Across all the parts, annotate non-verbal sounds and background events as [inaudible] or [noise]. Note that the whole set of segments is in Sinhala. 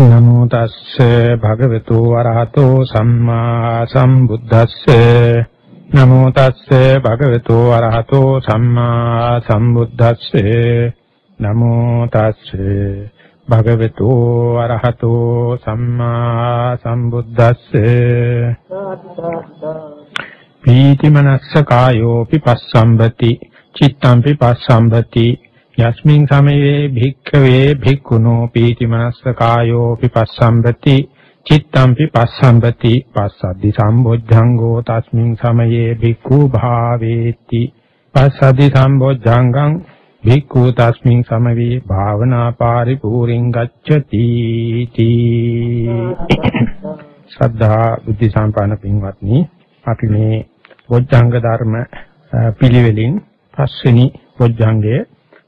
නමෝ තස්සේ භගවතු වරහතෝ සම්මා සම්බුද්දස්සේ නමෝ තස්සේ භගවතු වරහතෝ සම්මා සම්බුද්දස්සේ නමෝ තස්සේ භගවතු වරහතෝ සම්මා සම්බුද්දස්සේ පීති මනස්ස කායෝපි පස්සම්බති චිත්තම්පි පස්සම්බති යස්මින් සමයේ භික්ඛවේ භික්ඛුනෝ පීති මනස්ස කායෝ පිපස්සම්බති චිත්තම්පි පස්සම්බති පස්සද්දි සම්බොජ්ජංගෝ තස්මින් සමයේ භික්ඛු භාවේති. පස්සද්දි සම්බොජ්ජංගං භික්ඛු තස්මින් සමවේ භාවනා පරිපූර්ණං ගච්ඡති තී. ශ්‍රද්ධා බුද්ධ සම්පන්න පින්වත්නි අපි මේ බොජ්ජංග ධර්ම පිළිවෙලින් පස්වෙනි බොජ්ජංගයේ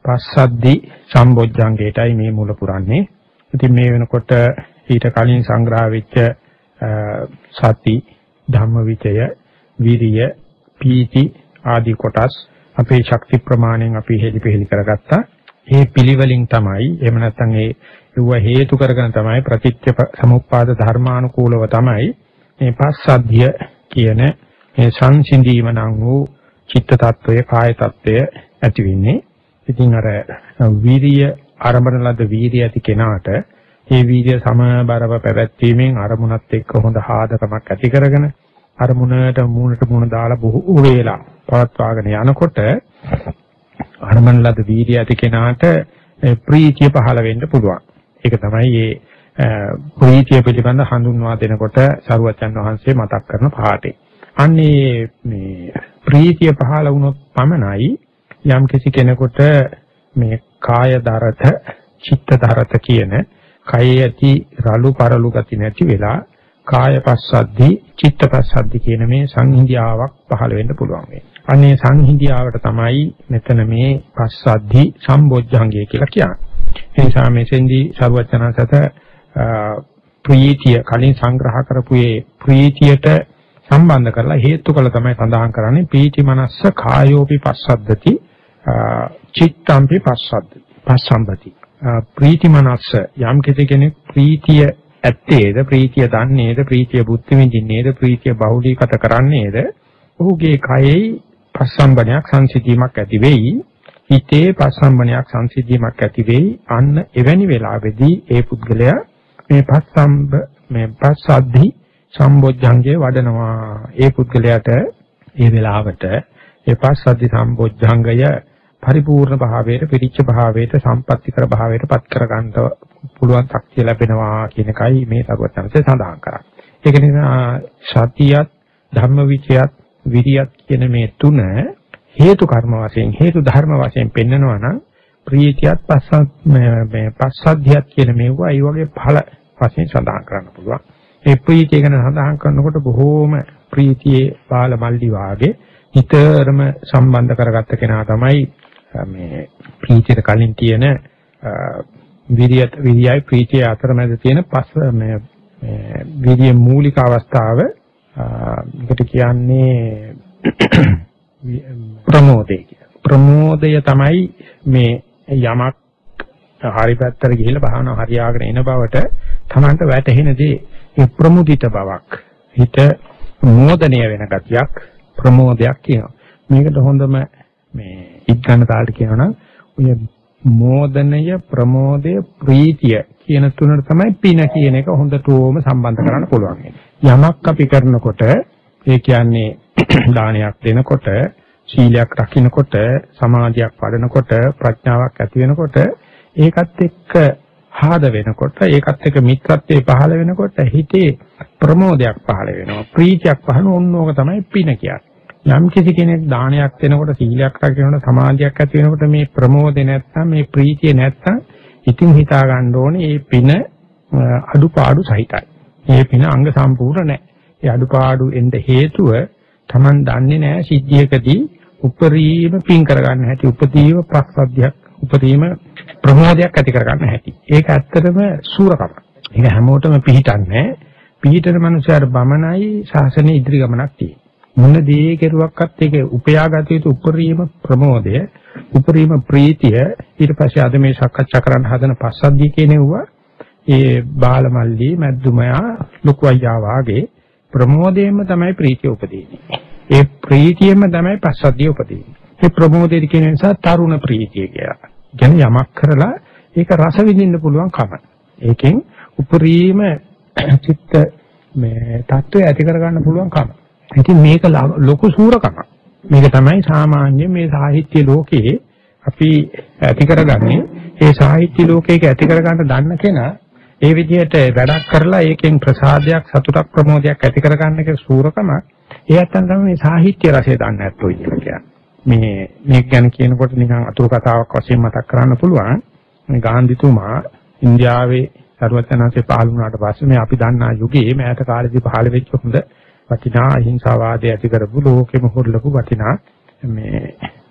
පස්සද්දි සම්බොජ්ජංගේටයි මේ මුල පුරන්නේ. ඉතින් මේ වෙනකොට ඊට කලින් සංග්‍රහ වෙච්ච සති ධම්මවිචය විරිය පීති ආදී කොටස් අපේ ශක්ති ප්‍රමාණයෙන් අපි හෙලිපෙහෙලි කරගත්තා. මේ පිළිවෙලින් තමයි එහෙම නැත්නම් ඒ යුව හේතු කරගෙන තමයි ප්‍රතිච්ඡ සමුප්පාද ධර්මානුකූලව තමයි මේ පස්සද්ධිය කියන මේ සංසිඳීම නම් වූ චිත්ත tattවය කාය tattවය ඇති වෙන්නේ. ඉතින් අර වීර්ය ආරම්භන ලද වීර්ය ඇති කෙනාට මේ වීර්ය සමබරව පැවැත්වීමෙන් අරමුණත් එක්ක හොඳ ආදකමක් ඇති කරගෙන අරමුණට මූණට මූණ දාලා බොහෝ වේලා පවත්වාගෙන යනකොට ආරම්භන ලද වීර්ය ඇති කෙනාට ප්‍රීතිය පහළ වෙන්න පුළුවන්. ඒක තමයි මේ ප්‍රීතිය පිළිබඳ හඳුන්වා දෙනකොට සරුවචන් වහන්සේ මතක් කරන පාඩේ. අන්නේ මේ ප්‍රීතිය පහළ වුණොත් පමණයි යම් කිසි කෙනෙකුට මේ කාය දරත චිත්ත දරත කියන කයේ ඇති රළු පරළු ගති නැති වෙලා කාය පස්සද්ධි චිත්ත පස්සද්ධි කියන මේ සංහිඳියාවක් පහළ වෙන්න පුළුවන් මේ. අනේ සංහිඳියාවට තමයි මෙතන මේ පස්සද්ධි සම්බොජ්ජංගය කියලා කියන්නේ. ඒ නිසා මෙසෙන්දී සරුවචනසත ප්‍රීතිය කලින් සංග්‍රහ කරපු මේ ප්‍රීතියට සම්බන්ධ කරලා හේතු කළ තමයි සඳහන් කරන්නේ පීති මනස්ස කායෝපි පස්සද්දති චිත්තම්පි පස්සද්ද පස්සම්බති ප්‍රීති මනස්ස යම් කෙනෙක් ප්‍රීතිය ඇත්තේද ප්‍රීතිය දන්නේද ප්‍රීතිය බුද්ධ විඳින්නේද ප්‍රීතිය බහුලීගත කරන්නේද ඔහුගේ කයෙහි පස්සම්බනයක් සංසිධීමක් ඇති වෙයි. හිතේ පස්සම්බනයක් සංසිධීමක් ඇති වෙයි. අන්න එවැනි වෙලාවෙදී ඒ පුද්ගලයා මේ පස්සම්බ මේ පස්සද්ධි සම්බොජ්ජංගේ වඩනවා. ඒ පුද්ගලයාට ඒ වෙලාවට ඒ පස්සද්ධි සම්බොජ්ජංගය පරිපූර්ණ භාවයට පිරිච්ච භාවයට සම්පත්‍ති කර භාවයට පත් කර ගන්නට පුළුවන් ශක්තිය ලැබෙනවා කියන එකයි මේ සර්වඥාන්සේ සඳහන් කරන්නේ. ඒක නිසා සතියත් ධම්මවිචයත් විරියත් කියන මේ තුන හේතු කර්ම වශයෙන් හේතු ධර්ම වශයෙන් පෙන්නනවා නම් ප්‍රීතියත් පස්සත් මේ පස්සද්ධියත් කියන මේවා ඒ වගේ ඵල වශයෙන් සඳහන් කරන්න පුළුවන්. මේ ප්‍රීතිය ගැන සඳහන් කරනකොට බොහෝම ප්‍රීතියේ බාල මල්ලි වාගේ නිතරම සම්බන්ධ කරගත්ත කෙනා තමයි මේ ප්‍රීතියට කලින් තියෙන විරියත් විරියයි ප්‍රීතිය අතරමැද තියෙන පස් මේ විරිය මූලික අවස්ථාව ඒකට කියන්නේ [coughs] ප්‍රමෝදය ප්‍රමෝදය තමයි මේ යමක් හරි පැත්තට ගිහිල්ලා භාවනාව හරියාගෙන එන බවට Tamanට වැටහෙන දේ. ඒ ප්‍රමුදිත බවක්. හිත මෝදණය වෙන ගතියක් ප්‍රමෝදයක් කියනවා මේකට හොඳම මේ ඉක්කන තාලට කියනවනම් ඔය මෝදනය ප්‍රමෝදය ප්‍රීතිය කියන තුනට තමයි පින කියන එක හොඳටම සම්බන්ධ කරන්න පුළුවන්. යමක් අපි කරනකොට ඒ කියන්නේ [clears throat] දානයක් දෙනකොට සීලයක් රකින්නකොට සමාධියක් වඩනකොට ප්‍රඥාවක් ඇති වෙනකොට ඒකත් එක්ක ආද වෙනකොට ඒකත් එක්ක මිත්‍රත්වයේ පහළ වෙනකොට හිතේ ප්‍රමෝදයක් පහළ වෙනවා ප්‍රීතියක් පහළ වුණෝක තමයි පින කියන්නේ. යම් කිසි කෙනෙක් දානයක් දෙනකොට සීලයක් රැකගෙනකොට සමාධියක් ඇති වෙනකොට මේ ප්‍රමෝදේ නැත්තම් මේ ප්‍රීතිය නැත්තම් ඉතින් හිතා ගන්න ඕනේ මේ පින අඩුපාඩු සහිතයි. මේ පින අංග සම්පූර්ණ නැහැ. ඒ අඩුපාඩු එන්න හේතුව Taman දන්නේ නැහැ සිද්ධියකදී උපරිම පින් කරගන්න හැටි උපදීව ප්‍රසද්ධයක් උපරිම ප්‍රමෝදයක් ඇති කරගන්න හැටි. ඒක ඇත්තටම සූරකමක්. ඒක හැමෝටම පිළිටන්නේ පිළිටන මනුස්සයර බමනයි ශාසනයේ ඉදිරි ගමනක් තියෙන්නේ. මොන දේ කෙරුවක්වත් ඒක උපයාගත යුතු උපරිම ප්‍රමෝදය උපරිම ප්‍රීතිය ඊට පස්සේ අද මේ සාකච්ඡා කරන්න හදන පස්සද්ධිය කියනෙවුවා ඒ බාලමල්ලි මැද්දුමයා ලොකු අයියා වාගේ ප්‍රමෝදයෙන්ම තමයි ප්‍රීතිය උපදින්නේ. ඒ ප්‍රීතියෙන්ම තමයි පස්සද්ධිය උපදින්නේ. ඒ ප්‍රමෝදයේ කියන නිසා තරුණ ප්‍රීතිය කියලා. කියන්නේ යමක් කරලා ඒක රස විඳින්න පුළුවන් කම. ඒකෙන් උපරිම චිත්ත මේ தত্ত্বය ඇති කරගන්න පුළුවන් කම. ඉතින් මේක ලොකු සූරකමක්. මේක තමයි සාමාන්‍ය මේ සාහිත්‍ය ලෝකයේ අපි ඇති කරගන්නේ ඒ සාහිත්‍ය ලෝකයක ඇති කරගන්න දන්න කෙනා ඒ විදිහට වැඩක් කරලා ඒකෙන් ප්‍රසාදයක් සතුටක් ප්‍රමෝදයක් ඇති කරගන්න එක සූරකමක් ඒ නැත්තම් තමයි මේ සාහිත්‍ය රසය දන්නේ නැත්තෝ කියලා කියන්නේ. මේ මේක ගැන කියනකොට නිකන් අතුරු කතාවක් වශයෙන් මතක් කරන්න පුළුවන්. මේ ගාන්ධිතුමා ඉන්දියාවේ සර්වඥාන්සේ පහළ වුණාට පස්සේ මේ අපි දන්නා යුගයේ මෑත කාලේදී පහළ වෙච්ච හොඳ වටිනා අහිංසාවාදය ඇති කරපු ලෝකෙම හොරලපු වටිනා මේ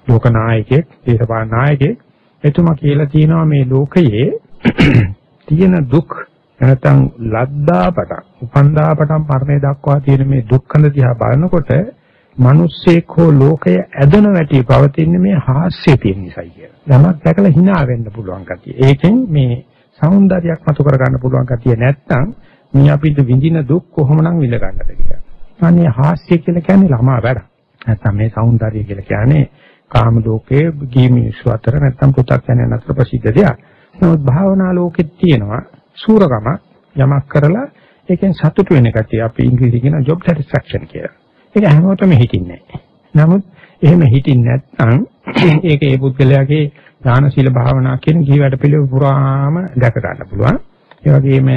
ලෝක නායකයෙක් දේශපාලන නායකයෙක් එතුමා කියලා තියෙනවා මේ ලෝකයේ [clears throat] තියෙන දුක් නැත්නම් ලද්දාපට උපන්දාපට මරණය දක්වා තියෙන මේ දුක්ඛඳ දිහා බලනකොට මිනිස්සෙක් හෝ ලෝකය ඇදෙන වැටි පවතින මේ හාස්‍ය තියෙන නිසායි කියලා. යමක් දැකලා hina වෙන්න පුළුවන් කතිය. ඒකෙන් මේ సౌందර්යයක් මතු කර ගන්න පුළුවන් කතිය නැත්නම් මේ අපිට විඳින දුක් කොහොමනම් විඳ ගන්නද කියලා. අනේ හාස්‍ය කියලා කියන්නේ ළමා වැඩ. නැත්නම් මේ సౌందර්යය කියලා කියන්නේ කාම ලෝකයේ ගීමිනිස්සු අතර නැත්නම් පුතක් යන අතර ප්‍රසිද්ධ දෙයක්. නමුත් භාවනා ලෝකෙත් තියෙනවා සූරකම යමක් කරලා ඒකෙන් සතුටු වෙන ගැතිය අපි ඉංග්‍රීසි කියන job satisfaction කියලා. ඒක හැමෝටම හිතින්නේ නැහැ. නමුත් එහෙම හිතින්නේ නැත්නම් ඒක ඒ පුද්ගලයාගේ දාන සීල භාවනා කියන ජීවිත පිළිවෙල පුරාම දැක ගන්න පුළුවන්. ඒ වගේම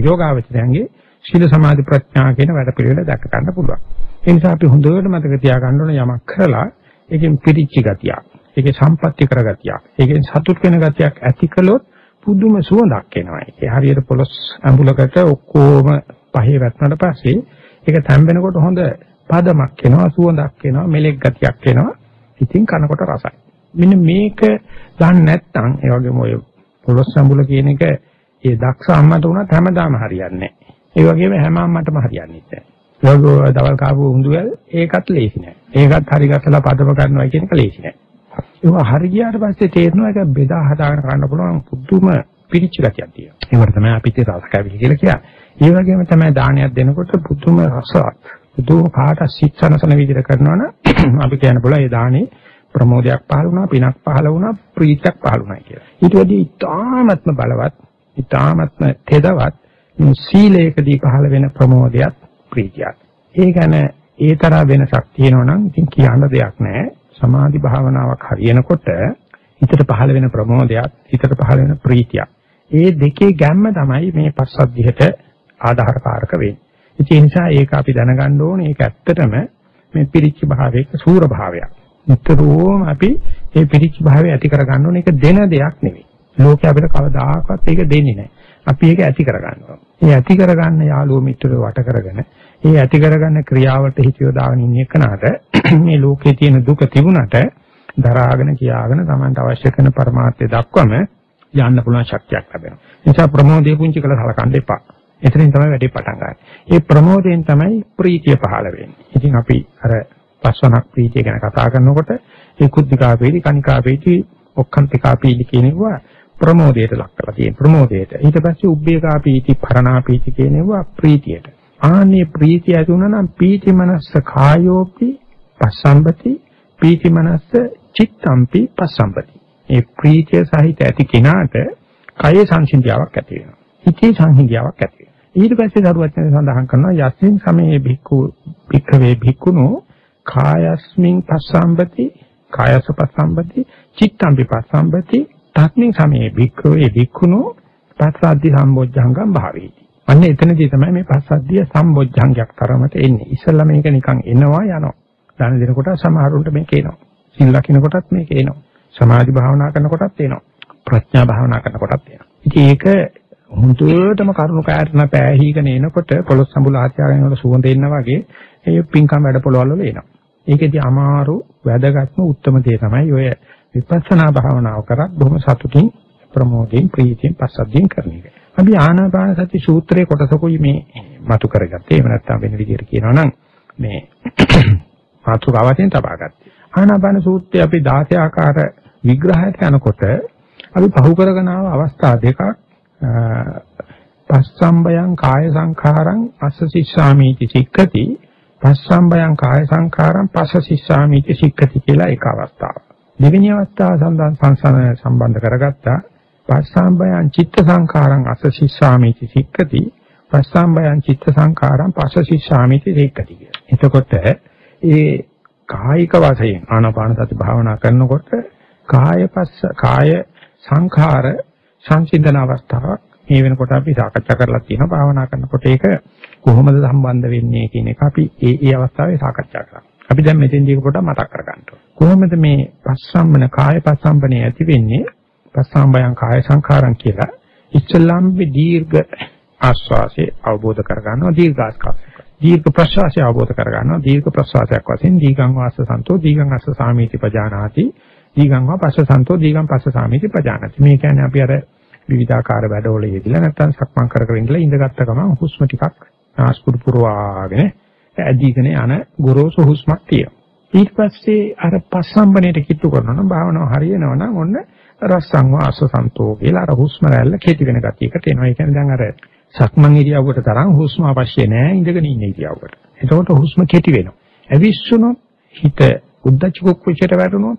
යෝගාවචරයන්ගේ සීල සමාධි ප්‍රඥා කියන වැඩ පිළිවෙල දැක ගන්න පුළුවන්. ඒ නිසා අපි හොඳට මතක තියාගන්න ඕන යමක් කරලා ඒකෙන් පිරිච්ච ගතියක්, ඒකේ සම්පත්‍ති කරගතියක්, ඒකෙන් සතුට වෙන ගතියක් ඇති කළොත් පුදුම සුවඳක් එනවා. ඒ හරියට පොලොස් අඹුලකට ඔක්කොම පහේ වැටුණාට පස්සේ ඒක තැම්බෙනකොට හොඳ පදමක් එනවා, සුවඳක් එනවා, මෙලෙක් ගතියක් එනවා. ඉතින් කනකොට රසයි. මෙන්න මේක ගන්න නැත්නම් ඒ වගේම ඔය පොලොස් අඹුල කියන එක ඒ දක්ෂ අම්මට උනත් හැමදාම හරියන්නේ නැහැ. ඒ වගේම හැම අම්මටම හරියන්නේ නැහැ. ඒගොල්ලෝ දවල් කාපු හුඳුවල් ඒකත් ලේසි නෑ. ඒකත් හරි ගස්සලා පදම කරනවා කියන එක ලේසි නෑ. ඒක හරි ගියාට පස්සේ තේරෙනවා ඒක බෙදා හදාගෙන කරන්න පුළුවන් පුදුම පිරිච්ච ගතියක් තියෙනවා. ඒවට තමයි අපිට රස කැවිලි කියලා කියන්නේ. ඒ වගේම තමයි දානයක් දෙනකොට පුදුම රසවත්. පුදුම කාට සිත්සනසන විදිහට කරනවනම් [clears throat] අපි කියන්න පුළුවන් ඒ දානේ ප්‍රමෝදයක් පහළ වුණා, පිනක් පහළ වුණා, ප්‍රීතියක් පහළ වුණා කියලා. ඊට වැඩි ඉතාමත්ම බලවත්, ඉතාමත්ම තෙදවත් සීලයකදී පහළ වෙන ප්‍රමෝදයක් ප්‍රීතියක්. ඒ ගැන ඒ තරම් වෙනසක් තියෙනවා නම් ඉතින් කියන්න දෙයක් නැහැ. සමාධි භාවනාවක් හරියනකොට හිතට පහළ වෙන ප්‍රමෝදයක්, හිතට පහළ වෙන ප්‍රීතියක්. ඒ දෙකේ ගැම්ම තමයි මේ පස්සද්ධියට ආධාරකාරක වෙන්නේ. ඒ නිසා ඒක අපි දැනගන්න ඕනේ. ඒක ඇත්තටම මේ පිරිච්ච භාවයක සූර භාවයක්. නිතරම අපි මේ පිරිච්ච භාවය ඇති කරගන්න ඕනේ. ඒක දෙන දෙයක් නෙවෙයි. ලෝකේ අපිට කවදාකවත් ඒක දෙන්නේ නැහැ. අපි ඒක ඇති කරගන්නවා. මේ ඇති කරගන්න යාළුවෝ මිත්‍රයෝ වට කරගෙන ඒ ඇති කරගන්න ක්‍රියාවට හිතියෝ දාගෙන ඉන්න එකනට [clears throat] මේ ලෝකේ තියෙන දුක තිබුණට දරාගෙන කියාගෙන Tamanට අවශ්‍ය කරන પરමාර්ථය දක්වම යන්න පුළුවන් ශක්තියක් ලැබෙනවා. ඒ නිසා ප්‍රමෝදයේ පුංචි කළ සලකන්න එපා. එතනින් තමයි වැඩේ පටන් ගන්න. ඒ ප්‍රමෝදයෙන් තමයි ප්‍රීතිය පහළ වෙන්නේ. ඉතින් අපි අර පස්වනක් ප්‍රීතිය ගැන කතා කරනකොට ඒ කුද්ධිකා වේදි කනිකා වේදි ඔක්කන්තිකා පීලි කියනවා ප්‍රමෝදයට ලක් කරලා තියෙන ප්‍රමෝදයට. ඊට පස්සේ උබ්බේකා පීති පරණා පීති කියනවා ප්‍රීතියට. ආනේ ප්‍රීතිය ඇති වුණා නම් පීති මනස්ස කායෝපි පස්සම්පති පීති මනස්ස චිත්තම්පි පස්සම්පති. ඒ ප්‍රීතිය සහිත ඇති කෙනාට කය සංසිඳියාවක් ඇති වෙනවා. හිතේ සංසිඳියාවක් ඇති වෙනවා. ඊට පස්සේ දරුවචන සඳහන් කරනවා යස්මින් සමේ භික්ඛු භික්ඛවේ භික්ඛුනෝ කායස්මින් පස්සම්පති කායස පස්සම්පති චිත්තම්පි පස්සම්පති තත්මින් සමේ භික්ඛවේ භික්ඛුනෝ පස්සද්ධි සම්බොජ්ජංගම් භාවේති. අන්න එතනදී තමයි මේ පස්සද්ධිය සම්බොජ්ජංගයක් තරමට එන්නේ. ඉස්සෙල්ලා මේක නිකන් එනවා යනවා. දාන දෙනකොට සමහරුන්ට මේක එනවා. සිල් ලකින කොටත් මේක එනවා. සමාධි භාවනා කරන කොටත් එනවා. ප්‍රඥා භාවනා කරන කොටත් එනවා. ඉතින් ඒක හුදුටම කරුණු කාරණා පෑහීගෙන එනකොට පොළොස් සම්බුල ආචාර්යයන් වල සුවඳ එන්න වගේ ඒ පින්කම් වැඩ පොළවල් වල එනවා. ඒකෙදි අමාරු වැදගත්ම උත්තරම දේ තමයි ඔය විපස්සනා භාවනාව කරත් බොහොම සතුටින් ප්‍රමෝදයෙන් ප්‍රීතියෙන් පස්සද්ධියෙන් කරන එක. අපි ආනාපාන සති සූත්‍රයේ කොටසකුයි මේ මතු කරගත්තේ. එහෙම නැත්නම් වෙන විදිහට කියනවා නම් මේ [coughs] මාතුකාවතෙන් තබාගත්තේ. ආනාපාන සූත්‍රයේ අපි 16 ආකාර විග්‍රහයට යනකොට අපි පහු කරගෙන ආව අවස්ථා දෙකක් පස්සම්බයං කාය සංඛාරං අස්ස සිස්සාමීති සික්ඛති පස්සම්බයං කාය සංඛාරං පස්ස සිස්සාමීති සික්ඛති කියලා එක අවස්ථාවක්. දෙවෙනි අවස්ථාව සම්බන්ධ සංසන සම්බන්ධ කරගත්තා පස්සම්බයං චිත්ත සංඛාරං අස්ස සිස්සාමීති සික්ඛති පස්සම්බයං චිත්ත සංඛාරං පස්ස සිස්සාමීති සික්ඛති කියලා. එතකොට ඒ කායික වශයෙන් ආනාපාන සති භාවනා කරනකොට කාය පස්ස කාය සංඛාර සංසිඳන අවස්ථාවක් මේ වෙනකොට අපි සාකච්ඡා කරලා තියෙනවා භාවනා කරනකොට ඒක කොහොමද සම්බන්ධ වෙන්නේ කියන එක අපි ඒ ඒ අවස්ථාවේ සාකච්ඡා කරා. අපි දැන් මෙතෙන්දී පොඩ්ඩක් මතක් කරගන්න කොහොමද මේ පස්සම්බන කාය පස්සම්බනේ ඇති වෙන්නේ? පස්සම්බයං කාය සංඛාරම් කියලා ඉස්ලාම් දීර්ඝ ආස්වාසේ අවබෝධ කරගන්නවා දීර්ඝ ආස්වාසය. දීර්ඝ ප්‍රශ්වාසය අවබෝධ කරගන්නවා දීර්ඝ ප්‍රශ්වාසයක් වශයෙන් දීගං වාස සන්තෝ දීගං අස්ස සාමීති පජානාති දීගං වා පස්ස සන්තෝ දීගං පස්ස සාමීති පජානාති. මේ කියන්නේ අපි අර විවිධාකාර වැඩවල යෙදিলা නැත්තම් සක්මන් කර කර ඉඳලා ඉඳගත්ත ගමන් හුස්ම ටිකක් නාස්පුඩු පුරවාගෙන ඇදීගෙන යන ගොරෝසු හුස්මක් තියෙනවා. ඊට පස්සේ අර පස්සම්බණයට කිට්ටු කරනවා නම් භාවනාව හරියනවා නම් ඔන්න රස්සං වාස සන්තෝ කියලා අර හුස්ම රැල්ල කෙටි වෙන ගතියකට එනවා. ඒ කියන්නේ දැන් අර සක්මන් ඉරියව්වට තරම් හුස්ම අවශ්‍ය නැහැ ඉඳගෙන ඉන්න ඉරියව්වට. එතකොට හුස්ම කෙටි වෙනවා. ඇවිස්සුනොත් හිත උද්දච්ච කුක්කුචට වැටුනොත්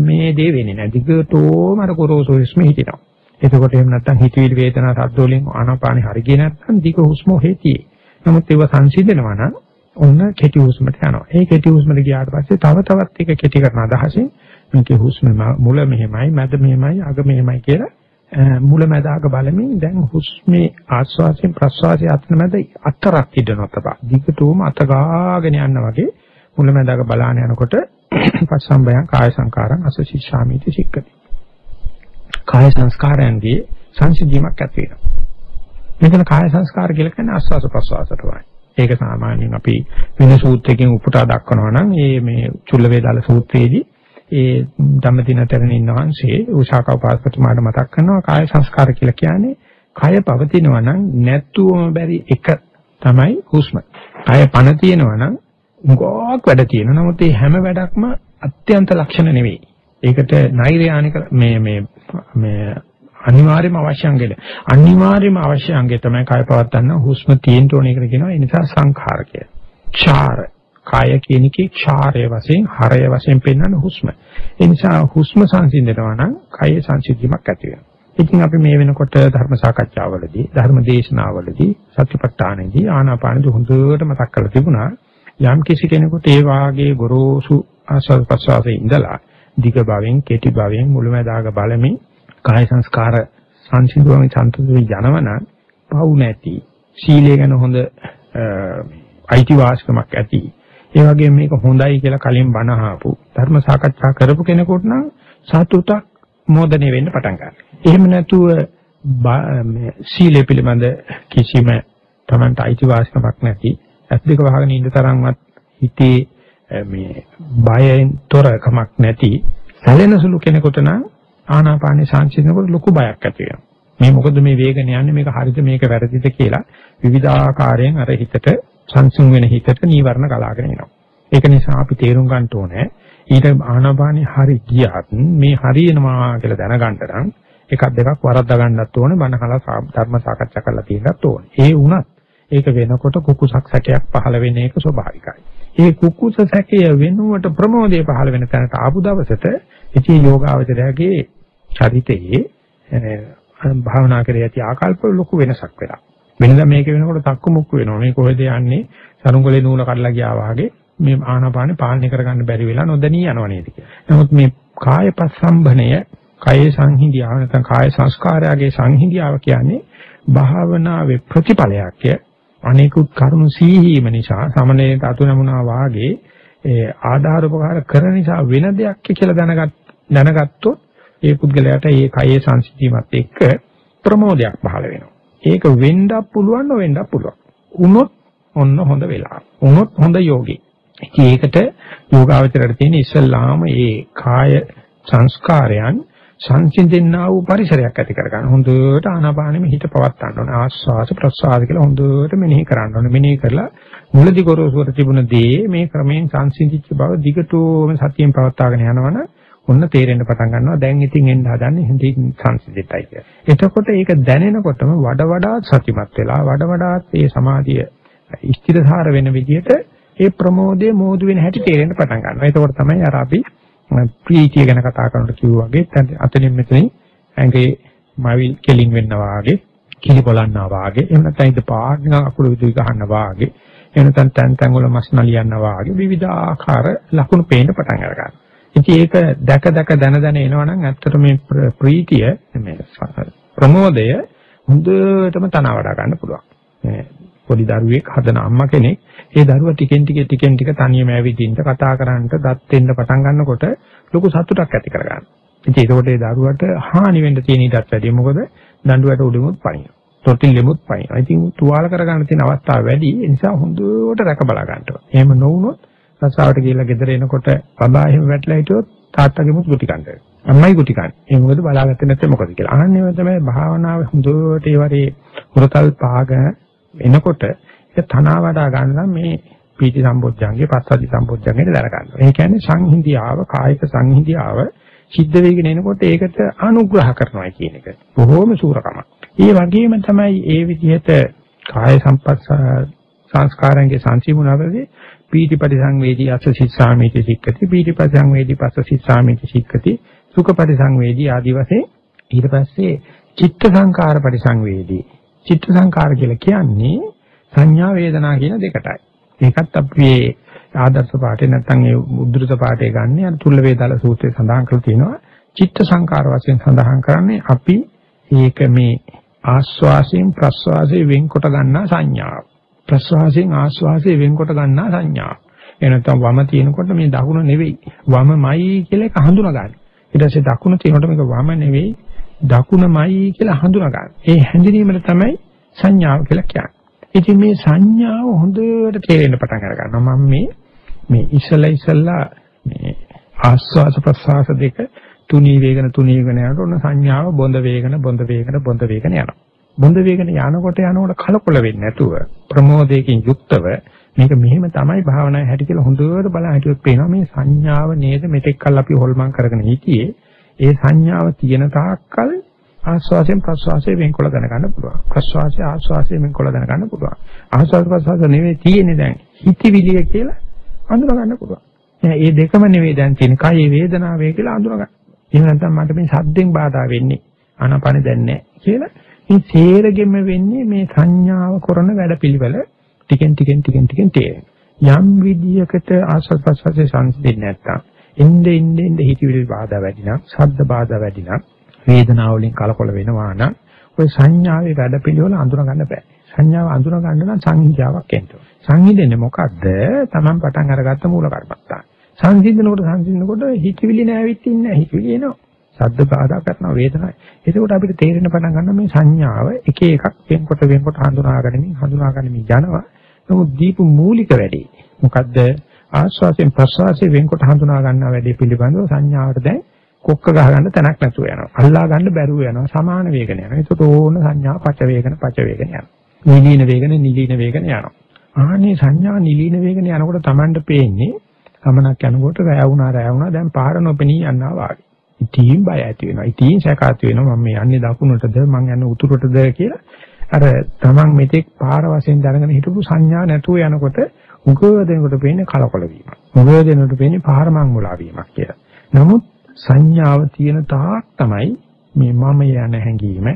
මේ දේ වෙන්නේ නැහැ. දිගටම අර ගොරෝසු හුස්ම හිටිනවා. එතකොට එහෙම නැත්නම් හිතවිලි වේදනා සද්ද වලින් ආනාපානෙ හරිය නැත්නම් දිග හුස්ම හේතියි. නමුත් ඒව සංසිඳනවා නම් ඔන්න කෙටි හුස්මට යනවා. ඒ කෙටි හුස්මට ගියාට පස්සේ තව තවත් එක කෙටි කරන අදහසින් මේකේ හුස්ම මුල මෙහෙමයි, මැද මෙහෙමයි, අග මෙහෙමයි කියලා මුල මැද අග බලමින් දැන් හුස්මේ ආස්වාසයෙන් ප්‍රස්වාසයෙන් අතර මැද අතරක් ඉදනවා තබා. දිගටම අත ගාගෙන යන්න වගේ මුල මැද අග බලාන යනකොට [clears throat] පස්සම්බයං කාය සංකාරං අසසිෂාමිති සික්කති. කාය සංස්කාරයන්ගේ සංසිද්ධියක් ඇති වෙනවා. මෙතන කාය සංස්කාර කියලා කියන්නේ ආස්වාස ප්‍රසවාසයට වයි. ඒක සාමාන්‍යයෙන් අපි වෙන සූත්‍රයකින් උපුටා දක්වනවා නම් මේ මේ චුල්ල වේදාල සූත්‍රයේදී ඒ ධම්මදින තරණින් වහන්සේ උෂාකව පාස්පතුමාට මතක් කරනවා කාය සංස්කාර කියලා කියන්නේ කය පවතිනවා නම් නැත්තුවම බැරි එක තමයි හුස්ම. කය පණ තියෙනවා නම් ගොඩක් වැඩ තියෙනවා. නමුත් මේ හැම වැඩක්ම අත්‍යන්ත ලක්ෂණ නෙවෙයි. ඒකට නෛර්යානික මේ මේ මේ අනිවාර්යම අවශ්‍ය අංගෙල. අනිවාර්යම අවශ්‍ය අංගය තමයි කය පවත්වන්න හුස්ම තියෙන්න ඕන එකට කියනවා. ඒ නිසා සංඛාර කිය. ඡාර. කාය කියන එකේ ඡාරය වශයෙන්, හරය වශයෙන් පෙන්වන හුස්ම. ඒ නිසා හුස්ම සංසිඳනවා නම් කය සංසිද්ධියක් ඇති වෙනවා. ඉතින් අපි මේ වෙනකොට ධර්ම සාකච්ඡාවලදී, ධර්ම දේශනාවලදී, සත්‍යපට්ඨානෙදී ආනාපානෙදි හොඳට මතක් කරලා තිබුණා. යම් කිසි කෙනෙකුට ඒ වාගේ ගොරෝසු ආස්වාද ප්‍රසවාසයේ ඉඳලා දිග භවෙන්, කෙටි භවෙන් මුළුමැදාග බලමින් කාය සංස්කාර සංසිඳුවම සන්තුෂ්ටි යනවනම් පවු නැති සීලය ගැන හොඳ අයිතිවාසිකමක් ඇති ඒ වගේම මේක හොඳයි කියලා කලින් බණ අහපු ධර්ම සාකච්ඡා කරපු කෙනෙකුට නම් සතුටක් මොදණය වෙන්න පටන් ගන්නවා. එහෙම නැතුව සීලය පිළිබඳ කිසිම Tamanට අයිතිවාසිකමක් නැති ඇස් දෙක වහගෙන ඉන්න තරම්වත් හිතේ මේ බයෙන් තොර කමක් නැති සැලෙන සුළු කෙනෙකුට නම් ආනාපානේ සංසිඳනකොට ලොකු බයක් ඇති වෙනවා. මේ මොකද මේ වේගන යන්නේ මේක හරිද මේක වැරදිද කියලා විවිධාකාරයෙන් අර හිතට සංසුන් වෙන හිතට නීවරණ ගලාගෙන එනවා. ඒක නිසා අපි තේරුම් ගන්න ඕනේ ඊට ආනාපානේ හරි ගියත් මේ හරියනවා කියලා දැනගන්න නම් එකක් දෙකක් වරද්දා ගන්නත් ඕනේ බණහලා ධර්ම සාකච්ඡා කරලා තියෙන්නත් ඕනේ. ඒ වුණත් ඒක වෙනකොට කුකුසක් සැකයක් පහළ වෙන එක ස්වභාවිකයි. ඒ කුකුස සැකය වෙනුවට ප්‍රමෝදය පහළ වෙන තැනට ආපු දවසට ඉතින් යෝගාවචරයගේ චරිතයේ භාවනා කරේ ඇති ආකල්ප ලොකු වෙනසක් වෙලා. වෙනදා මේක වෙනකොට තක්කු මුක්කු වෙනවා. මේ කොහෙද යන්නේ? සරුංගලේ නූල කඩලා ගියා වාගේ මේ ආනාපානෙ පාලනය කරගන්න බැරි වෙලා නොදැනී යනවා නේද නමුත් මේ කාය පස්සම්භණය, කාය සංහිඳියාව නැත්නම් කාය සංස්කාරයගේ සංහිඳියාව කියන්නේ භාවනාවේ ප්‍රතිඵලයක්. අනේකුත් කරුණු සීහීම නිසා සමනලයට අතු නමුනා වාගේ ඒ ආධාර උපකාර කරන නිසා වෙන දෙයක් කියලා දැනගත් දැනගත්තොත් ඒ පුද්ගලයාට ඒ කයේ සංසිද්ධියමත් එක්ක ප්‍රමෝදයක් පහළ වෙනවා. ඒක වෙන්නත් පුළුවන් නොවෙන්නත් පුළුවන්. උනොත් ඔන්න හොඳ වෙලා. උනොත් හොඳ යෝගී. ඉතින් ඒකට යෝගාවචරයට තියෙන ඉස්සල්ලාම ඒ කාය සංස්කාරයන් සංසිඳෙන්නා වූ පරිසරයක් ඇති කරගන්න. හොඳට ආනාපානෙම හිත පවත් ගන්න ඕනේ. ආස්වාස ප්‍රස්වාස කියලා හොඳට මෙනෙහි කරන්න ඕනේ. මෙනෙහි කරලා මුලදි ගොරෝසුර තිබුණ දේ මේ ක්‍රමයෙන් සංසිඳිච්ච බව දිගටම සතියෙන් පවත්වාගෙන යනවනම් ඔන්න තේරෙන්න පටන් ගන්නවා දැන් ඉතින් එන්න හදන්නේ හිඳින් සංසිඳිතයි කියලා. එතකොට ඒක දැනෙනකොටම වඩ වඩාත් සතිමත් වෙලා වඩ වඩාත් ඒ සමාධිය ස්ථිරධාර වෙන විදිහට ඒ ප්‍රමෝදයේ මෝදු වෙන හැටි තේරෙන්න පටන් ගන්නවා. එතකොට තමයි අර අපි ප්‍රීතිය ගැන කතා කරනකොට කිව්වා වගේ අතනින් මෙතනින් ඇඟේ මවිල් කෙලින් වෙනවා වගේ කිලි බලන්නවා වගේ එහෙම නැත්නම් ඉත පාට නිකන් අකුරු විදුලි ගහනවා වගේ එහෙම නැත්නම් තැන් තැන් වල මස් නලියනවා වගේ විවිධ ආකාර ලකුණු පේන්න පටන් අර ගන්නවා. ඉතින් ඒක දැක දැක දන දන එනවනම් ඇත්තට මේ ප්‍රීතිය මේ ප්‍රමෝදය හොඳටම තන වඩා ගන්න පුළුවන්. මේ පොඩි දරුවෙක් හදන අම්මා කෙනෙක් ඒ දරුවා ටිකෙන් ටික ටිකෙන් ටික තනියම ඇවිදින්න කතා කරන්නට දත් දෙන්න පටන් ගන්නකොට ලොකු සතුටක් ඇති කරගන්නවා. ඉතින් ඒකෝට ඒ දරුවට හානි වෙන්න තියෙන ඉඩක් වැඩි. මොකද දඬුවට උඩමුත් පනිනවා. තොටිල්ලෙමුත් පනිනවා. ඉතින් තුවාල කරගන්න තියෙන අවස්ථාව වැඩි. ඒ නිසා හොඳට රැක බලා ගන්නවා. එහෙම නොවුනොත් රසාවට ගිහලා ගෙදර එනකොට බබා එහෙම වැටලා හිටියොත් තාත්තගෙමුත් ගුටි කන්න. අම්මයි ගුටි කන්න. ඒ මොකද බලාගත්තේ නැත්නම් මොකද කියලා. අහන්නේ තමයි භාවනාව හොඳට ඒ වගේ හුරතල් පාග එනකොට ඒක තනවා වඩා ගන්න මේ පීති සම්බොජ්ජංගේ පස්සද්ධි සම්බොජ්ජංගේ දර ගන්නවා. ඒ කියන්නේ සංහිඳියාව කායික සංහිඳියාව සිද්ධ වෙගෙන එනකොට ඒකට අනුග්‍රහ කරනවා කියන එක. බොහොම සූරකමක්. ඒ වගේම තමයි ඒ විදිහට කාය සම්පස්ස සංස්කාරයන්ගේ සංසිමුණවලදී පීති පරිසංවේදී අස සිස්සාමිති සික්කති පීති පරිසංවේදී පස්ස සිස්සාමිති සික්කති සුඛ පරිසංවේදී ආදි වශයෙන් ඊට පස්සේ චිත්ත සංකාර පරිසංවේදී චිත්ත සංකාර කියලා කියන්නේ සංඥා වේදනා කියන දෙකටයි. ඒකත් අපි ආදර්ශ පාඩේ නැත්නම් ඒ උද්දෘත පාඩේ ගන්න අර තුල්ල වේදාල සූත්‍රයේ සඳහන් කරලා තියෙනවා චිත්ත සංකාර වශයෙන් සඳහන් කරන්නේ අපි ඒක මේ ආස්වාසයෙන් ප්‍රස්වාසයෙන් වෙන්කොට ගන්නා සංඥාව. ප්‍රස්වාසයෙන් ආස්වාසයෙන් වෙන්කොට ගන්නා සංඥාව. එනතම් වම තියෙනකොට මේ දකුණ නෙවෙයි වමමයි කියලා එක හඳුනා ගන්න. ඊට පස්සේ දකුණ තියෙනකොට මේක වම නෙවෙයි දකුණමයි කියලා හඳුනා ගන්න. ඒ හැඳිනීමට තමයි සංඥාව කියලා කියන්නේ. ඉතින් මේ සංඥාව හොඳට තේරෙන්න පටන් අර ගන්නවා. මම මේ මේ ඉසලා ඉසලා මේ ආස්වාස ප්‍රසආස දෙක තුනී වේගන තුනී වේගන යනකොට ඔන්න සංඥාව බොඳ වේගන බොඳ වේගන බොඳ වේගන යනවා. බොඳ වේගන යනකොට යනකොට කලකොල වෙන්නේ නැතුව ප්‍රමෝදයකින් යුක්තව මේක මෙහෙම තමයි භාවනාවේ හැටි කියලා හොඳට බලන් හිටියොත් පේනවා මේ සංඥාව නේද මෙතෙක් කල් අපි හොල්මන් කරගෙන හිටියේ ඒ සංඥාව තියෙන තාක්කල් ආස්වාසයෙන් ප්‍රස්වාසයෙන් වෙන්කොල දැනගන්න පුළුවන්. ප්‍රස්වාසය ආස්වාසයෙන් වෙන්කොල දැනගන්න පුළුවන්. ආස්වාස ප්‍රස්වාස නෙවෙයි තියෙන්නේ දැන් හිතවිලිය කියලා අඳුර ගන්න පුළුවන්. දැන් මේ දෙකම නෙවෙයි දැන් තියෙන කය වේදනාවේ කියලා අඳුර ගන්න. එහෙම නැත්නම් මට මේ සද්දෙන් බාධා වෙන්නේ ආනපන දැන් නැහැ කියලා. මේ තේරෙගෙම වෙන්නේ මේ සංඥාව කරන වැඩපිළිවෙල ටිකෙන් ටිකෙන් ටිකෙන් ටිකෙන් තේරෙන. යම් විදියකට ආස්වාද ප්‍රස්වාසයේ සංසිඳෙන්නේ නැත්නම් එnde ende ende හිතවිලි බාධා වැඩි නම්, ශබ්ද බාධා වැඩි නම්, වේදනාව වලින් කලකොල වෙනවා නම් ඔය සංඥාවේ වැඩපිළිවෙල අඳුර ගන්න බෑ. සංඥාව අඳුර ගන්න නම් සංහිඳියාවක් එන්න ඕන. සංහිඳෙන්නේ මොකද්ද? Taman පටන් අරගත්ත මූල කර්මත්තා. සංසිඳනකොට සංසිඳනකොට හිතවිලි නැවිත් ඉන්නේ හිතවිලි එනවා. ශබ්ද බාධා කරනවා වේදනයි. ඒකෝට අපිට තේරෙන පටන් ගන්න මේ සංඥාව එක එකක් වෙන්කොට වෙන්කොට හඳුනාගනිමින් හඳුනාගනිමින් යනවා. නමුත් දීපු මූලික වැඩේ මොකද්ද? ආස්වාසයෙන් ප්‍රසවාසයෙන් වෙන්කොට හඳුනා ගන්නා වැඩේ පිළිබඳව සංඥාවට දැන් කොක්ක ගහ ගන්න තැනක් නැතුව යනවා. අල්ලා ගන්න බැරුව යනවා. සමාන වේගන යනවා. ඒකට ඕන සංඥා පච වේගන පච වේගන යනවා. නිලීන වේගන නිලීන වේගන යනවා. ආනේ සංඥා නිලීන වේගන යනකොට Tamanට පේන්නේ ගමනක් යනකොට රැය වුණා රැය වුණා දැන් පාර නොපෙනී යනවා වාගේ. ඉතින් බය ඇති වෙනවා. ඉතින් සැක ඇති වෙනවා මම මේ යන්නේ දකුණටද මං යන්නේ උතුරටද කියලා. අර Taman මෙතෙක් පාර වශයෙන් දැනගෙන හිටපු සංඥා නැතුව යනකොට උගව දෙනකොට පේන්නේ කලකොල වීමක්. උගව දෙනකොට පේන්නේ පාර මං මුලා වීමක් කියලා. නමුත් සංඥාව තියෙන තාක් තමයි මේ මම යන හැඟීම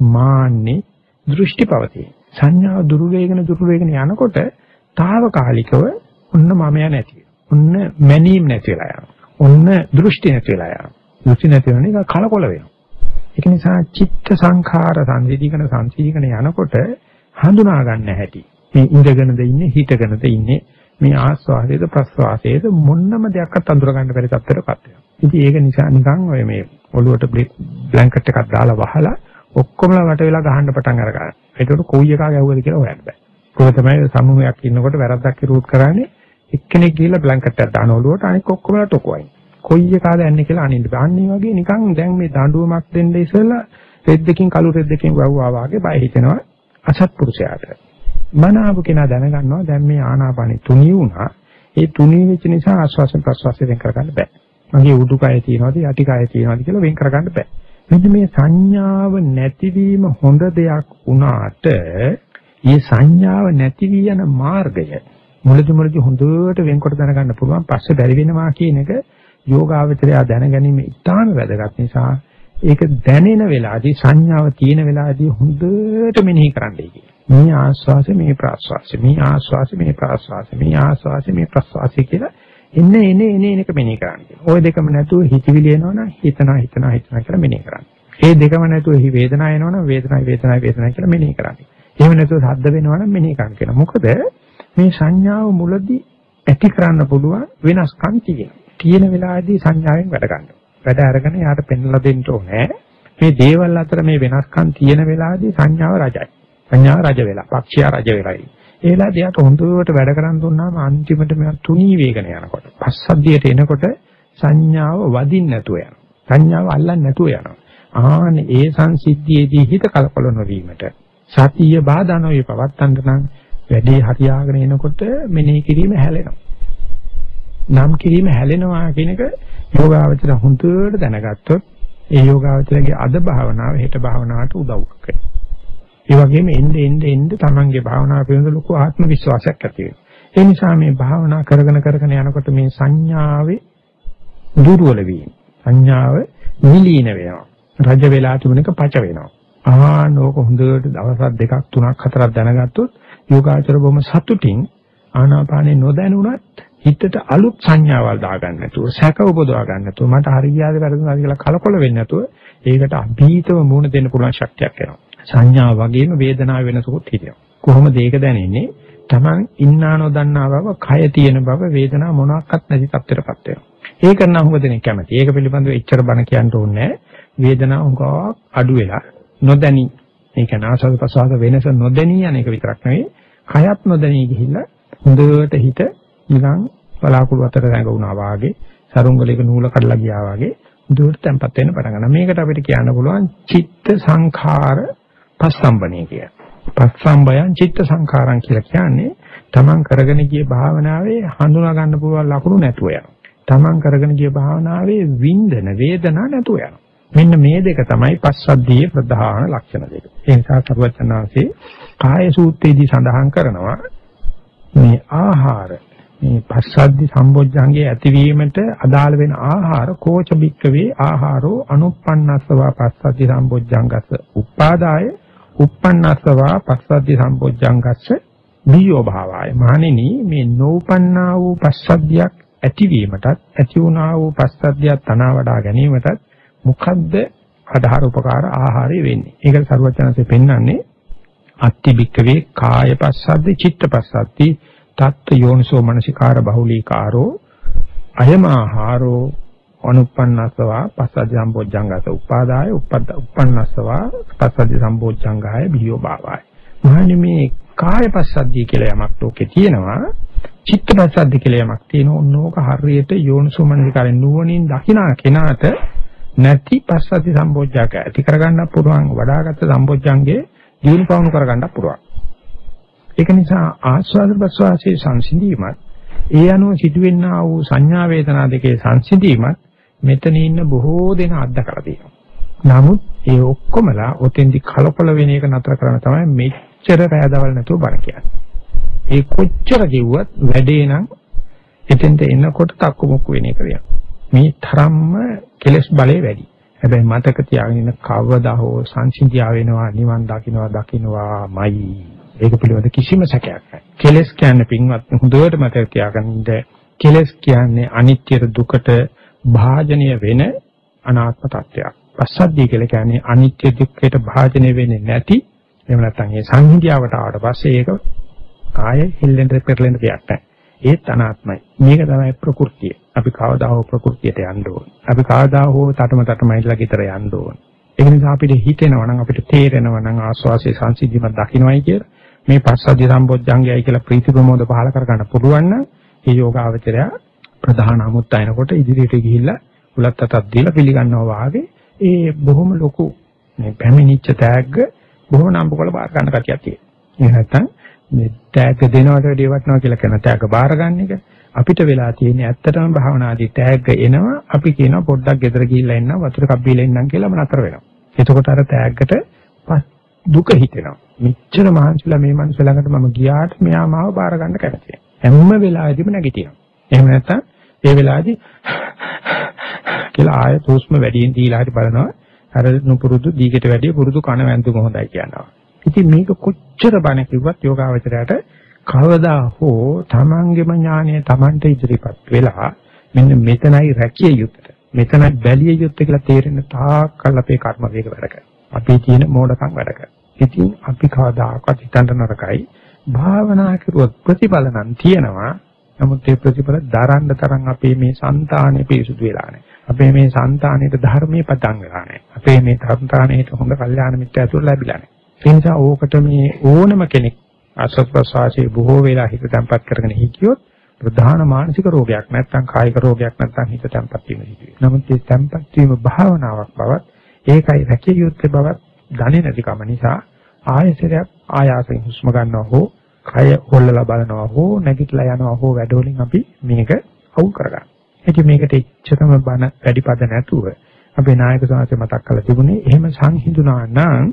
මාන්නේ දෘෂ්ටි පවතී. සංඥාව දුරු වේගන දුරු වේගන යනකොට తాවකාලිකව ඔන්න මම යන නැති. ඔන්න මැනීම් නැති වෙලා යනවා. ඔන්න දෘෂ්ටි නැති වෙලා යනවා. දෘෂ්ටි නැති වෙන එක කලකොල වෙනවා. ඒක නිසා චිත්ත සංඛාර සංසිධිකන සංසිධිකන යනකොට හඳුනා ගන්න හැටි. මේ ඉඳගෙනද ඉන්නේ හිටගෙනද ඉන්නේ මේ ආස්වාදයේද ප්‍රස්වාසයේද මොන්නම දෙයක්වත් අඳුර ගන්න බැරි තත්ත්වයකටපත් වෙනවා. ඉතින් ඒක නිසා නිකන් ඔය මේ ඔළුවට බ්ලැන්කට් එකක් දාලා වහලා ඔක්කොමලා වට වෙලා ගහන්න පටන් අර ගන්නවා. ඒකට කොයි එකා ගැව්වද කියලා හොයන්න බෑ. කොහොම තමයි සමූහයක් ඉන්නකොට වැරද්දක් කිරුවොත් කරන්නේ එක්කෙනෙක් ගිහලා බ්ලැන්කට් එකක් දාන ඔළුවට අනික ඔක්කොමලා ටොකවයි. කොයි එකාද යන්නේ කියලා අනින්න බෑ. අන්න ඒ වගේ නිකන් දැන් මේ දඬුවමක් දෙන්න ඉස්සෙල්ලා රෙද්දකින් කළු රෙද්දකින් වව්වා වාගේ බය හිතෙනවා අසත්පුරුෂයාට. මනාව කෙනා දැනගන්නවා දැන් මේ ආනාපානෙ තුනී වුණා. ඒ තුනී වෙච්ච නිසා ආස්වාස ප්‍රස්වාසයෙන් කරගන්න බෑ. මගේ උඩුකය තියෙනවද යටිකය තියෙනවද කියලා වෙන් කරගන්න බෑ. මෙන්න මේ සංඥාව නැතිවීම හොඳ දෙයක් වුණාට මේ සංඥාව නැති වී යන මාර්ගය මුලදි මුලදි හොඳට වෙන්කොට දැනගන්න පුළුවන් පස්සේ බැරි වෙනවා කියන එක යෝගාවචරය දැන ගැනීම ඉතාම වැදගත් නිසා ඒක දැනෙන වෙලාවදී සංඥාව තියෙන වෙලාවදී හොඳට මෙනෙහි කරන්නයි කියන්නේ. මේ ආස්වාසය මේ ප්‍රාස්වාසය මේ ආස්වාසය මේ ප්‍රාස්වාසය මේ ආස්වාසය මේ ප්‍රාස්වාසය කියලා එන්නේ එන්නේ එන්නේ එනක මෙනෙහි කරන්නේ. ওই දෙකම නැතුව හිතවිලි එනවනම් හිතනවා හිතනවා හිතනවා කියලා මෙනෙහි කරන්නේ. ඒ දෙකම නැතුව වේදනාව එනවනම් වේදනාවයි වේදනාවයි වේදනාවයි කියලා මෙනෙහි කරන්නේ. එහෙම නැතුව ශබ්ද වෙනවනම් මෙනෙහි කරන්න කියලා. මොකද මේ සංඥාව මුලදී ඇති කරන්න පුළුවන් වෙනස්කම් තියෙනවා. තියෙන වෙලාවේදී සංඥාවෙන් වැඩ ගන්නවා. වැඩ අරගෙන යාට පෙන්ලා දෙන්න ඕනේ. මේ දේවල් අතර මේ වෙනස්කම් තියෙන වෙලාවේදී සංඥාව රජයි. සංඥාව රජ වෙලා, පක්ෂියා රජ වෙලයි. ඒ වෙලාවේදී යාට හොඳට වැඩ කරන් දුන්නාම අන්තිමට මේ තුනී වේගන යනකොට, පස්සද්ධියට එනකොට සංඥාව වදින්න නැතුව යනවා. සංඥාව අල්ලන්නේ නැතුව යනවා. ආනේ ඒ සංසිද්ධියේදී හිත කලකොල නොවීමට සතිය බාධා නොවේ පවත්තන්න නම් වැඩේ හරියාගෙන එනකොට මෙනෙහි කිරීම හැලෙනවා. නම් කිරීම හැලෙනවා කියන එක යෝගාවචර හුදුවට දැනගත්තොත් ඒ යෝගාවචරගේ අද භාවනාව හෙට භාවනාවට උදව්වක් වෙනවා. ඒ වගේම එnde එnde එnde තමන්ගේ භාවනාව පිළිබඳ ලොකු ආත්ම විශ්වාසයක් ඇති වෙනවා. ඒ නිසා මේ භාවනා කරගෙන කරගෙන යනකොට මේ සංඥාවේ දුර්වල වීම සංඥාව නිලීන වෙනවා. රජ වෙලා තිබුණක පච වෙනවා. ආනෝක හොඳට දවස් දෙකක් තුනක් හතරක් දැනගත්තොත් යෝගාචර බොම සතුටින් ආනාපානේ නොදැනුණත් හිතට අලුත් සංඥාවල් දාගන්න නැතුව සැක උපදවා ගන්න නැතුව මට හරියට වැරදුනාද කියලා කලකොල වෙන්නේ නැතුව ඒකට අභීතව මුහුණ දෙන්න පුළුවන් ශක්තියක් එනවා. සංඥා වගේම වේදනාව වෙනසකුත් හිතෙනවා. කොහොමද ඒක දැනෙන්නේ? Taman ඉන්නා නොදන්නා බව, කය තියෙන බව, වේදනාව මොනක්වත් නැති තත්ත්වයටපත් වෙනවා. ඒක නම් හුඟ දෙනෙක් කැමති. ඒක පිළිබඳව එච්චර බණ කියන්න ඕනේ වේදනාව හුඟක් අඩු වෙලා නොදැනි. ඒ කියන්නේ ආසද ප්‍රසආද වෙනස නොදැනී යන එක විතරක් නෙවෙයි, කයත් නොදැනී ගිහිල්ලා හොඳට හිත නිකන් බලාකුළු අතර රැඟුණා වාගේ සරුංගලයක නූල කඩලා ගියා වාගේ දුරට තැම්පත් වෙන්න පටන් ගන්නවා. මේකට අපිට කියන්න පුළුවන් චිත්ත සංඛාර පස්සම්බනේ කිය. පස්සම්බයං චිත්ත සංඛාරං කියලා කියන්නේ තමන් කරගෙන ගිය භාවනාවේ හඳුනා ගන්න පුළුවන් ලකුණු නැතුව යනවා. තමන් කරගෙන ගිය භාවනාවේ වින්දන වේදනා නැතුව යනවා. මෙන්න මේ දෙක තමයි පස්සද්ධියේ ප්‍රධාන ලක්ෂණ දෙක. ඒ නිසා සර්වචනාංශේ කාය සූත්‍රයේදී සඳහන් කරනවා මේ ආහාර මේ පස්සද්ධි සම්බොජ්ජංගේ ඇතිවීමට අදාළ වෙන ආහාර කෝච බික්කවේ ආහාරෝ අනුප්පන්නස්සවා පස්සද්ධි සම්බොජ්ජංගස්ස. උපාදාය උප්පන්නස්සවා පස්සද්ධි සම්බොජ්ජංගස්ස බියෝ භාවය. මහණෙනි මේ නෝපන්නා වූ පස්සද්ධියක් ඇතිවීමටත් ඇති වුණා වූ පස්සද්ධියක් තනවා වඩා ගැනීමටත් මොකද්ද ආධාර උපකාර ආහාරය වෙන්නේ? ඒකට සරුවචනanse පෙන්වන්නේ අත්ති බික්කවේ කාය පස්සද්ධි චිත්ත පස්සද්ධි තත්ත්ව යෝනිසෝ මනසිකාර බහුලීකාරෝ අයමාහාරෝ අනුප්පන්නස්සවා පස්සද්ධි සම්බොජ්ජංගස උපාදාය උපද්ද උප්පන්නස්සවා පස්සද්ධි සම්බොජ්ජංගාය බියෝ භාවය. මහනි මේ කාය පස්සද්ධිය කියලා යමක් ලෝකේ තියෙනවා චිත්ත පස්සද්ධි කියලා යමක් තියෙනවා ඕනෝක හරියට යෝනිසෝ මනසිකාරෙන් නුවණින් දකිනා කෙනාට නැති පස්සද්ධි සම්බොජ්ජංග ඇති කරගන්න පුළුවන් වඩාගත් සම්බොජ්ජංගේ දිනු පවණු කරගන්න පුළුවන්. ඒක නිසා ආස්වාද ප්‍රසවාසයේ සංසිඳීමත් ඒ අනුව සිදුවෙනා වූ සංඥා වේදනා දෙකේ සංසිඳීමත් මෙතන ඉන්න බොහෝ දෙනා අත්දකලා තියෙනවා. නමුත් ඒ ඔක්කොමලා ඔතෙන්දි කලකොල වෙන එක නතර කරන්න තමයි මෙච්චර පෑදවල් නැතුව බණ කියන්නේ. ඒ කොච්චර කිව්වත් වැඩේ නම් එතෙන්ට එනකොට තක්කමුක්කු වෙන එක වෙනවා. මේ තරම්ම කෙලස් බලය වැඩි. හැබැයි මතක තියාගෙන ඉන්න කවදා හෝ සංසිඳියා වෙනවා නිවන් දකින්නවා දකින්නවාමයි. ඒක පිළිබඳ කිසිම සැකයක් නැහැ. කෙලස් කියන්නේ පින්වත් හොඳට මතක තියාගන්න කෙලස් කියන්නේ අනිත්‍ය දුකට භාජනීය වෙන අනාත්ම තත්ත්වයක්. පස්සද්ධිය කියලා කියන්නේ අනිත්‍ය දුක්ඛයට භාජනය වෙන්නේ නැති එහෙම නැත්නම් ඒ සංහිඳියාවට ආවට පස්සේ ඒක ආයෙ හිල්ලෙන් පෙරලෙන්න දෙයක් නැහැ. ඒත් අනාත්මයි. මේක තමයි ප්‍රകൃතිය. අපි කවදා හෝ ප්‍රകൃතියට යන්න ඕන. අපි කවදා හෝ තටම තටමයිලා ගිතර යන්න ඕන. ඒ නිසා අපිට හිතෙනවා නම් අපිට තේරෙනවා නම් ආස්වාසේ සංසිද්ධියක් දකින්නයි කියලා මේ පස්සද්ධි සම්බොජ්ජංගයයි කියලා ප්‍රීති ප්‍රමෝද පහල කරගන්න පුළුවන් නම් ඒ යෝගාවචරය ප්‍රධාන අමුත්තයිනකොට ඉදිරියට ගිහිල්ලා උලත් අතක් දීලා පිළිගන්නවා වාගේ ඒ බොහොම ලොකු මේ පැමිණිච්ච තෑග්ග බොහොම නම්බුකල බාර ගන්න කතියක් තියෙනවා. ඒ නැත්තම් මේ ටැග් දෙනවට වැඩිය වටනවා කියලා කියන ටැග් බාරගන්න එක අපිට වෙලා තියෙන්නේ ඇත්තටම භාවනාදී ටැග් එනවා අපි කියනවා පොඩ්ඩක් ගෙදර ගිහිල්ලා එන්න වතුර කබ්බිලා එන්නම් කියලා නතර වෙනවා. එතකොට අර ටැග්කට දුක හිතෙනවා. මෙච්චර මහන්සිලා මේ මනුස්ස ළඟට මම ගියාට මෙයා මාව බාර ගන්න කැමතියි. හැම වෙලාවෙදිම නැගිටිනවා. එහෙම නැත්නම් ඒ වෙලාවේදී [laughs] කියලා ආයෙත් හුස්ම වැඩියෙන් දීලා හරි බලනවා. අර නුපුරුදු දීකට වැඩිය පුරුදු කන වැන්දුම හොඳයි කියනවා. ඉතින් මේක කොච්චර බණ කිව්වත් යෝගාවචරයට කවදා හෝ තමන්ගේම ඥානය තමන්ට ඉදිරිපත් වෙලා මෙන්න මෙතනයි රැකිය යුත්තේ. මෙතනයි බැලිය යුත්තේ කියලා තේරෙන තාක්කල් අපේ කර්ම වේග වැඩ කරනවා. අපේ තියෙන මෝඩකම් වැඩ කරනවා. ඉතින් අපි කවදාකවත් හිතන්න නරකයි. භාවනා කරුවොත් ප්‍රතිඵල නම් තියෙනවා. නමුත් ඒ ප්‍රතිඵල දරන්න තරම් අපේ මේ సంతානෙ පිසුදු වෙලා නැහැ. අපේ මේ సంతානෙට ධර්මයේ පදන් වෙලා නැහැ. අපේ මේ సంతානෙට හොඳ කල්යාණ මිත්‍ර ඇතුළ ලැබිලා නැහැ. ඒ නිසා ඕකට මේ ඕනම කෙනෙක් ආස්වාද ප්‍රසවාසයේ බොහෝ වෙලා හිත තැම්පත් කරගෙන හිටියොත් ප්‍රධාන මානසික රෝගයක් නැත්නම් කායික රෝගයක් නැත්නම් හිත තැම්පත් වීම සිදුවේ. නමුත් මේ තැම්පත් වීම භාවනාවක් බවත් ඒකයි රැකිය යුත්තේ බවත් දන්නේ නැතිකම නිසා ආයසරයක් ආයාසයෙන් හුස්ම ගන්නවා හෝ කය හොල්ලලා බලනවා හෝ නැගිටලා යනවා හෝ වැඩවලින් අපි මේක අවුල් කරගන්නවා. ඉතින් මේකට එච්චරම බන වැඩිපද නැතුව අපේ නායක සමාජය මතක් කරලා තිබුණේ එහෙම සංහිඳුනා නම්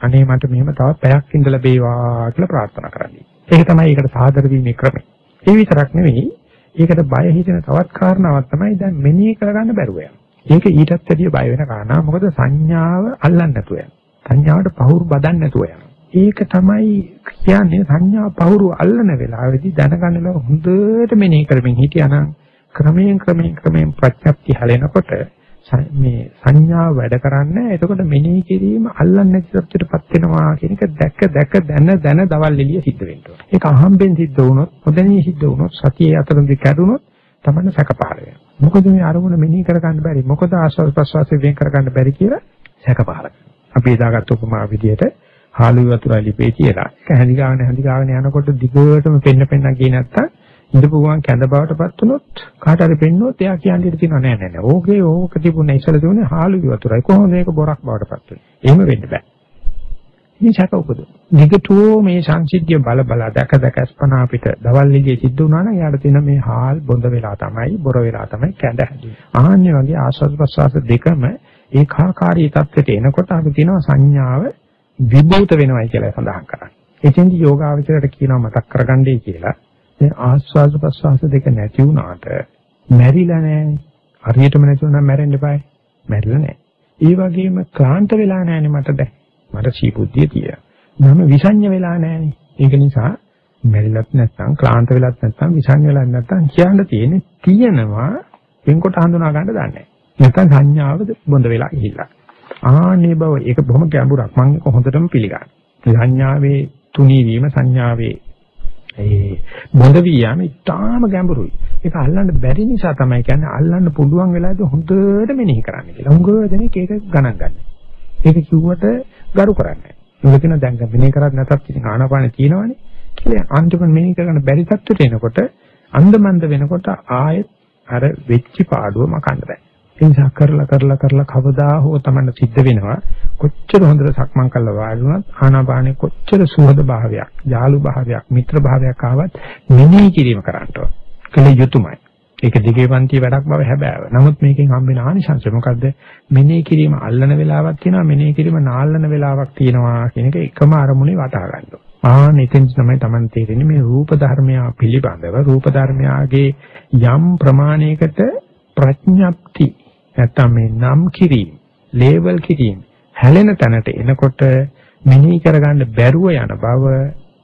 අනේ මට මෙහෙම තව පැයක් ඉඳලා බේවා කියලා ප්‍රාර්ථනා කරන්නේ. ඒක තමයි ඒකට සාදර වීමේ ක්‍රමය. ඒ විතරක් නෙවෙයි ඒකට බය හිතෙන තවත් කාරණාවක් තමයි දැන් මෙනෙහි කරගන්න බැරුව යනවා. ඒක ඊටත් වැඩිය බය වෙන කාරණා. මොකද සංඥාව අල්ලන්නේ නැතුව යනවා. සංඥාවට පහුරු බදන්නේ නැතුව යනවා. ඒක තමයි කියන්නේ සංඥා පහුරු අල්ලන වෙලාවේදී දැනගන්නලා හොඳට මෙනෙහි කරමින් හිටියානම් ක්‍රමයෙන් ක්‍රමයෙන් ක්‍රමයෙන් ප්‍රත්‍යක්ෂ හැලෙනකොට මේ සංඥා වැඩ කරන්නේ එතකොට මෙනෙහි කිරීම අල්ලන්නේ නැති තත්ත්වයටපත් වෙනවා කියන එක දැක දැක දැන දැන දවල් එළිය සිද්ධ වෙනවා. ඒක අහම්බෙන් සිද්ධ වුණොත්, හොදෙනිය සිද්ධ වුණොත්, සතියේ අතරින්දි කැඩුනොත් තමයි සැක පහළ වෙනවා. මොකද මේ අරමුණ මෙනෙහි කරගන්න බැරි, මොකද ආස්වාද ප්‍රසවාසයෙන් වෙන් කරගන්න බැරි කියලා සැක පහළ වෙනවා. අපි එදාගත් උපමා විදියට හාලු වතුරයි ලිපේ කියලා. ඒක හැඳි ගාගෙන හැඳි ගාගෙන යනකොට දිගටම පෙන්න පෙන්න ගියේ නැත්තම් ඉඳපු ගමන් කැඳ බවටපත් වුණොත් කාට හරි පෙන්නොත් එයා කියන්නේ තියෙනවා නෑ නෑ නෑ. ඕකේ ඕක තිබුණේ ඉස්සල තිබුණේ හාලු වතුරයි. කොහොමද මේක බොරක් බවටපත් වෙන්නේ? එහෙම වෙන්න බෑ. මේ සැක උපදු. නිගටෝ මේ සංසිද්ධිය බල බල දැක දැක ස්පනා අපිට දවල් එළියේ සිද්ධ වුණා නම් යාට තියෙන මේ හාල් බොඳ වෙලා තමයි බොර වෙලා තමයි කැඳ හැදෙන්නේ. ආන්නේ වගේ ආස්වාද ප්‍රසවාස දෙකම ඒකාකාරී තත්ත්වයට එනකොට අපි කියනවා සංඥාව විභූත වෙනවයි කියලා සඳහන් කරන්නේ. එතෙන්දි යෝගාවචරයට කියනවා මතක් කරගන්නයි කියලා. දැන් ආස්වාද ප්‍රසවාස දෙක නැති වුණාට මැරිලා නැහැ. හරියටම නැතුණා මැරෙන්න eBay. මැරිලා නැහැ. ඒ වගේම ක්ලාන්ත වෙලා නැහැනේ මට දැන්. මට සීබුද්ධිය තියෙනවා. මම විසඤ්ඤ වෙලා නැහැනේ. ඒක නිසා මැරිලත් නැත්නම් ක්ලාන්ත වෙලත් නැත්නම් විසඤ්ඤ වෙලත් නැත්නම් කියන්න තියෙන්නේ තියෙනවා වෙන්කොට හඳුනා ගන්න දන්නේ නැහැ. නැත්නම් සංඥාවද බොඳ වෙලා ගිහිල්ලා. ආනේ බව ඒක බොහොම ගැඹුරක්. මම ඒක හොඳටම පිළිගන්නවා. සංඥාවේ තුනී වීම සංඥාවේ ඒ බොඳ වියම ඉතාම ගැඹුරුයි. ඒක අල්ලන්න බැරි නිසා තමයි කියන්නේ අල්ලන්න පුළුවන් වෙලාවදී හොඳට මෙනෙහි කරන්න කියලා. උංගව දෙනෙක් ඒක ගණන් ගන්න. ඒක කිව්වට ගරු කරන්නේ. මොකද කියන දැන් මෙනෙහි කරත් නැතත් ඉතින් ආනාපානෙ තියෙනවනේ. කියලා අන්තිමට මෙනෙහි කරගන්න බැරි තත්ත්වයට එනකොට අන්දමන්ද වෙනකොට ආයෙත් අර වෙච්ච පාඩුව මකන්න බෑ. ඒ නිසා කරලා කරලා කරලා කවදා හෝ තමයි සිද්ධ වෙනවා. කොච්චර හොඳට සක්මන් කළා වාඩි වුණත් ආනාපානෙ කොච්චර සුහද භාවයක් යාලු භාවයක් මිත්‍ර භාවයක් ආවත් මෙනෙහි කිරීම කරන්න ඕන. කළ යුතුයමයි ඒක දිගේපන්ති වැඩක් බව හැබෑව. නමුත් මේකෙන් හම්බෙන ආනිසංශය මොකද්ද? මෙනෙහි කිරීම අල්ලන වෙලාවක් තියෙනවා මෙනෙහි කිරීම නාල්ලන වෙලාවක් තියෙනවා කියන එක එකම අරමුණේ වටහා ගන්න ඕන. ආ නිතෙන් තමයි Taman තේරෙන්නේ මේ රූප ධර්මය පිළිබඳව රූප ධර්මයාගේ යම් ප්‍රමාණයකට ප්‍රඥප්ති. නැත්තම් මේ නම් කිරීම, ලේබල් කිරීම හැලෙන තැනට එනකොට මෙනෙහි කරගන්න බැරුව යන බව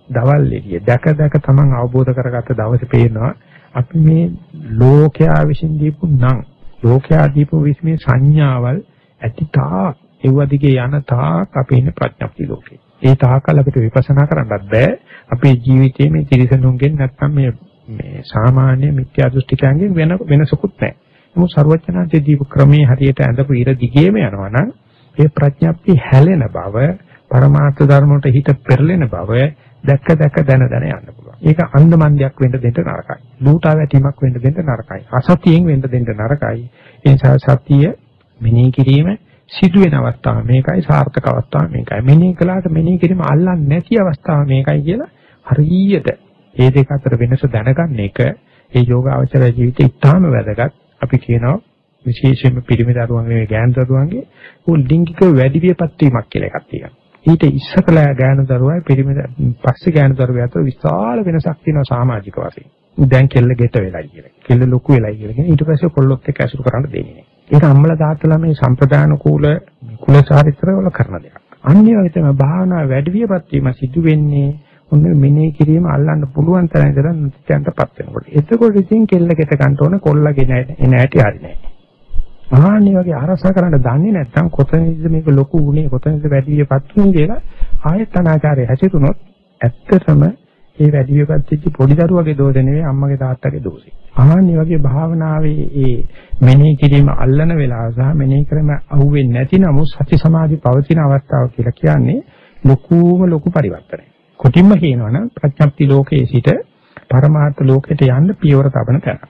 දවල් එළිය දැක දැක තමන් අවබෝධ කරගත්ත දවසේ පේනවා අපි මේ ලෝකයා විසින් දීපු නම් ලෝකයා දීපු විශ්මේ සංඥාවල් ඇති තා ඒව දිගේ යන තාක් අපි ඉන්නේ ප්‍රඥප්ති ලෝකේ. ඒ තාකල් අපිට විපස්සනා කරන්නත් බෑ. අපේ ජීවිතයේ මේ ත්‍රිසනුන්ගෙන් නැත්තම් මේ මේ සාමාන්‍ය මිත්‍යා දෘෂ්ටිකයන්ගෙන් වෙන වෙනසකුත් නැහැ. මොහොත ਸਰවඥාන්සේ දීපු ක්‍රමයේ හරියට ඇඳපු ඉර දිගේම යනවා නම් ඒ ප්‍රඥප්ති හැලෙන බව පරමාර්ථ ධර්ම වලට හිත පෙරලෙන බව දැක්ක දැක දැන දැන යන්න පුළුවන්. ඒක අන්දමන්දයක් වෙන්න දෙන්න නරකයි. ලූටා වැටීමක් වෙන්න දෙන්න නරකයි. අසතියෙන් වෙන්න දෙන්න නරකයි. ඒ නිසා සතිය මෙනෙහි කිරීම සිදුවෙන අවස්ථාව මේකයි සාර්ථක අවස්ථාව මේකයි. මෙනෙහි කළාට මෙනෙහි කිරීම අල්ලන්නේ නැති අවස්ථාව මේකයි කියලා හරියට මේ දෙක අතර වෙනස දැනගන්න එක ඒ යෝගාවචර ජීවිතේ ඉතාම වැදගත්. අපි කියනවා විශේෂයෙන්ම පිරිමි දරුවන්ගේ ගෑනු දරුවන්ගේ උ ලිංගික වැඩි වියපත් වීමක් කියලා එකක් තියෙනවා. ඊට ඉස්සකලා ගෑනු දරුවයි පිරිමි පස්සේ ගෑනු දරුවෝ අතර විශාල වෙනසක් තියෙනවා සමාජික වශයෙන්. දැන් කෙල්ල ගෙට වෙලයි කියලා. කෙල්ල ලොකු වෙලයි කියලා. ඊට පස්සේ කොල්ලොත් එක්ක ඇසුරු කරන්න දෙන්නේ නැහැ. ඒක අම්මලා තාත්තලා මේ සම්ප්‍රදාන කූල කුල චාරිත්‍රවල කරන දෙයක්. අනිත් වගේ තමයි භාවනා වැඩි වියපත් වීම සිදු වෙන්නේ ඔන්න මෙනෙහි කිරීම අල්ලන්න පුළුවන් තරම් ඉඳලා නිත්‍යන්ටපත් වෙනකොට. එතකොට ඉතින් කෙල්ල ගෙට ගන්න ඕන කොල්ලගෙන එන ඇටි හරිනේ. ආන්නේ වගේ අරසා කරන්න දන්නේ නැත්නම් කොතනද මේක ලොකු උනේ කොතනද වැඩි වියපත් උනේ කියලා ආයත් අනාචාරය හැසිරුණොත් ඇත්තටම ඒ වැඩි වියපත් වෙච්ච පොඩි දරුවගේ දෝෂ නෙවෙයි අම්මගේ තාත්තගේ දෝෂේ. ආන්නේ වගේ භාවනාවේ ඒ මෙනෙහි කිරීම අල්ලන වෙලාව සහ මෙනෙහි කරම අහුවෙන්නේ නැති නමුත් සති සමාධි පවතින අවස්ථාව කියලා කියන්නේ ලොකුම ලොකු පරිවර්තනයක්. කොටින්ම කියනවනම් ප්‍රඥප්ති ලෝකයේ සිට පරමාර්ථ ලෝකයට යන්න පියවර තබන තැන.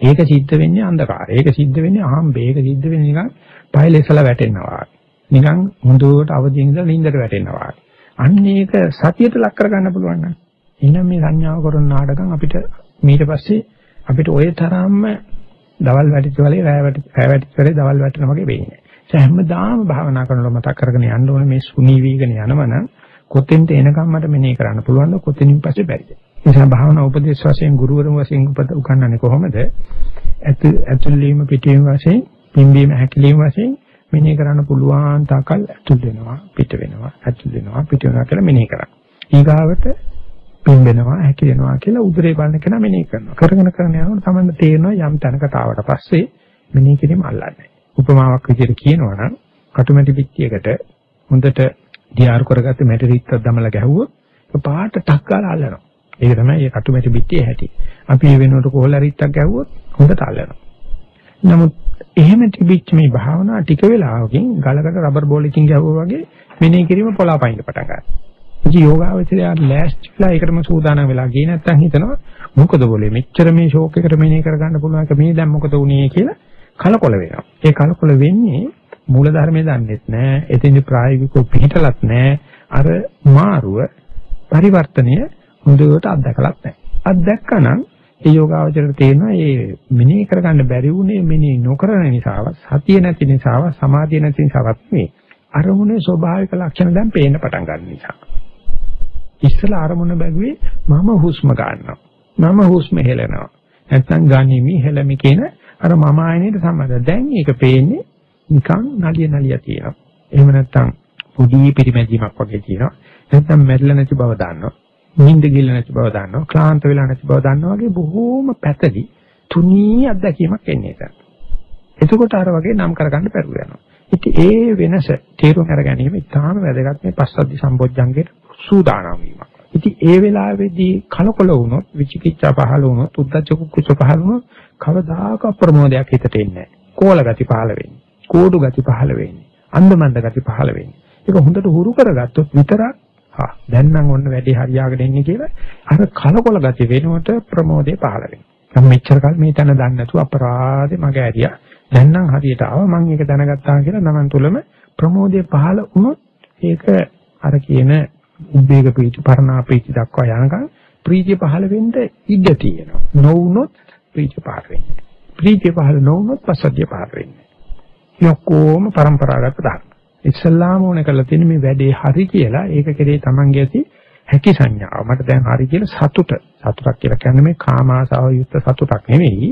ඒක සිද්ධ වෙන්නේ අන්ධකාරය. ඒක සිද්ධ වෙන්නේ අහම්බේ. ඒක සිද්ධ වෙන්නේ නිකන් පයලෙසලා වැටෙනවා. නිකන් හොඳට අවදිින් ඉඳලා නින්දට වැටෙනවා. අන්න ඒක සතියට ලක් කරගන්න පුළුවන් නම් එහෙනම් මේ සංඥාව කරන නාටකම් අපිට ඊට පස්සේ අපිට ওই තරම්ම දවල් වැටිච්ච වෙලේ රැය වැටිච්ච වෙලේ දවල් වැටෙනවා වගේ වෙන්නේ. ඒ හැමදාම භාවනා කරනකොට මතක් කරගෙන යන්න ඕනේ මේ සුනී වීගෙන යනවනම් කොතෙන්ට එනකම් මට මෙනේ කරන්න පුළුවන්ද කොතනින් පස්සේ බැරිද? ඒ නිසා භාවනා උපදේශ වශයෙන් ගුරුවරුන් වශයෙන් උපද උගන්වන්නේ කොහොමද? ඇතු ඇතුළීම පිටවීම වශයෙන් පිම්බීම හැකිලිම වශයෙන් මෙනේ කරන්න පුළුවන් තාකල් ඇතුල් වෙනවා පිට වෙනවා ඇතුල් වෙනවා පිට වෙනවා කියලා මෙනේ කරන්න. ඊගාවට පිම්බෙනවා හැකිලෙනවා කියලා උදරේ බලන කෙනා මෙනේ කරනවා. කරගෙන කරගෙන යනකොට තමයි තේරෙනවා යම් තැනකට ආවට පස්සේ මෙනේ කිරීම අල්ලන්නේ. උපමාවක් විදිහට කියනවා නම් කටුමැටි පිටියකට හොඳට දියාරු කරගත්ත මැටි රිත්තක් දමලා ගැහුවොත් පාට ටක් ගාලා අල්ලනවා. ඒක තමයි මේ කටුමැටි පිටියේ හැටි. අපි මේ වෙනකොට කොහොල රිත්තක් ගැහුවොත් හොඳට අල්ලනවා. නමුත් එහෙම තිබිච්ච මේ භාවනා ටික වෙලාවකින් ගලකට රබර් බෝලකින් ගැහුවා වගේ මෙනේ කිරීම පොළාපයින් පටන් ගන්නවා. ඉතින් යෝගාවචරය ලෑස්තිලා ඒකටම සූදානම් වෙලා ගියේ නැත්නම් හිතනවා මොකද બોලේ මෙච්චර මේ ෂෝක් එකට මෙනේ කරගන්න පුළුවන් එක මේ දැන් මොකද වුනේ කියලා කලකොල වෙනවා. ඒ කලකොල වෙන්නේ මූල ධර්මයේ දන්නෙත් නැහැ. එතෙන්දි ප්‍රායෝගිකව පිළිටලත් නැහැ. අර මාරුව පරිවර්තනය හොඳට අත්දකලත් නැහැ. අත්දැක්කනම් ඒ යෝගාවචරයට තේරෙනවා මේ මෙනෙහි කරගන්න බැරි වුණේ මෙනෙහි නොකරන නිසාවත් සතිය නැති නිසාවත් සමාධිය නැති නිසාවත් මේ අරමුණේ ස්වභාවික ලක්ෂණ දැන් පේන්න පටන් ගන්න නිසා. ඉස්සලා අරමුණ බැලුවේ මම හුස්ම ගන්නවා. මම හුස්ම හෙලනවා. නැත්නම් ගනිමි හෙලමි කියන අර මම ආයනයට සම්බන්ධ. දැන් ඒක පේන්නේ නිකන් නලිය නලිය තියෙනවා. එහෙම නැත්නම් පොඩි පිරිමැදීමක් වගේ තියෙනවා. නැත්නම් මැරිලා නැති බව දන්නවා. නිින්ද ගිල්ල නැති බව දන්නවා. ක්ලාන්ත වෙලා නැති බව දන්නවා වගේ බොහෝම පැතලි තුනී අත්දැකීමක් එන්නේ ඒක. එතකොට අර වගේ නම් කරගන්න පෙරු යනවා. ඉතින් ඒ වෙනස තේරුම් අර ගැනීම ඉතාම වැදගත් මේ පස්සද්ධි සම්බොජ්ජංගයේ සූදානම් වීමක්. ඉතින් ඒ වෙලාවේදී කලකොල වුණොත් විචිකිච්ඡා පහළ වුණොත් උද්දච්ච කුච්ච පහළ වුණොත් කවදාක ප්‍රමෝදයක් හිතට එන්නේ නැහැ. කෝල ගති පහළ වෙන්නේ. කෝඩු ගති පහළ වෙන්නේ. අන්දමන්ද ගති පහළ වෙන්නේ. ඒක හොඳට හුරු කරගත්තොත් විතරක් හා දැන් නම් ඔන්න වැඩි හරියාගෙන ඉන්නේ කියලා අර කලකොල ගති වෙනුවට ප්‍රමෝදේ පහළ වෙනවා. මම මෙච්චර කල් මේ තැන දන්නේ නැතුව අපරාධේ මගේ ඇරියා. දැන් නම් හරියට ආව මම ඒක දැනගත්තා කියලා නමන් තුලම ප්‍රමෝදේ පහළ වුණොත් ඒක අර කියන උද්වේග ප්‍රීති පරණා ප්‍රීති දක්වා යනකම් ප්‍රීතිය පහළ වෙන්න ඉඩ තියෙනවා. නොවුනොත් ප්‍රීතිය පහළ වෙන්නේ. ප්‍රීතිය පහළ නොවුනොත් පසද්ධිය පහළ වෙන්නේ. යොක්කෝම પરම්පරාගත ධර්ම. ඉස්සල්ලාම ඕනේ කරලා තියෙන මේ වැඩේ හරි කියලා ඒක කෙරේ Tamange ඇති හැකි සංඥාව. මට දැන් හරි කියලා සතුට. සතුටක් කියලා කියන්නේ මේ කාමාසාව යුක්ත සතුටක් නෙවෙයි.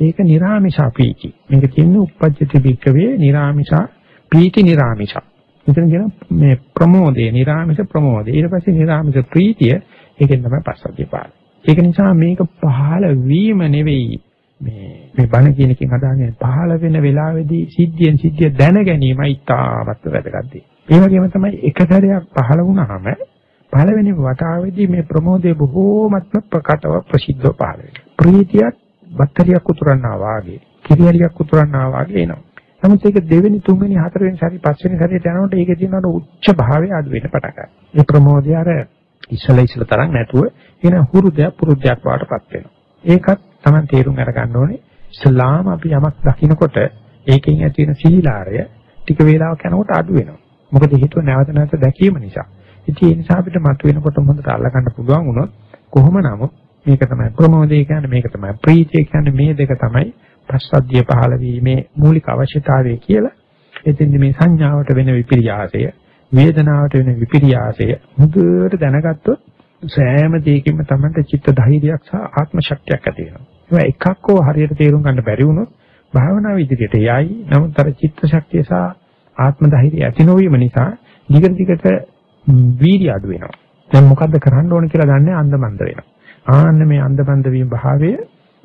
ඒක නිර්ාමිෂා පීති. මේක කියන්නේ uppajjati bhikkave නිර්ාමිෂා පීති නිර්ාමිෂා. මෙතන කියන මේ ප්‍රමෝදේ නිර්ාමිෂ ප්‍රමෝදේ. ඊට පස්සේ නිර්ාමිෂ ප්‍රීතිය ඒකෙන් තමයි පස්සද්ධිය පාඩේ. ඒක නිසා මේක පහළ වීම නෙවෙයි මේ මේ බණ කියන එකෙන් අදහන්නේ පහළ වෙන වෙලාවේදී සිද්ධියෙන් සිද්ධිය දැන ගැනීමයි තාමත් වැදගත් දෙය. ඒ වගේම තමයි එක සැරයක් පහළ වුණාම පළවෙනි වතාවේදී මේ ප්‍රමෝදය බොහෝමත්ම ප්‍රකටව ප්‍රසිද්ධව පහළ වෙනවා. ප්‍රීතියක් බත්තරියක් උතුරනවා වාගේ, කිරියලියක් උතුරනවා වාගේ එනවා. නමුත් ඒක දෙවෙනි, තුන්වෙනි, හතරවෙනි සැරේ, පස්වෙනි සැරේට යනකොට ඒකේ තියෙන උච්ච භාවය අඩු වෙන පටන් ගන්නවා. මේ ප්‍රමෝදය අර ඉස්සල ඉස්සල තරම් නැතුව එන හුරුදයක් පුරුද්දයක් වාටපත් වෙනවා. ඒකත් Taman තේරුම් අරගන්න ඕනේ. ඉස්ලාම අපි යමක් දකිනකොට ඒකෙන් ඇති වෙන සීලාරය ටික වේලාවක් යනකොට අඩු වෙනවා. මොකද හේතුව නැවත නැවත දැකීම නිසා. ඉතින් ඒ නිසා අපිට මතුවෙනකොට හොඳට අල්ලගන්න පුළුවන් වුණොත් කොහොම නමුත් මේක තමයි ප්‍රමෝදය කියන්නේ මේක තමයි ප්‍රීතිය කියන්නේ මේ දෙක තමයි පස්සද්ධිය පහළ වීමේ මූලික අවශ්‍යතාවය කියලා. එතෙන්දි මේ සංඥාවට වෙන විපිරියාසය, වේදනාවට වෙන විපිරියාසය මුදුවට දැනගත්තොත් සෑම දෙයකින්ම තමයි චිත්ත ධෛර්යයක් සහ ආත්ම ශක්තියක් ඇති වෙනවා. ඒවා එකක්කෝ හරියට තේරුම් ගන්න බැරි වුණොත් භාවනාව ඉදිරියට යයි. නමුත් අර චිත්ත ශක්තිය සහ ආත්ම ධෛර්යය ඇති නොවීම නිසා දිගට දිගට වීර්ය අඩු වෙනවා. දැන් මොකද්ද කරන්න ඕන කියලා දන්නේ අන්දමන්ද වෙනවා. ආන්න මේ අන්දමන්ද වීම භාවය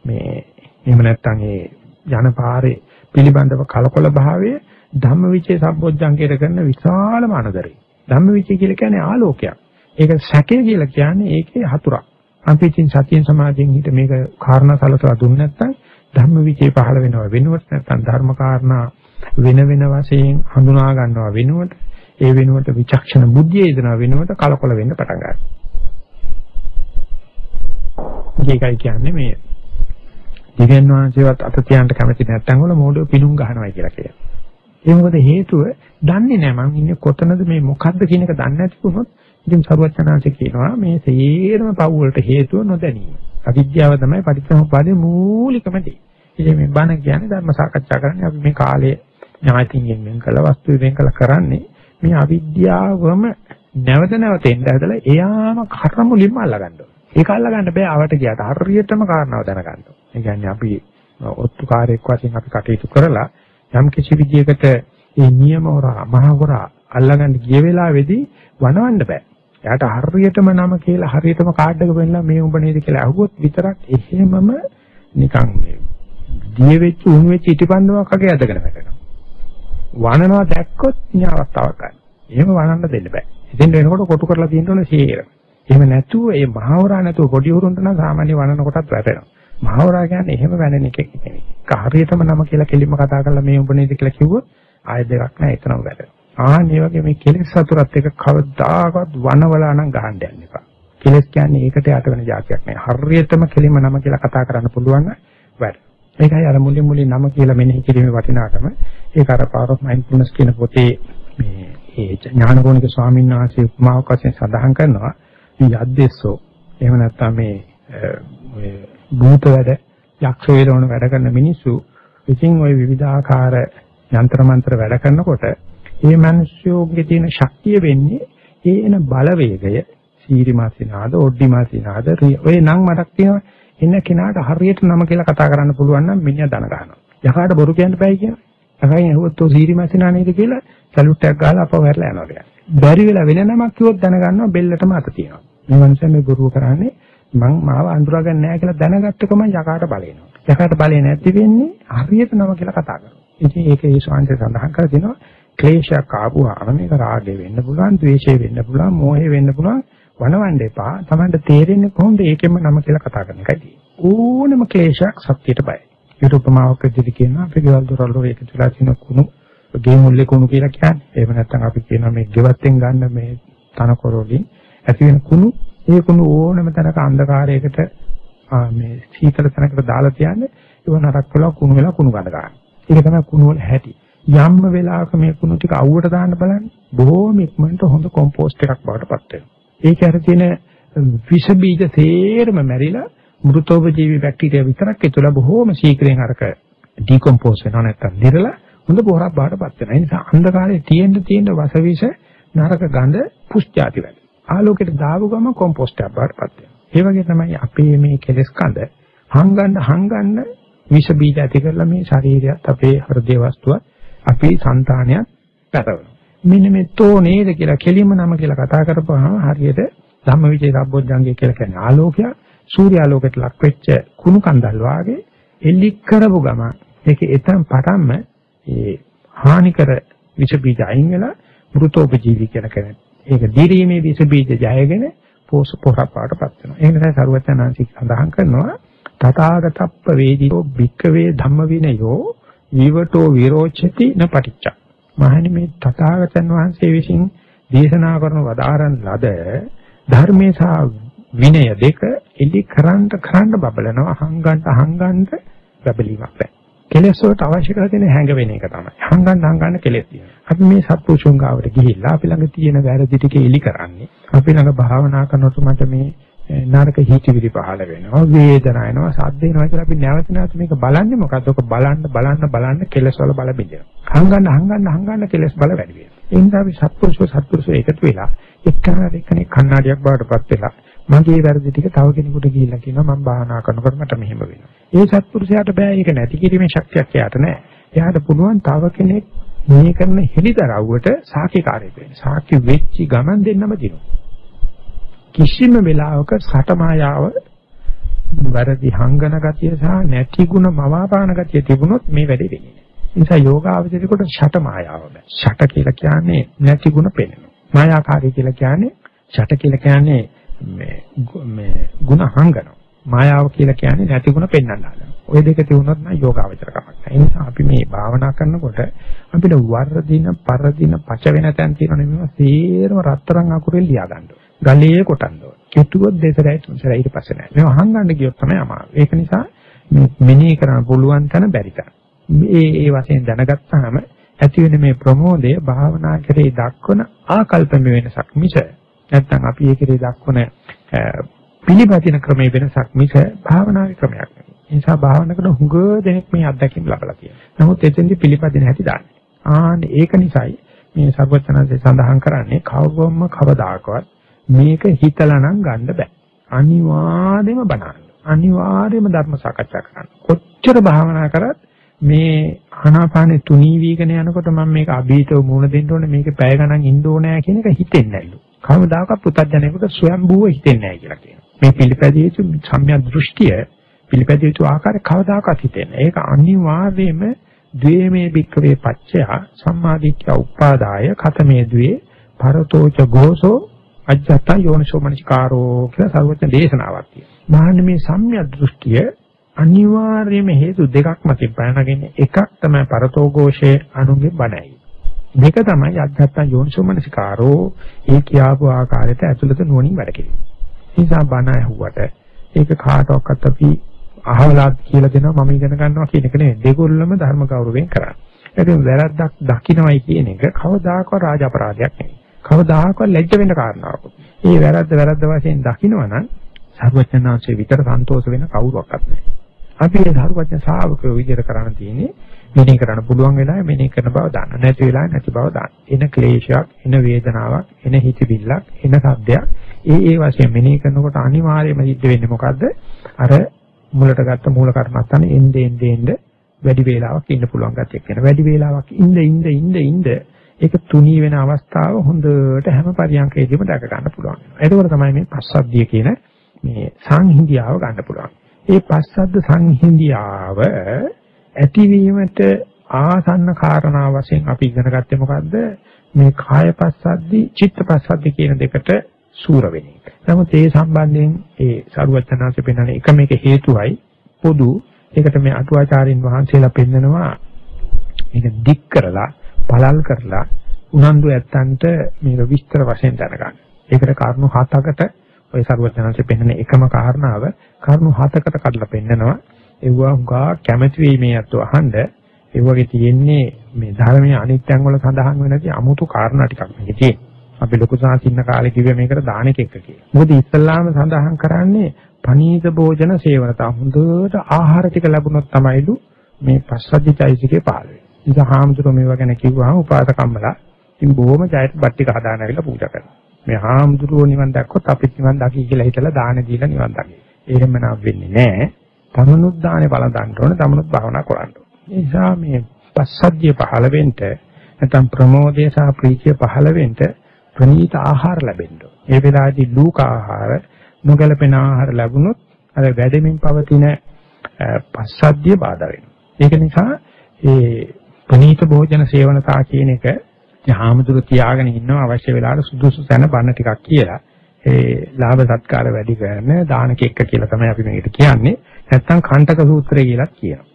මේ එහෙම නැත්නම් ඒ යන පාරේ පිළිබඳව කලකොල භාවය ධම්මවිචේ සම්බොජ්ජංගයට කරන විශාලම අනදරේ. ධම්මවිචේ කියලා කියන්නේ ආලෝකයක්. ඒක සැකේ කියලා කියන්නේ ඒකේ හතුරක්. අපි ඉතින් සතියෙන් සමාධියෙන් හිට මේක කාරණා සලසලා දුන්නේ නැත්නම් ධම්මවිචේ පහළ වෙනව වෙනුවට නැත්නම් ධර්ම කාරණා වෙන වෙන වශයෙන් හඳුනා ගන්නවා වෙනුවට ඒ වෙනුවට විචක්ෂණ බුද්ධිය යොදනවා වෙනුවට කලකොල වෙන්න පටන් ගන්නවා. ඒකයි කියන්නේ මේ දිව්‍යන් වහන්සේවත් අත තියන්න කැමති නැත්නම් වල මෝඩෝ පිණුම් ගහනවා කියලා කියනවා. ඒ මොකද හේතුව දන්නේ නැහැ මං ඉන්නේ කොතනද මේ මොකද්ද කියන එක දන්නේ නැති වුණොත් ඉතින් සරුවචනාංශ කියනවා මේ සේරම පව් වලට හේතුව නොදැනීම. අවිද්‍යාව තමයි පටිච්චසමුප්පාදේ මූලිකම දේ. ඉතින් මේ බණ කියන්නේ ධර්ම සාකච්ඡා කරන්නේ අපි මේ කාලයේ ඥාතියෙන් වෙන් කළ වස්තු වෙන් කළ කරන්නේ මේ අවිද්‍යාවම නැවත නැවත එන්න හදලා එයාම කර්මුලින්ම අල්ලගන්නවා. ඒක අල්ලගන්න බෑ ආවට ගියාට හරියටම කාරණාව දැනගන්න. ඒ කියන්නේ අපි ඔත්තුකාරයෙක් වශයෙන් අපි කටයුතු කරලා යම් කිසි විදියකට මේ නියම හොරා මහ හොරා අල්ලගන්න ගිය වෙලාවේදී වනවන්න බෑ. එයාට හරියටම නම කියලා හරියටම කාඩ් එක පෙන්නලා මේ උඹ නේද කියලා අහුවොත් විතරක් එහෙමම නිකන් මේ දිය වෙච්ච උණු වෙච්ච ඉටිපන්දුවක් වගේ ඇදගෙන වැටෙනවා. වනනවා දැක්කොත් ඉන්නේ අවස්ථාවක් ගන්න. එහෙම වනන්න දෙන්න බෑ. ඉතින් වෙනකොට කොටු කරලා තියෙන්න ඕනේ සීර. එහෙම නැතුව ඒ මහවරා නැතුව පොඩි උරුන්ට නම් සාමාන්‍ය වනන කොටත් වැටෙනවා. මහවරා කියන්නේ එහෙම වැනෙන එකක් නෙවෙයි. කාර්යයටම නම කියලා කෙලින්ම කතා කරලා මේ උඹ නේද කියලා කිව්වොත් ආයෙ දෙකක් නැහැ එතනම වැටෙනවා. ආහනේ වගේ මේ කෙලෙස් සතුරත් එක කවදාකවත් වනවලා නම් ගහන්න යන්න එපා. කෙලෙස් කියන්නේ ඒකට යට වෙන જાතියක් නෑ. හරියටම කෙලිම නම කියලා කතා කරන්න පුළුවන් නම් වැඩ. ඒකයි අර මුලින් මුලින් නම කියලා මෙනෙහි කිරීමේ වටිනාකම. ඒක අර පාවර් ඔෆ් මයින්ඩ්ෆුල්නස් කියන පොතේ මේ ඒ ඥානගෝණික ස්වාමීන් වහන්සේ උපමාවක් වශයෙන් සඳහන් කරනවා යද්දෙස්සෝ. එහෙම නැත්නම් මේ භූත වැඩ යක්ෂ වේලවන වැඩ කරන මිනිස්සු ඉතින් ওই විවිධාකාර යంత్ర මන්ත්‍ර වැඩ කරනකොට මේ මිනිස්සුගේ තියෙන ශක්තිය වෙන්නේ ඒ එන බලවේගය සීරිමාසිනාද ඔඩ්ඩිමාසිනාද ඔය නම් මතක් තියෙනවා එන්න කෙනාට හරියට නම කියලා කතා කරන්න පුළුවන් නම් මිනිහා දන ගන්නවා. යකාට බොරු කියන්න බෑ කියනවා. යකෙන් ඇහුවොත් ඔය සීරිමාසිනා නේද කියලා සැලුට් එකක් ගහලා අපව හැරලා යනවා කියන්නේ. බැරි වෙලා වෙන නමක් කිව්වොත් දැනගන්නවා බෙල්ලටම අත තියෙනවා. මේ මනුස්සයා මේ බොරුව කරන්නේ මං මාව අඳුරගන්නේ නැහැ කියලා දැනගත්තකම යකාට බලේනවා. යකාට බලේ නැති වෙන්නේ හරියට නම කියලා කතා කරනවා. ඉතින් ඒක ඒ ශාන්තිය සඳහන් කර දෙනවා ක්ලේශයක් ආපුවාම මේක රාගය වෙන්න පුළුවන්, ද්වේෂය වෙන්න පුළුවන්, මෝහය වෙන්න පුළුවන්. වනවන්න එපා. Tamanට තේරෙන්නේ කොහොමද ඒකෙම නම කියලා කතා කරන එකයි. ඕනම ක්ලේශයක් සත්‍යයට බයයි. ඊට උපමාවක් විදිහට කියනවා අපි ගෙවල් දොරවල් වල එකතු වෙලා තියෙන කුණු ගේ මුල්ලේ කුණු කියලා කියන්නේ. එහෙම නැත්නම් අපි කියනවා මේ ගෙවත්තෙන් ගන්න මේ තනකොරවලින් ඇති වෙන කුණු ඒ කුණු ඕනම තැනක අන්ධකාරයකට මේ සීතල තැනකට දාලා තියන්නේ ඒව නරක් වෙලා කුණු වෙලා කුණු ගන්න ගන්න. ඒක තමයි කුණු වල හැටි. යම්ම වෙලාවක මේ කුණු ටික අවුවට දාන්න බලන්න බොහොම ඉක්මනට හොඳ කොම්පෝස්ට් එකක් බවට පත් වෙනවා. ඒක ඇර තියෙන විෂ බීජ තේරම මැරිලා මෘතෝපජීවී බැක්ටීරියා විතරක් ඒතුල බොහොම ශීඝ්‍රයෙන් අරක ඩිකම්පෝස් වෙනවා නැත්තම් දිරලා හොඳ පොහොරක් බවට පත් වෙනවා. ඒ නිසා අන්ධකාරයේ තියෙන්න තියෙන වසවිෂ නරක ගඳ පුස්ජාති වැඩි. ආලෝකයට දාපු ගම කොම්පෝස්ට් එකක් බාටපත් වෙනවා. ඒ වගේ තමයි අපේ මේ කෙලස් කඳ හංගන්න හංගන්න විෂ බීජ ඇති කරලා මේ ශරීරයත් අපේ හෘදේ වස්තුවත් අපේ సంతානයත් පැටවෙනවා. මෙන්න මේ තෝ නේද කියලා කෙලින්ම නම කියලා කතා කරපුවාම හරියට ධම්මවිචේ සම්බොජ්ජංගය කියලා කියන්නේ ආලෝකය සූර්යාලෝකයට ලක් වෙච්ච කුණු කන්දල් වාගේ එලි කරපු ගම ඒක එතන පටන්ම ඒ හානිකර විෂ බීජ අයින් වෙලා මෘතෝපජීවි කියලා කියන්නේ ඒක දිරීමේ විස බීජ ජයගෙන පෝස පොරක් පාටපත් වෙනවා. ඒ නිසා සරුවචනාංශික සඳහන් කරනවා තථාගතප්ප වේදිතෝ භික්කවේ ධම්ම විනයෝ විවටෝ විරෝචති න පටිච්ච. මහණනි මේ තථාගතයන් වහන්සේ විසින් දේශනා කරන වදාරන් ලද ධර්මයේ සහ විනය දෙක එලි කරන්ට කරන්ට බබලනවා හංගන්ට හංගන්ට බබලීමක් නැහැ. කෙලෙස් වලට අවශ්‍ය කරලා තියෙන හැඟ වෙන එක තමයි. හංගන්න හංගන්න කෙලෙස් තියෙනවා. අපි මේ සත්පුරුෂුන් ගාවට ගිහිල්ලා අපි ළඟ තියෙන වැරදි ටික එලි කරන්නේ. අපි ළඟ භාවනා කරනකොට මට මේ නරක හිතිවිලි පහළ වෙනවා වේදනාව එනවා සද්ද එනවා කියලා අපි නැවත නැවත මේක බලන්නේ මොකද්ද? ඔක බලන්න බලන්න බලන්න කෙලස් වල බල බිඳිනවා. හංගන්න හංගන්න හංගන්න කෙලස් බල වැඩි වෙනවා. ඒ නිසා අපි සත්පුරුෂෝ සත්පුරුෂෝ එකතු වෙලා එක්කනට එක්කෙනෙක් කණ්ණාඩියක් බවට පත් වෙලා මගේ වැරදි ටික තව කෙනෙකුට ගිහිල්ලා කියනවා මම භාවනා කරනකොට මට මෙහෙම වෙනවා. ඒ සත්පුරුෂයාට බෑ ඒක නැති කිරීමේ ශක්තියක් එයාට නැහැ. එයාට පුළුවන් තව කෙනෙක් මේ කරන හෙලිදරව්වට සාක්ෂිකාරයෙක් වෙන්න. සාක්ෂි වෙච්චි ගමන් දෙන්නම දිනුවා. කිසිම වෙලාවක සටමායාව වැරදි හංගන ගතිය සහ නැති ಗುಣ මවාපාන ගතිය තිබුණොත් මේ වැඩේ වෙන්නේ නැහැ. නිසා යෝගාවචරිකට ෂටමායාව බෑ. ෂට කියලා කියන්නේ නැති ಗುಣ පෙන්වනවා. මායාකාරී කියලා කියන්නේ ෂට කියලා කියන්නේ මේ මේ ಗುಣ හංගනවා. මායාව කියලා කියන්නේ නැති ಗುಣ පෙන්වන්න හදනවා. ওই දෙක තියුණොත් නම් යෝගාවචර කමක් නැහැ. ඒ නිසා අපි මේ භාවනා කරනකොට අපිට වර්ධින, පරදින, පච වෙන තැන් තියෙනවනේ මේවා සේරම රත්තරන් අකුරෙන් ලියා ගන්න ඕනේ. ගලේ කොටන්න ඕනේ. කෙටුවොත් දෙසරයි තුන්සරයි ඊට පස්සේ නෑ. මේව හංගන්න ගියොත් තමයි අමාරු. ඒක නිසා මේ මෙනෙහි කරන්න පුළුවන් තැන බැරි තැන. මේ ඒ වශයෙන් දැනගත්තාම ඇති වෙන මේ ප්‍රමෝදය භාවනා කරේ දක්වන ආකල්පම වෙනසක් මිස නැත්නම් අපි ඒකේ දක්වන පිළිපදින ක්‍රමයේ වෙනසක් මිස භාවනාවේ ක්‍රමයක් නෙවෙයි. ඒ නිසා භාවනා කරන හුඟ දෙනෙක් මේ අත්දැකීම් ලබලා තියෙනවා. නමුත් එතෙන්දි පිළිපදින හැටි දාන්නේ. ආන්න ඒක නිසායි මේ සර්වචනන්සේ සඳහන් කරන්නේ කවවම කවදාකවත් මේක හිතලා නම් ගන්න බෑ. අනිවාර්යයෙන්ම බලන්න. අනිවාර්යයෙන්ම ධර්ම සාකච්ඡා කරන්න. කොච්චර භාවනා කරත් මේ ආනාපානෙ තුනී වීගෙන යනකොට මම මේක අභීතව මුණ දෙන්න ඕනේ මේක පැය ගණන් ඉන්න ඕනේ කියන එක හිතෙන්නේ නැල්ලු. කවදාකවත් පුතඥයෙකුට ස්වයම්බූව හිතෙන්නේ නැහැ කියලා කියනවා. මේ පිළිපැදිය යුතු සම්‍යක් දෘෂ්ටිය පිළිපැදිය යුතු ආකාරය කවදාකවත් හිතෙන්නේ. ඒක අනිවාර්යයෙන්ම ද්වේමේ භික්කවේ පච්චය සම්මාදිට්ඨිය උපාදාය කතමේ ද්වේ පරතෝච ගෝසෝ අජ්ජත යෝනිසෝ මනසිකාරෝ කියලා සර්වඥ දේශනාවක් තියෙනවා. මහන්නේ මේ සම්‍යක් දෘෂ්ටිය අනිවාර්යයෙන්ම හේතු දෙකක් මතින් පැනගෙන එකක් තමයි පරතෝഘോഷයේ අනුගේ බණයි. දෙක තමයි අජ්ජත යෝනිසෝ මනසිකාරෝ ඒ කියාපු ආකාරයට ඇතුළත නුවණින් වැඩ කිරීම. නිසා බණ ඇහුවට ඒක කාටවත් අපි අහවලාත් කියලා දෙනවා මම ඉගෙන ගන්නවා කියන එක නෙවෙයි. දෙගොල්ලම ධර්ම ගෞරවයෙන් කරන්නේ. ඒකෙන් වැරද්දක් දකින්නයි කියන එක කවදාකවත් රාජ අපරාධයක් නෙවෙයි. කවදාහක්වත් ලැජ්ජ වෙන්න කාරණාවක්. මේ වැරද්ද වැරද්ද වශයෙන් දකින්නවනම් සර්වඥාන්සේ විතර සන්තෝෂ වෙන කවුරක්වත් නැහැ. අපි ඒ ධර්මඥ ශ්‍රාවකයෝ විදිහට කරන්න තියෙන්නේ මෙනෙහි කරන්න පුළුවන් වෙලාවෙ මෙනෙහි කරන බව දාන්න. නැති වෙලාවෙ නැති බව දාන්න. එන ක්ලේශයක්, එන වේදනාවක්, එන හිතවිල්ලක්, එන සද්දයක් ඒ ඒ වශයෙන් මෙනෙහි කරනකොට අනිවාර්යයෙන්ම සිද්ධ වෙන්නේ මොකද්ද? අර මුලට ගත්ත මූල කර්මස්ථානේ එnde ende ende වැඩි වේලාවක් ඉන්න පුළුවන් ගැතියක් වෙන. වැඩි වේලාවක් ඉඳ ඉඳ ඉඳ ඉඳ ඒක තුනී වෙන අවස්ථාව හොඳට හැම පරියන්කේදීම දැක ගන්න පුළුවන්. එතකොට තමයි මේ පස්සද්ධිය කියන මේ සංහිඳියාව ගන්න පුළුවන්. ඒ පස්සද්ද සංහිඳියාව ඇතිවීමට ආසන්න කාරණා වශයෙන් අපි ඉගෙන ගත්තේ මොකද්ද? මේ කාය පස්සද්දි, චිත්ත පස්සද්දි කියන දෙකට සූර වෙන එක. නමුත් ඒ සම්බන්ධයෙන් ඒ සරුවචනාංශ පෙන්වන්නේ එක මේක හේතුවයි පොදු ඒකට මේ අටුවාචාරින් වහන්සේලා පෙන්නනවා මේක දික් කරලා පළල් කරලා උනන්දු ඇත්තන්ට මේක විස්තර වශයෙන් දැනගන්න. ඒකට කරුණු හතකට ඔය සරුවචනanse පෙන්වන එකම කාරණාව කරුණු හතකට කඩලා පෙන්නනවා. ඒවා හුඟා කැමැති වෙයි මේ අතෝ අහන්න. ඒ වගේ තියෙන්නේ මේ ධර්මයේ අනිත්‍යංග වල සඳහන් වෙන නැති අමුතු කාරණා ටිකක් මේකේ තියෙන්නේ. අපි ලොකු සාසින්න කාලේ කිව්වේ මේකට දානෙක එක කියලා. මොකද ඉස්ලාම සඳහන් කරන්නේ පනීත භෝජන සේවනත හොඳට ආහාර ටික ලැබුණොත් තමයිලු මේ පස්සද්ධි චෛසිකේ පහළ වෙන්නේ. ඉතින් හාමුදුරුවෝ මේවා ගැන කිව්වහම උපාසකම්මලා ඉතින් බොහොම ජයත් බට්ටි කහ දාන ඇවිල්ලා පූජා කරනවා. මේ හාමුදුරුවෝ නිවන් දැක්කොත් අපිත් නිවන් දකි කියලා හිතලා දාන දීලා නිවන් දකි. එහෙම නම් වෙන්නේ නැහැ. තමනුත් දානේ බලඳන්න ඕනේ, තමනුත් භාවනා කරන්න ඕනේ. ඒ නිසා මේ පස්සද්ධිය පහළ වෙන්න නැත්නම් ප්‍රමෝදය සහ ප්‍රීතිය පහළ වෙන්න ප්‍රණීත ආහාර ලැබෙන්න ඕනේ. ඒ වෙලාවේදී ලූක ආහාර, නොගැලපෙන ආහාර ලැබුණොත් අර වැඩමින් පවතින පස්සද්ධිය බාධා වෙනවා. ඒක නිසා ඒ ප්‍රනීත භෝජන සේවනතා කියන එක හාමුදුරු තියාගෙන ඉන්නවා අවශ්‍ය වෙලාවට සුදුසු තැන බන්න ටිකක් කියලා. ඒ ලාභ සත්කාර වැඩි කරන දානක එක්ක කියලා තමයි අපි මේකට කියන්නේ. නැත්තම් කණ්ඩක සූත්‍රය කියලාත් කියනවා.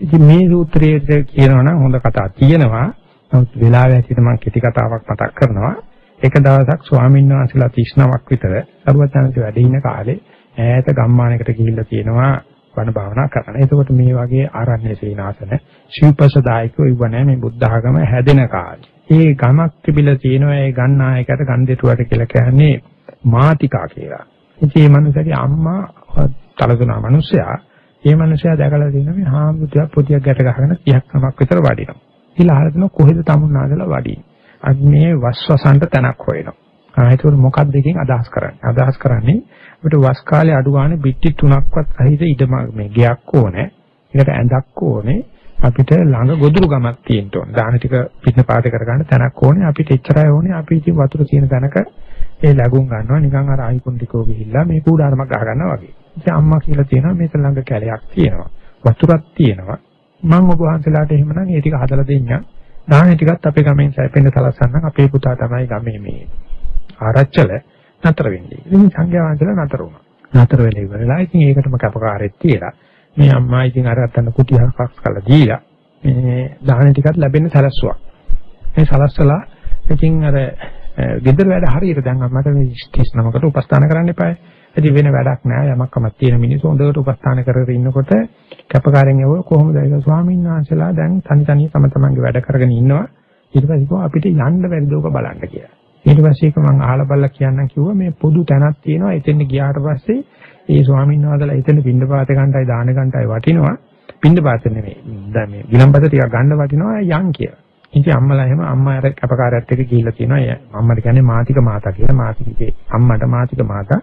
ඉතින් මේ සූත්‍රයේ කියනවා නම් හොඳ කතා තියෙනවා. නමුත් වෙලාව ඇතුළත මම කෙටි කතාවක් මතක් කරනවා. එක දවසක් ස්වාමීන් වහන්සේලා 39ක් විතර සරුවචනන්සේ වැඩ ඉන්න කාලේ ඈත ගම්මානයකට ගිහිල්ලා තියෙනවා බණ භාවනා කරන්න. එතකොට මේ වගේ ආරණ්‍ය සීනාසන ශිල්පසදායකව ඉව නැහැ මේ බුද්ධ ආගම හැදෙන කාලේ. ඒ ගමක් තිබිලා තියෙනවා ඒ ගන්නායකට ගන්දෙටුවට කියලා කියන්නේ මාතිකා කියලා. ඉතින් මේ මනුස්සයාගේ අම්මා තලතුණා මනුස්සයා ඒ මනුස්සයා දැකලා තියෙනවා මේ හාමුදුරුවෝ පොතියක් ගැට ගහගෙන 30ක් නමක් විතර වඩිනවා. ඊළඟ ආරතන කොහෙද තමුන්නාදලා වඩින්නේ. අද මේ වස්වසන්ට තැනක් හොයනවා. ආ ඒක මොකක්ද එකකින් අදහස් කරන්නේ? අදහස් කරන්නේ අපිට වස් කාලේ අඩු ගානේ බිට්ටි තුනක්වත් සහිත ඉඩම මේ ගයක් ඕනේ. ඒකට ඇඳක් ඕනේ. අපිට ළඟ ගොදුරු ගමක් තියෙන්න ඕන. දාන ටික පිටන පාට කරගන්න තැනක් ඕනේ. අපිට එච්චරයි ඕනේ. අපි ඉතින් වතුර තියෙන තැනක ඒ ලැබුම් ගන්නවා. නිකන් අර අයිකොන්ටිකෝ ගිහිල්ලා මේ කූඩාරමක් ගහ ගන්නවා වගේ. ඉතින් අම්මා කියලා තියෙනවා මේක ළඟ කැලයක් තියෙනවා. වතුරක් තියෙනවා. මම ඔබ වහන්සේලාට එහෙමනම් ඒ ටික හදලා දෙන්නම්. දාන ටිකත් අපේ ගමෙන් සැපෙන්න සලස්සන්න අපේ පුතා තමයි ගමේ මේ ආරච්චල නතර වෙන්නේ. ඉතින් සංඝයා වහන්සේලා නතර වුණා. නතර වෙලා ඉවරලා ඉතින් ඒකටම කැපකාරයෙක් තියලා මේ අම්මා ඉතින් අර අතන කුටි හරක් කරලා දීලා මේ දාන ටිකත් ලැබෙන්න සැලසුවා. මේ සලස්සලා ඉතින් අර ගෙදර වැඩ හරියට දැන් අම්මට මේ 39කට උපස්ථාන කරන්න එපායි. ඉතින් වෙන වැඩක් නෑ යමක්කමක් තියෙන මිනිස්සු හොඳට උපස්ථාන කරගෙන ඉන්නකොට කැපකාරයෙන් යව කොහොමද ඒක ස්වාමීන් වහන්සේලා දැන් තනි තනි තම තමන්ගේ වැඩ කරගෙන ඉන්නවා. ඊට පස්සේ අපිට යන්න බැරිද ඔක බලන්න කියලා. ඊට පස්සේ ඒක මම අහලා බලලා කියන්නම් කිව්වා මේ පොදු තැනක් තියෙනවා. එතෙන් ගියාට පස්සේ ඒ ස්වාමීන් වහන්සේලා එතන පින්ඩපාත ගන්නටයි දාන ගන්නටයි වටිනවා. පින්ඩපාත නෙමෙයි. දැන් මේ විලම්පත ටිකක් ගන්න වටිනවා යන් කියලා. ඉතින් අම්මලා එහෙම අම්මා අර කැපකාරයත් එක්ක ගිහිල්ලා තියෙනවා. අම්මට කියන්නේ මාතික මාතා කියලා. මාතිකේ අම්මට මාතික මාතා.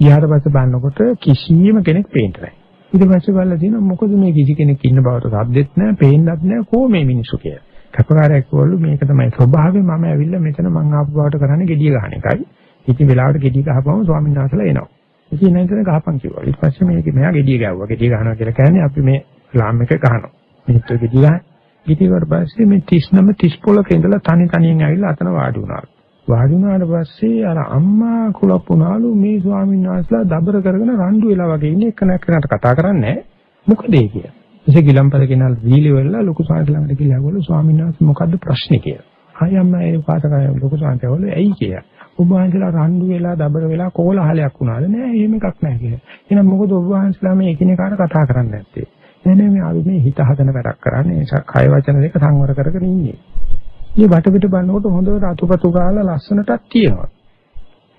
ඊට පස්සේ බලනකොට කිසියම් කෙනෙක් පේන්නේ නැහැ. ඊට පස්සේ බලලා තියෙනවා මොකද මේ කිසි කෙනෙක් ඉන්න බවට සද්දෙත් නැහැ, පේන්නත් නැහැ, කො මේ මිනිස්සු කියලා. කැපකාරයෙක් වළු මේක තමයි ස්වභාවය මම ඇවිල්ලා මෙතන මං ආපු බවට කරන්නේ gediya ගන්න එකයි. ඉතින් වෙලාවට gediya ගහපුවම ස්වාමීන් වහන්සේලා එනවා. ඉතින් නැන්තර ගහපන් කිව්වා. ඊට පස්සේ මේක මෙයා gediya ගැව්වා. gediya ගහනවා කියලා කියන්නේ අපි මේ ලාම් එක ගහනවා. මේක gediya ගහන. ඊට පස්සේ මේ 39 30 පොලක ඉඳලා තනි තනියෙන් ඇවිල්ලා අතන වාඩි වුණා. වාඩි වුණාට පස්සේ අර අම්මා කුලප්පුනාලු මේ ස්වාමීන් වහන්සේලා දබර කරගෙන රණ්ඩු වෙලා වගේ ඉන්නේ එක නැක්කනට කතා කරන්නේ මොකද ඒ කියලා. එසේ ගිලම්පද කෙනා දීලි වෙලා ලොකු සාන්ත ළඟට ගිහලා ඇහුවලු ස්වාමීන් වහන්සේ මොකද්ද ප්‍රශ්නේ කියලා. ආයි අම්මා ඒ පාතකය ලොකු සාන්ත ඇහුවලු ඇයි කියලා. ඔබ වහන්සේලා රණ්ඩු වෙලා දබර වෙලා කෝලහලයක් වුණාද නෑ එහෙම එකක් නෑ කියලා. එහෙනම් මොකද ඔබ වහන්සේලා මේ එකිනෙකාට කතා කරන්නේ නැත්තේ? නෑ නෑ මේ අපි මේ හිත හදන වැඩක් කරන්නේ. ඒ නිසා කය වචන දෙක සංවර කරගෙන ඉන්නේ. මේ වටපිට බලනකොට හොඳට අතුපතු ගාලා ලස්සනටත් තියෙනවා.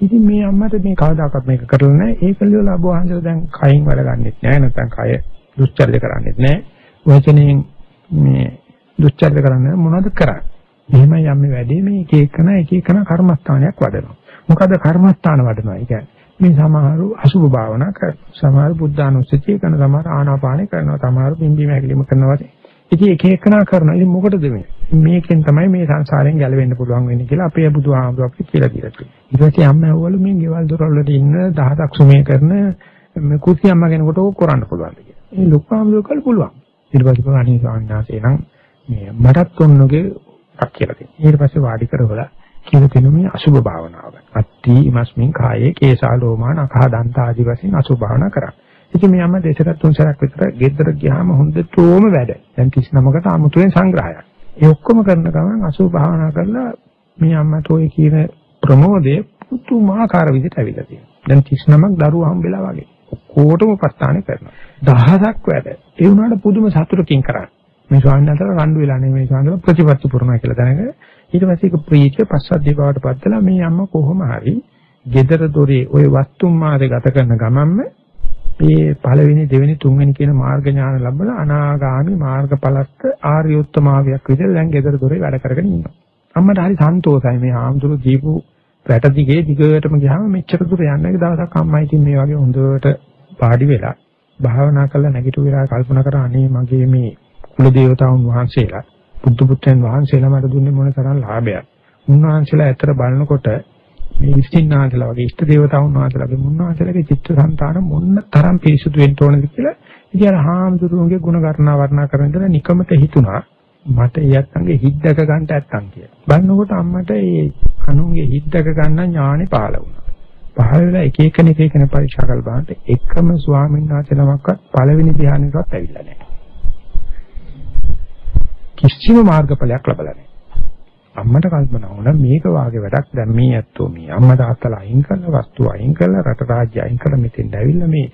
ඉතින් මේ අම්මට මේ කවදාකවත් මේක කරලා නැහැ. ඒකලිය ලබ වහන්සේලා දැන් කයින් වැඩ ගන්නෙත් නැහැ. නැත්නම් කය දුස්චර්ය කරන්නේත් නැහැ. වචනෙන් මේ දුස්චර්ය කරන්නේ මොනවද කරන්නේ? එහෙමයි යම් වැඩේ මේ එක එකන එක එකන කර්මස්ථානයක් වඩනවා. මොකද කර්මස්ථාන වඩනවා. ඒ කියන්නේ මේ සමහරු අසුභ භාවනා කරනවා. සමහරු බුද්ධානුස්සතිය කරන සමහර ආනාපානෙ කරනවා. සමහරු පිම්බීම හැකිලිම කරනවා. ඉතින් එක එකනා කරනවා. ඉතින් මොකටද මේ? මේකෙන් තමයි මේ සංසාරයෙන් ගැලවෙන්න පුළුවන් වෙන්නේ කියලා අපේ බුදුහාමුදුරුවෝ අපිට කියලා දීලා තියෙනවා. ඊට පස්සේ අම්මා ඇහුවලු මේ ගෙවල් දොරවල් වල ඉන්න දහසක් සුමේ කරන මේ කුස්සිය අම්මා කෙනෙකුට ඕක කරන්න පුළුවන් කියලා. ඒ ලොකු ආමුදුරුවෝ කල් පුළුවන්. ඊට පස්සේ කොහොම අනිත් ස්වාමීන් වහන්සේ නම් මේ මටත් ඔන්නෝගේ ක් කියලා තියෙනවා. ඊට පස්සේ වාඩි කරවලා කියලා තියෙන මේ අසුභ භාවනාව. අත්ති ඉමස්මින් කායේ කේසා ලෝමාන අකහ දන්ත ආදි වශයෙන් අසුභ භාවනා කරා. ඉතින් මේ අම්මා දෙසරත් තුන් සැරයක් විතර ගෙදර ගියාම හොඳටම වැඩ. දැන් 39කට 아무තුවෙන් සංග්‍රහයක්. ඒ ඔක්කොම කරන ගමන් අසුභ භාවනා කරලා මේ අම්මට ඔය කියන ප්‍රමෝදය පුතුමාකාර විදිහට ඇවිල්ලා තියෙනවා. දැන් 39ක් දරුවා හම්බෙලා වගේ. ඔක්කොටම ප්‍රස්ථාන කරනවා. දහසක් වැඩ. ඒ වුණාට පුදුම සතුටකින් කරන්නේ. මේ ස්වාමීන් වහන්සේලා රණ්ඩු වෙලා නෙමෙයි ස්වාමීන් වහන්සේලා ප්‍රතිපත්ති පුරනවා කියලා දැනගෙන ඊට පස්සේ ඒක ප්‍රීතිය පස්සද්ධිය බවට පත්දලා මේ අම්මා කොහොම හරි gedara dore ওই වස්තුම් මාර්ගය ගත කරන ගමන්ම මේ පළවෙනි දෙවෙනි තුන්වෙනි කියන මාර්ග ඥාන ලැබලා අනාගාමි මාර්ගඵලස්ත ආර්ය උත්තමාවියක් විදිහට දැන් gedara dore වැඩ කරගෙන ඉන්නවා. අම්මට හරි සන්තෝෂයි මේ ආම්දුරු දීපු රැට දිගේ දිගටම ගියාම මෙච්චර දුර යන්නේ දවසක් අම්මයි ඉතින් මේ වගේ හොඳට පාඩි වෙලා භාවනා කරලා නැගිටු වෙලා කල්පනා කරා අනේ මගේ මේ කුල දේවතාවුන් වහන්සේලා බුදු පුත්‍රයන් වහන්සේලා මට දුන්නේ මොන තරම් ලාභයක්. උන්වහන්සේලා ඇතර බලනකොට මේ විශ්ින්නාන්සලා වගේ ඉෂ්ට දේවතාවුන් වහන්සේලාගේ මුන්වහන්සේලාගේ චිත්තසංතාන මොන්න තරම් පිරිසුදු වෙන්න ඕනද කියලා ඉතින් අර හාමුදුරුවන්ගේ ගුණ ගණනා වර්ණනා කරන ඉඳලා නිකමට හිතුණා මට එයත්ගේ හිද්දක ගන්න නැත්තම් කියලා. බලනකොට අම්මට ඒ අනුන්ගේ හිද්දක ගන්න ඥානෙ පහළ වුණා. පහළ වෙලා එක එක එක එක පරීක්ෂා කරලා බලනකොට එකම ස්වාමීන් වහන්සේ නමක්වත් පළවෙනි ධ්‍යානෙකවත් ඇවිල්ලා නැහැ. කිසිම මාර්ගඵලයක් ලැබලා නැහැ. අම්මට කල්පනා වුණා මේක වාගේ වැඩක් දැන් මේ ඇත්තෝ මේ අම්මා තාත්තලා අයින් කරලා වස්තු අයින් කරලා රට රාජ්‍ය අයින් කරලා මෙතෙන් ඇවිල්ලා මේ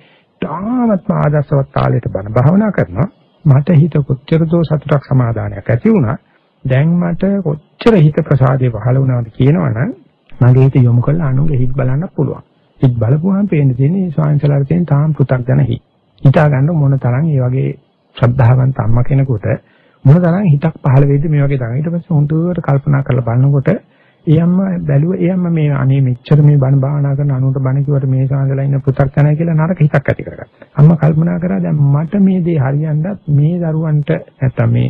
තාමත්ම ආදර්ශවත් තාලයට බණ භාවනා කරනවා. මට හිත කොච්චර දෝ සතුටක් සමාදානයක් ඇති වුණා. දැන් මට කොච්චර හිත ප්‍රසාදේ පහළ වුණාද කියනවනම් මගේ හිත යොමු කරලා අනුගේ හිත බලන්න පුළුවන්. හිත බලපුවාම පේන්න තියෙන්නේ ස්වාමීන්සලාට තියෙන තාම පෘ탁ජන හිත. හිතා ගන්න මොන තරම් ඒ වගේ ශ්‍රද්ධාවන්ත අම්මා කෙනෙකුට මොන තරම් හිතක් පහළ වෙයිද මේ වගේ තරම්. ඊට පස්සේ හොඳට කල්පනා කරලා බලනකොට ඒ අම්මා බැලුව ඒ අම්මා මේ අනේ මෙච්චර මේ බණ භාවනා කරන අනුන්ට බණ කිව්වට මේ සාන්දලා ඉන්න පුතක් නැහැ කියලා නරක හිතක් ඇති කරගත්තා. අම්මා කල්පනා කරා දැන් මට මේ දේ හරියන්නත් මේ දරුවන්ට නැත්තම් මේ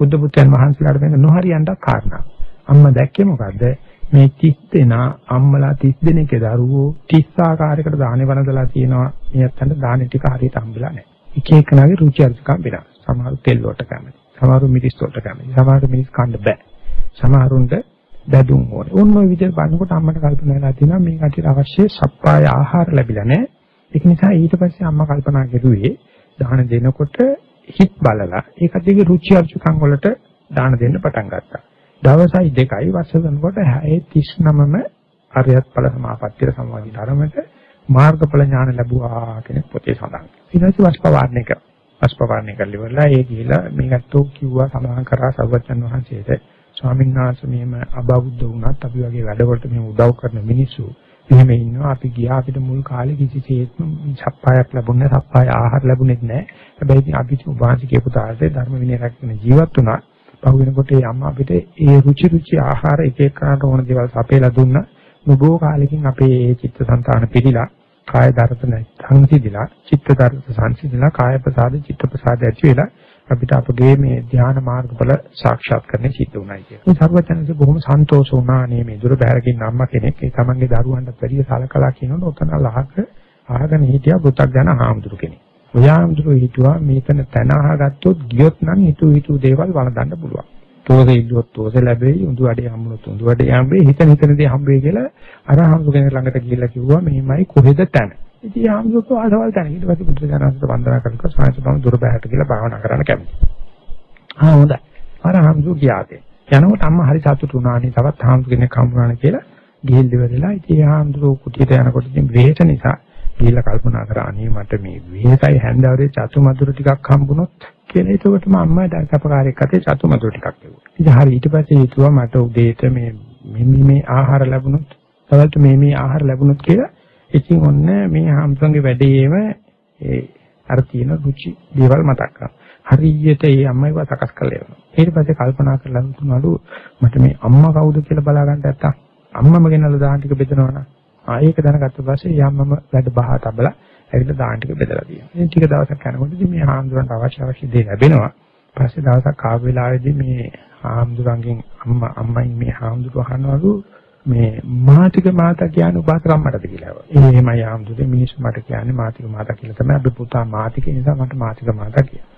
බුද්ධ පුත්‍රයන් වහන්සේලාට වෙන නොහරියන්නත් කාරණා. අම්මා දැක්කේ මොකද්ද? මේ 30 දෙනා අම්මලා 30 දෙනෙක්ගේ දරුවෝ 30 ආකාරයකට දානේ වළඳලා තියෙනවා. මේ අතට දානේ ටික හරියට හම්බෙලා නැහැ. එක එකනාගේ රුචි අරුචිකම් වෙනස්. සමහර තෙල් වලට කැමති. සමහර මිරිස් වලට කැමති. සමහර මිරිස් කන්න බෑ. සමහරුන්ට බැදුම් ඕනේ. උන් ඔය විදිහට බලනකොට අම්මට කල්පනා වෙලා තියෙනවා මේ කටියට අවශ්‍ය සප්පාය ආහාර ලැබිලා නැහැ. ඒක නිසා ඊට පස්සේ අම්මා කල්පනා කරුවේ දාන දෙනකොට හිත බලලා ඒකට දිගේ රුචි අරුචිකම් වලට දාන දෙන්න පටන් ගත්තා. දවසයි දෙකයි වස් වෙනකොට 39ම අරියත් ඵල සමාපත්තිය සමාධි ධර්මයට මාර්ගඵල ඥාන ලැබුවා කියන පොතේ සඳහන්. ඊට පස්සේ වස් පවාරණය කරා. වස් පවාරණය කරලා ඉවරලා ඒ ගිහිලා මේකත් කිව්වා සමාහන් කරා සර්වජන් වහන්සේට ස්වාමීන් වහන්සේ මෙහෙම අබෞද්ධ වුණත් අපි වගේ වැඩවලට මෙහෙම උදව් කරන මිනිස්සු මෙහෙම ඉන්නවා අපි ගියා අපිට මුල් කාලේ කිසිසේත්ම සප්පායක් ලැබුණේ නැහැ සප්පාය ආහාර ලැබුණෙත් නැහැ හැබැයි ඉතින් අපි උභාසි කියපු තාලේ ධර්ම විනය රැකගෙන ජීවත් වුණා පහු වෙනකොට ඒ අම්මා අපිට ඒ රුචි රුචි ආහාර එක එකකට ඕන දේවල් සපේලා දුන්නා නොබෝ කාලෙකින් අපේ ඒ චිත්තසංතාන පිළිලා කාය දර්ශන සංසිඳිලා චිත්ත දර්ශන සංසිඳිලා කාය ප්‍රසාද චිත්ත ප්‍රසාද ඇති වෙලා අපිට අපගේ මේ ධ්‍යාන මාර්ගඵල සාක්ෂාත් කරන්නේ සිද්ධ වුණයි කියන. මේ සර්වඥන්සේ බොහොම සන්තෝෂ වුණා නේ මේ දුර බැහැරකින් අම්මා කෙනෙක් ඒ තමන්ගේ දරුවන්ට වැඩි සලකලා කියනකොට ඔතන ලහක අහගෙන හිටියා පු탁ජන හාමුදුරු කෙනෙක්. ඔය හාමුදුරු හිතුවා මේකන තන අහගත්තොත් ගියොත් නම් හිතු හිතු දේවල් වළඳන්න පුළුවන්. තෝසේ ඉල්ලුවොත් තෝසේ ලැබෙයි උඳු වැඩේ හම්බුනොත් උඳු වැඩේ හම්බෙයි හිතන හිතන දේ හම්බෙයි කියලා අර හාමුදුරු කෙනෙක් ළඟට ගිහිල්ලා කිව්වා මෙහිමයි කොහෙද තන. ඉතින් ආම්සොත් ආසවල් තැන. ඊට පස්සේ බුදුසසුනට වන්දනා කරලා සායස බව දුර බෑහට කියලා භාවනා කරන්න කැමති. ආ හොඳයි. අර ආම්සු ගියාතේ. යනකොට අම්මා හරි සතුටු වුණානේ තවත් ආම්සු කෙනෙක් හම්බුනානේ කියලා ගිහින් ඉවරලා ඉතින් ආම්සු කුටියට යනකොට ඉතින් වෙහෙස නිසා ගිහිල්ලා කල්පනා කරා අනේ මට මේ වෙහෙසයි හැන්දවරේ චතු මధుර ටිකක් හම්බුනොත් කියලා ඒකටම අම්මා දැකපකාරයෙක් අතේ චතු මధుර ටිකක් ලැබුණා. ඉතින් හරි ඊට පස්සේ හිතුවා මට උදේට මේ මේ මේ ආහාර ලැබුණොත් තවලට මේ මේ ආහාර ලැබුණොත් කියලා ඉතින් ඔන්න මේ හම්සන්ගේ වැඩේම ඒ අර තියෙන රුචි දේවල් මතක් කරනවා. හරියට ඒ අම්මයිව සකස් කරලා යනවා. ඊට පස්සේ කල්පනා කරලා හිතනවලු මට මේ අම්මා කවුද කියලා බලා ගන්න නැත්තම් අම්මම ගෙනල්ලා දාන ටික බෙදනවනම් ආ ඒක දැනගත්ත පස්සේ යම්මම වැඩ බහ තබලා ඇවිල්ලා දාන ටික බෙදලා තියෙනවා. ඉතින් ටික දවසක් යනකොට ඉතින් මේ හාමුදුරන්ට අවශ්‍ය අවශ්‍ය දේ ලැබෙනවා. පස්සේ දවසක් ආව වෙලාවේදී මේ හාමුදුරන්ගෙන් අම්මා අම්මයි මේ හාමුදුරුවෝ අහනවලු මේ මාතික මාතා කියන්නේ උපාසකම්මටද කියලා. ඒ එහෙමයි ආම්දුනේ මිනිස්සු මට කියන්නේ මාතික මාතා කියලා තමයි. අපි පුතා මාතික නිසා මට මාතික මාතා කියනවා.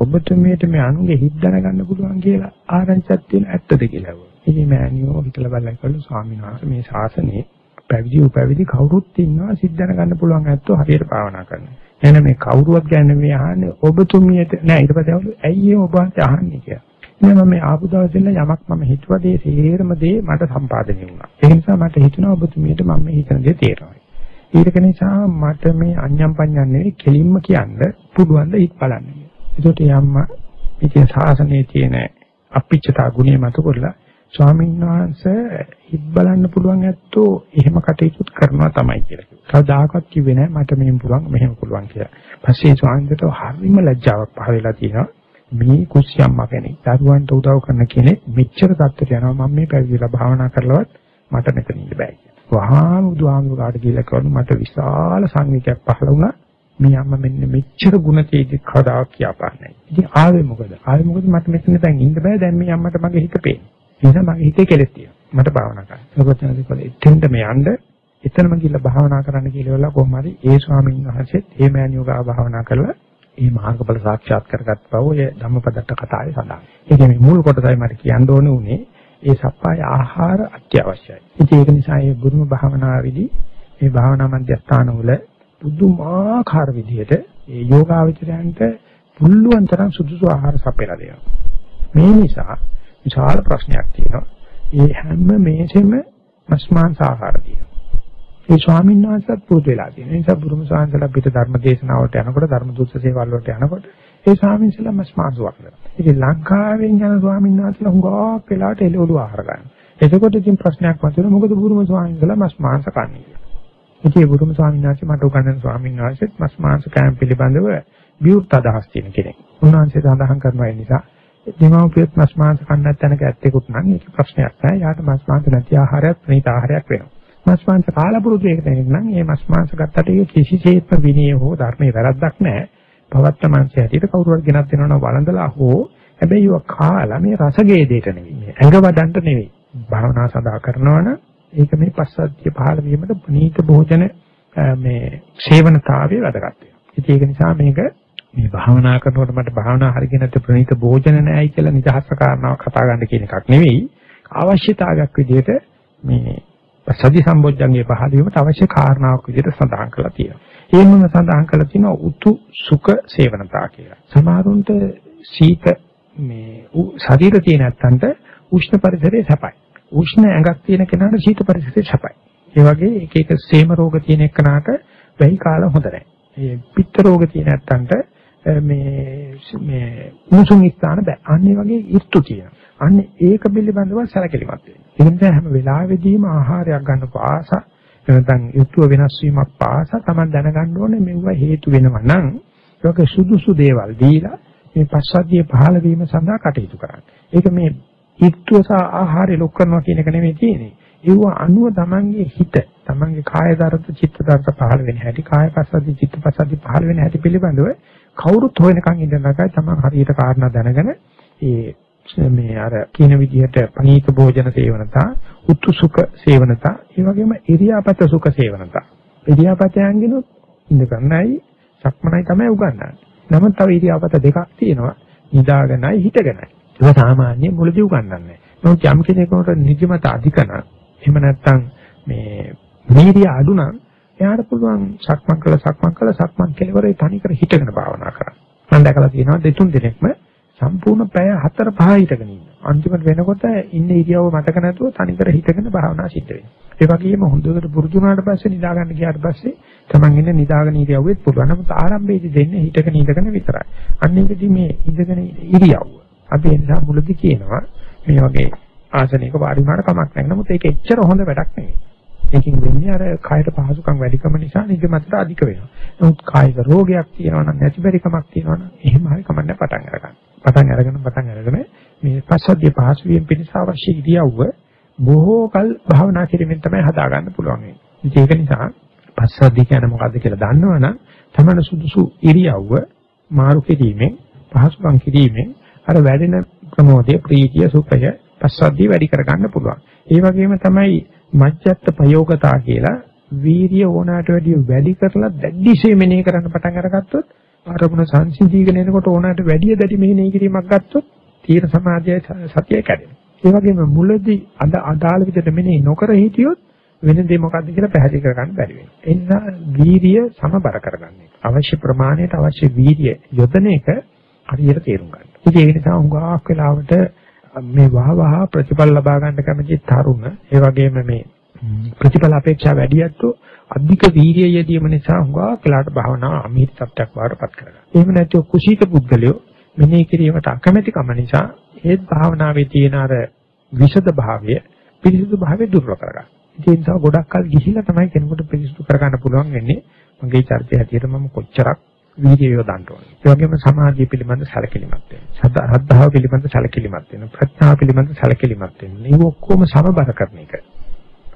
ඔබතුමියට මේ අනුගේ හිත් දැනගන්න පුළුවන් කියලා ආරංචියක් තියෙන ඇත්තද කියලා. ඉතින් මෑණියෝ හිතලා බලලා කළු ස්වාමීන් වහන්සේ මේ ශාසනයේ පැවිදි උපැවිදි කවුරුත් ඉන්නවා සිත් දැනගන්න පුළුවන් ඇත්තෝ හරියට භාවනා කරනවා. එහෙනම් මේ කවුරුවත් ගැන මේ අහන්නේ ඔබතුමියට නෑ ඊට පස්සේ ඇයි ඔබ අහන්නේ කියලා. මම මේ ආපු දවසේ ඉන්න යමක් මම හිතුවා දේ තේරම දේ මට සම්පාදනය වුණා. ඒ නිසා මට හිතුණා ඔබතුමියට මම මේ හිතන දේ තේරෙනවා. ඒක නිසා මට මේ අඤ්ඤම් පඤ්ඤම් නෙවෙයි කෙලින්ම කියන්න පුළුවන් ද ඉත් බලන්න. ඒකට යම්ම ඉතින් සාසනයේ තියෙන අපිච්චතා ගුණය මත කරලා ස්වාමීන් වහන්සේ හිත බලන්න පුළුවන් ඇත්තෝ එහෙම කටයුතු කරනවා තමයි කියලා කිව්වා. කවදාකවත් කිව්වේ නැහැ මට මෙහෙම පුළුවන් මෙහෙම පුළුවන් කියලා. පස්සේ ස්වාමීන්ට හරිම ලැජ්ජාවක් පහවෙලා තියෙනවා. මේ කුස්සිය අම්මා කෙනෙක් දරුවන්ට උදව් කරන කෙනෙක් මෙච්චර தත්තට යනවා මම මේ පැවිදිලා භාවනා කරලවත් මට මෙතන ඉන්න බෑ කියලා. වහාම බුදුහාමුදුරුවෝ කියලා කරනු මට විශාල සංවිකයක් පහළ වුණා. මේ අම්මා මෙන්න මෙච්චර ಗುಣ තේජි කදාක් කියපාන්නේ. ඉතින් ආවේ මොකද? ආවේ මොකද මට මෙතන දැන් ඉන්න බෑ. දැන් මේ අම්මට මගේ හිත පේනවා. ඒ නිසා මගේ හිතේ කෙලෙස් තියෙනවා. මට භාවනා කරන්න. සර්වඥාදී කලේ එතෙන්ට මේ යන්න එතනම ගිහලා භාවනා කරන්න කියලා කොහොම හරි ඒ ස්වාමීන් වහන්සේත් ඒ මෑණියෝ ගාව භාවනා කරලා මේ මාර්ගඵල සාක්ෂාත් කරගත් බව ඔය ධම්මපදට්ට කතාවේ සඳහන්. ඒකේ මේ මුල් කොටසයි මට කියන්න ඕනේ උනේ ඒ සප්පාය ආහාර අත්‍යවශ්‍යයි. ඉතින් ඒක නිසා මේ ගුරුම භාවනාවේදී මේ භාවනා මධ්‍යස්ථාන වල පුදුමාකාර විදිහට ඒ යෝගාවචරයන්ට පුළුවන් තරම් සුදුසු ආහාර සපයලා දෙනවා. මේ නිසා විශාල ප්‍රශ්නයක් තියෙනවා. ඒ හැම මේසෙම මස් මාංශ ආහාර තියෙනවා. ඒ ස්වාමීන් වහන්සේත් පුරුදු වෙලා තියෙනවා. ඒ නිසා බුදුම ස්වාමීන්සලා පිට ධර්ම දේශනාවට යනකොට ධර්ම දුස්ස සේවල් වලට යනකොට ඒ ස්වාමීන්සලා මස් මාසුවක් කරනවා. ඉතින් ලංකාවෙන් යන ස්වාමීන් වහන්සේලා හුඟක් වෙලාවට එළවලු ආහාර ගන්නවා. එතකොට ඉතින් ප්‍රශ්නයක් මතුවෙනවා මොකද බුදුම ස්වාමීන්සලා මස් මාංශ කන්නේ කියලා. ඉතින් බුදුම ස්වාමීන් වහන්සේ මට උගන්වන ස්වාමීන් වහන්සේත් මස් මාංශ කෑම පිළිබඳව විවෘත අදහස් තියෙන කෙනෙක්. උන්වහන්සේ සඳහන් කරනවා ඒ නිසා දෙමව්පියත් මස් මාංශ කන්නත් තැනක ඇත්තෙකුත් නම් ඒක ප්‍රශ්නයක් නෑ. යාට මස් මාංශ නැති ආහාරයක් ප්‍රණීත ආහාරයක් වෙනවා. මස් මාංශ කාලා පුරුදු එක කෙනෙක් නම් ඒ මස් මාංශ ගත්තට ඒක කිසිසේත්ම විනය හෝ ධර්මයේ වැරද්දක් නෑ. පවත්ත මාංශය හැටියට කවුරු හරි ගෙනත් දෙනවා නම් වළඳලා හෝ හැබැයි ඒක කාලා මේ රසගේදයට නෙවෙයි. ඇඟ වඩන්න නෙවෙයි. භාවනා සඳහා කරනවනම් ඒක මේ පස්සද්ධිය පහළ වීමට ප්‍රණීත භෝජන මේ සේවනතාවයේ වැදගත් වෙනවා. ඉතින් ඒක නිසා මේක මේ භාවනා කරනකොට මට භාවනා හරියට නැත්නම් ප්‍රණීත භෝජන නැහැයි කියලා නිදහස් කාරණාවක් කතා ගන්න කියන එකක් නෙවෙයි. අවශ්‍යතාවයක් විදිහට මේ සති සම්බොජ්ජංගේ පහළ වීමට අවශ්‍ය කාරණාවක් විදිහට සඳහන් කරලා තියෙනවා. ඒමම සඳහන් කරලා තියෙනවා උතු සුඛ සේවනතා කියලා. සමහරුන්ට සීත මේ ශරීර තියෙන නැත්තන්ට උෂ්ණ පරිසරයේ සැපයි. උෂ්ණ ඇඟක් තියෙන කෙනාට සීත පරිසරයේ සැපයි. ඒ වගේ එක එක සේම රෝග තියෙන එක්කනට වෙහි කාල හොඳ නැහැ. ඒ පිත්ත රෝග තියෙන නැත්තන්ට මේ මේ මුසුන් ස්ථාන බෑ. අන්නේ වගේ ඍතු තියෙනවා. අන්නේ ඒක පිළිබඳව සැලකිලිමත් වෙන්න. ඒ නිසා හැම වෙලාවෙදීම ආහාරයක් ගන්න පාස නැත්නම් ඍතුව වෙනස් වීමක් පාස තමයි දැනගන්න ඕනේ මෙව හේතු වෙනවා නම් ඒක සුදුසු දේවල් දීලා මේ පස්සද්ධිය පහළ වීම සඳහා කටයුතු කරන්න. ඒක මේ ඍතුව සහ ආහාරය ලොක් කරනවා කියන එක නෙමෙයි තියෙන්නේ. ඒව අනුව තමන්ගේ හිත තමන්ගේ කාය දරත චිත්ත දරත පහළ වෙන හැටි කාය පස්සද්ධි චිත්ත පස්සද්ධි පහළ වෙන හැටි පිළිබඳව කවුරුත් හොයනකන් ඉඳනකයි තමන් හරියට කාරණා දැනගෙන ඒ මේ අර කියන විදිහට පනීත භෝජන සේවනතා උත්තු සුඛ සේවනතා ඒ වගේම ඉරියාපත සුඛ සේවනතා. ඉරියාපතයන්ගෙන ඉඳ ගන්නයි සක්මනයි තමයි උගන්වන්නේ. නමුත් තව ඉරියාපත දෙකක් තියෙනවා. නිදාගෙනයි හිටගෙනයි. ඒක සාමාන්‍ය මුලදී උගන්වන්නේ. නමුත් යම් කෙනෙකුට නිදිමත අධික නම් එහෙම නැත්නම් මේ වීර්ය අඩු නම් එයාට පුළුවන් සක්මන් කළ සක්මන් කළ සක්මන් කෙලවරේ තනිකර හිටගෙන භාවනා කරන්න. මම දැකලා තියෙනවා දෙතුන් දිනක්ම සම්පූර්ණ පැය 4 5 හිටගෙන ඉන්නවා. අන්තිමට වෙනකොට ඉන්න ඉරියව්ව මතක නැතුව තනිකර හිටගෙන භාවනා සිද්ධ වෙනවා. ඒ වගේම හොඳට පුරුදු වුණාට පස්සේ නිදා ගන්න ගියාට පස්සේ තමන් ඉන්න නිදාගෙන ඉරියව්වෙත් පුළුවන්. නමුත් ආරම්භයේදී දෙන්නේ හිටගෙන ඉඳගෙන විතරයි. අන්න ඒකදී මේ ඉඳගෙන ඉරියව්ව. අපි ඒ නිසා මුලදී කියනවා මේ වගේ ආසනයක වාඩි වුණාට කමක් නැහැ. නමුත් ඒක එච්චර හොඳ වැඩක් නෙවෙයි. ඒකෙන් වෙන්නේ අර කායට පහසුකම් වැඩිකම නිසා නිදිමතට අධික වෙනවා. නමුත් කායික රෝගයක් තියෙනවා නම් නැති බැරිකමක් තියෙනවා නම් එහෙම හරි කමන්න පටන් අරගන්න. පටන් අරගෙන පටන් අරගෙන මේ පස්සද්ධිය පහසු වීම පිණිස අවශ්‍ය ඉරියව්ව බොහෝ කල් භාවනා කිරීමෙන් තමයි හදාගන්න පුළුවන් වෙන්නේ. ඒක නිසා පස්සද්ධිය කියන්නේ මොකද්ද කියලා දන්නවනම් තමයි සුදුසු ඉරියව්ව මාරු කිරීමෙන් පහසුකම් කිරීමෙන් අර වැඩෙන ප්‍රමෝදය ප්‍රීතිය සුඛය පස්සද්ධිය වැඩි කරගන්න පුළුවන්. ඒ වගේම තමයි මජ්ජත් ප්‍රයෝගතා කියලා වීර්ය ඕනාට වැඩිය වැඩි කරලා දැඩිශේ මෙනෙහි කරන්න පටන් අරගත්තොත් ආරමුණ සංසිඳීගෙන එනකොට ඕනාට වැඩිය දැඩි මෙනෙහි කිරීමක් ගත්තොත් තීර සමාධිය සතිය කැඩෙනවා. ඒ වගේම මුලදී අද අදාළ විදිහට මෙනෙහි නොකර හිටියොත් වෙන දේ මොකද්ද කියලා පැහැදිලි කරගන්න බැරි වෙනවා. ඒ නිසා වීර්ය සමබර කරගන්න එක. අවශ්‍ය ප්‍රමාණයට අවශ්‍ය වීර්ය යොදන එක හරියට තේරුම් ගන්න. ඉතින් ඒ නිසා උඟාක් වෙලාවට මේ වහවහ ප්‍රතිඵල ලබා ගන්න කැමති තරුණ ඒ වගේම මේ ප්‍රතිඵල අපේක්ෂා වැඩියත්තු අධික වීර්යය යෙදීම නිසා හුඟා කලකට භාවනාව අමීර තත්ත්වයක් වඩපත් කරගන්නවා. එහෙම නැත්නම් කුසීත පුද්ගලයෝ මෙනෙහි කිරීමට අකමැතිකම නිසා ඒත් භාවනාවේ තියෙන අර විෂද භාවය පිරිසිදු භාවය දුර්වල කරගන්නවා. ඒ නිසා ගොඩක් කල් ගිහිලා තමයි කෙනෙකුට පිරිසිදු කරගන්න පුළුවන් වෙන්නේ. මගේ චර්චය හැටියට මම කොච්චරක් වීර්යය යොදන්න ඕනේ. ඒ වගේම සමාධිය පිළිබඳ සැලකිලිමත් වෙන්න. ශ්‍රද්ධාව පිළිබඳ සැලකිලිමත් වෙන්න. ප්‍රඥාව පිළිබඳ සැලකිලිමත් වෙන්න. මේ ඔක්කොම සමබර කරන එක.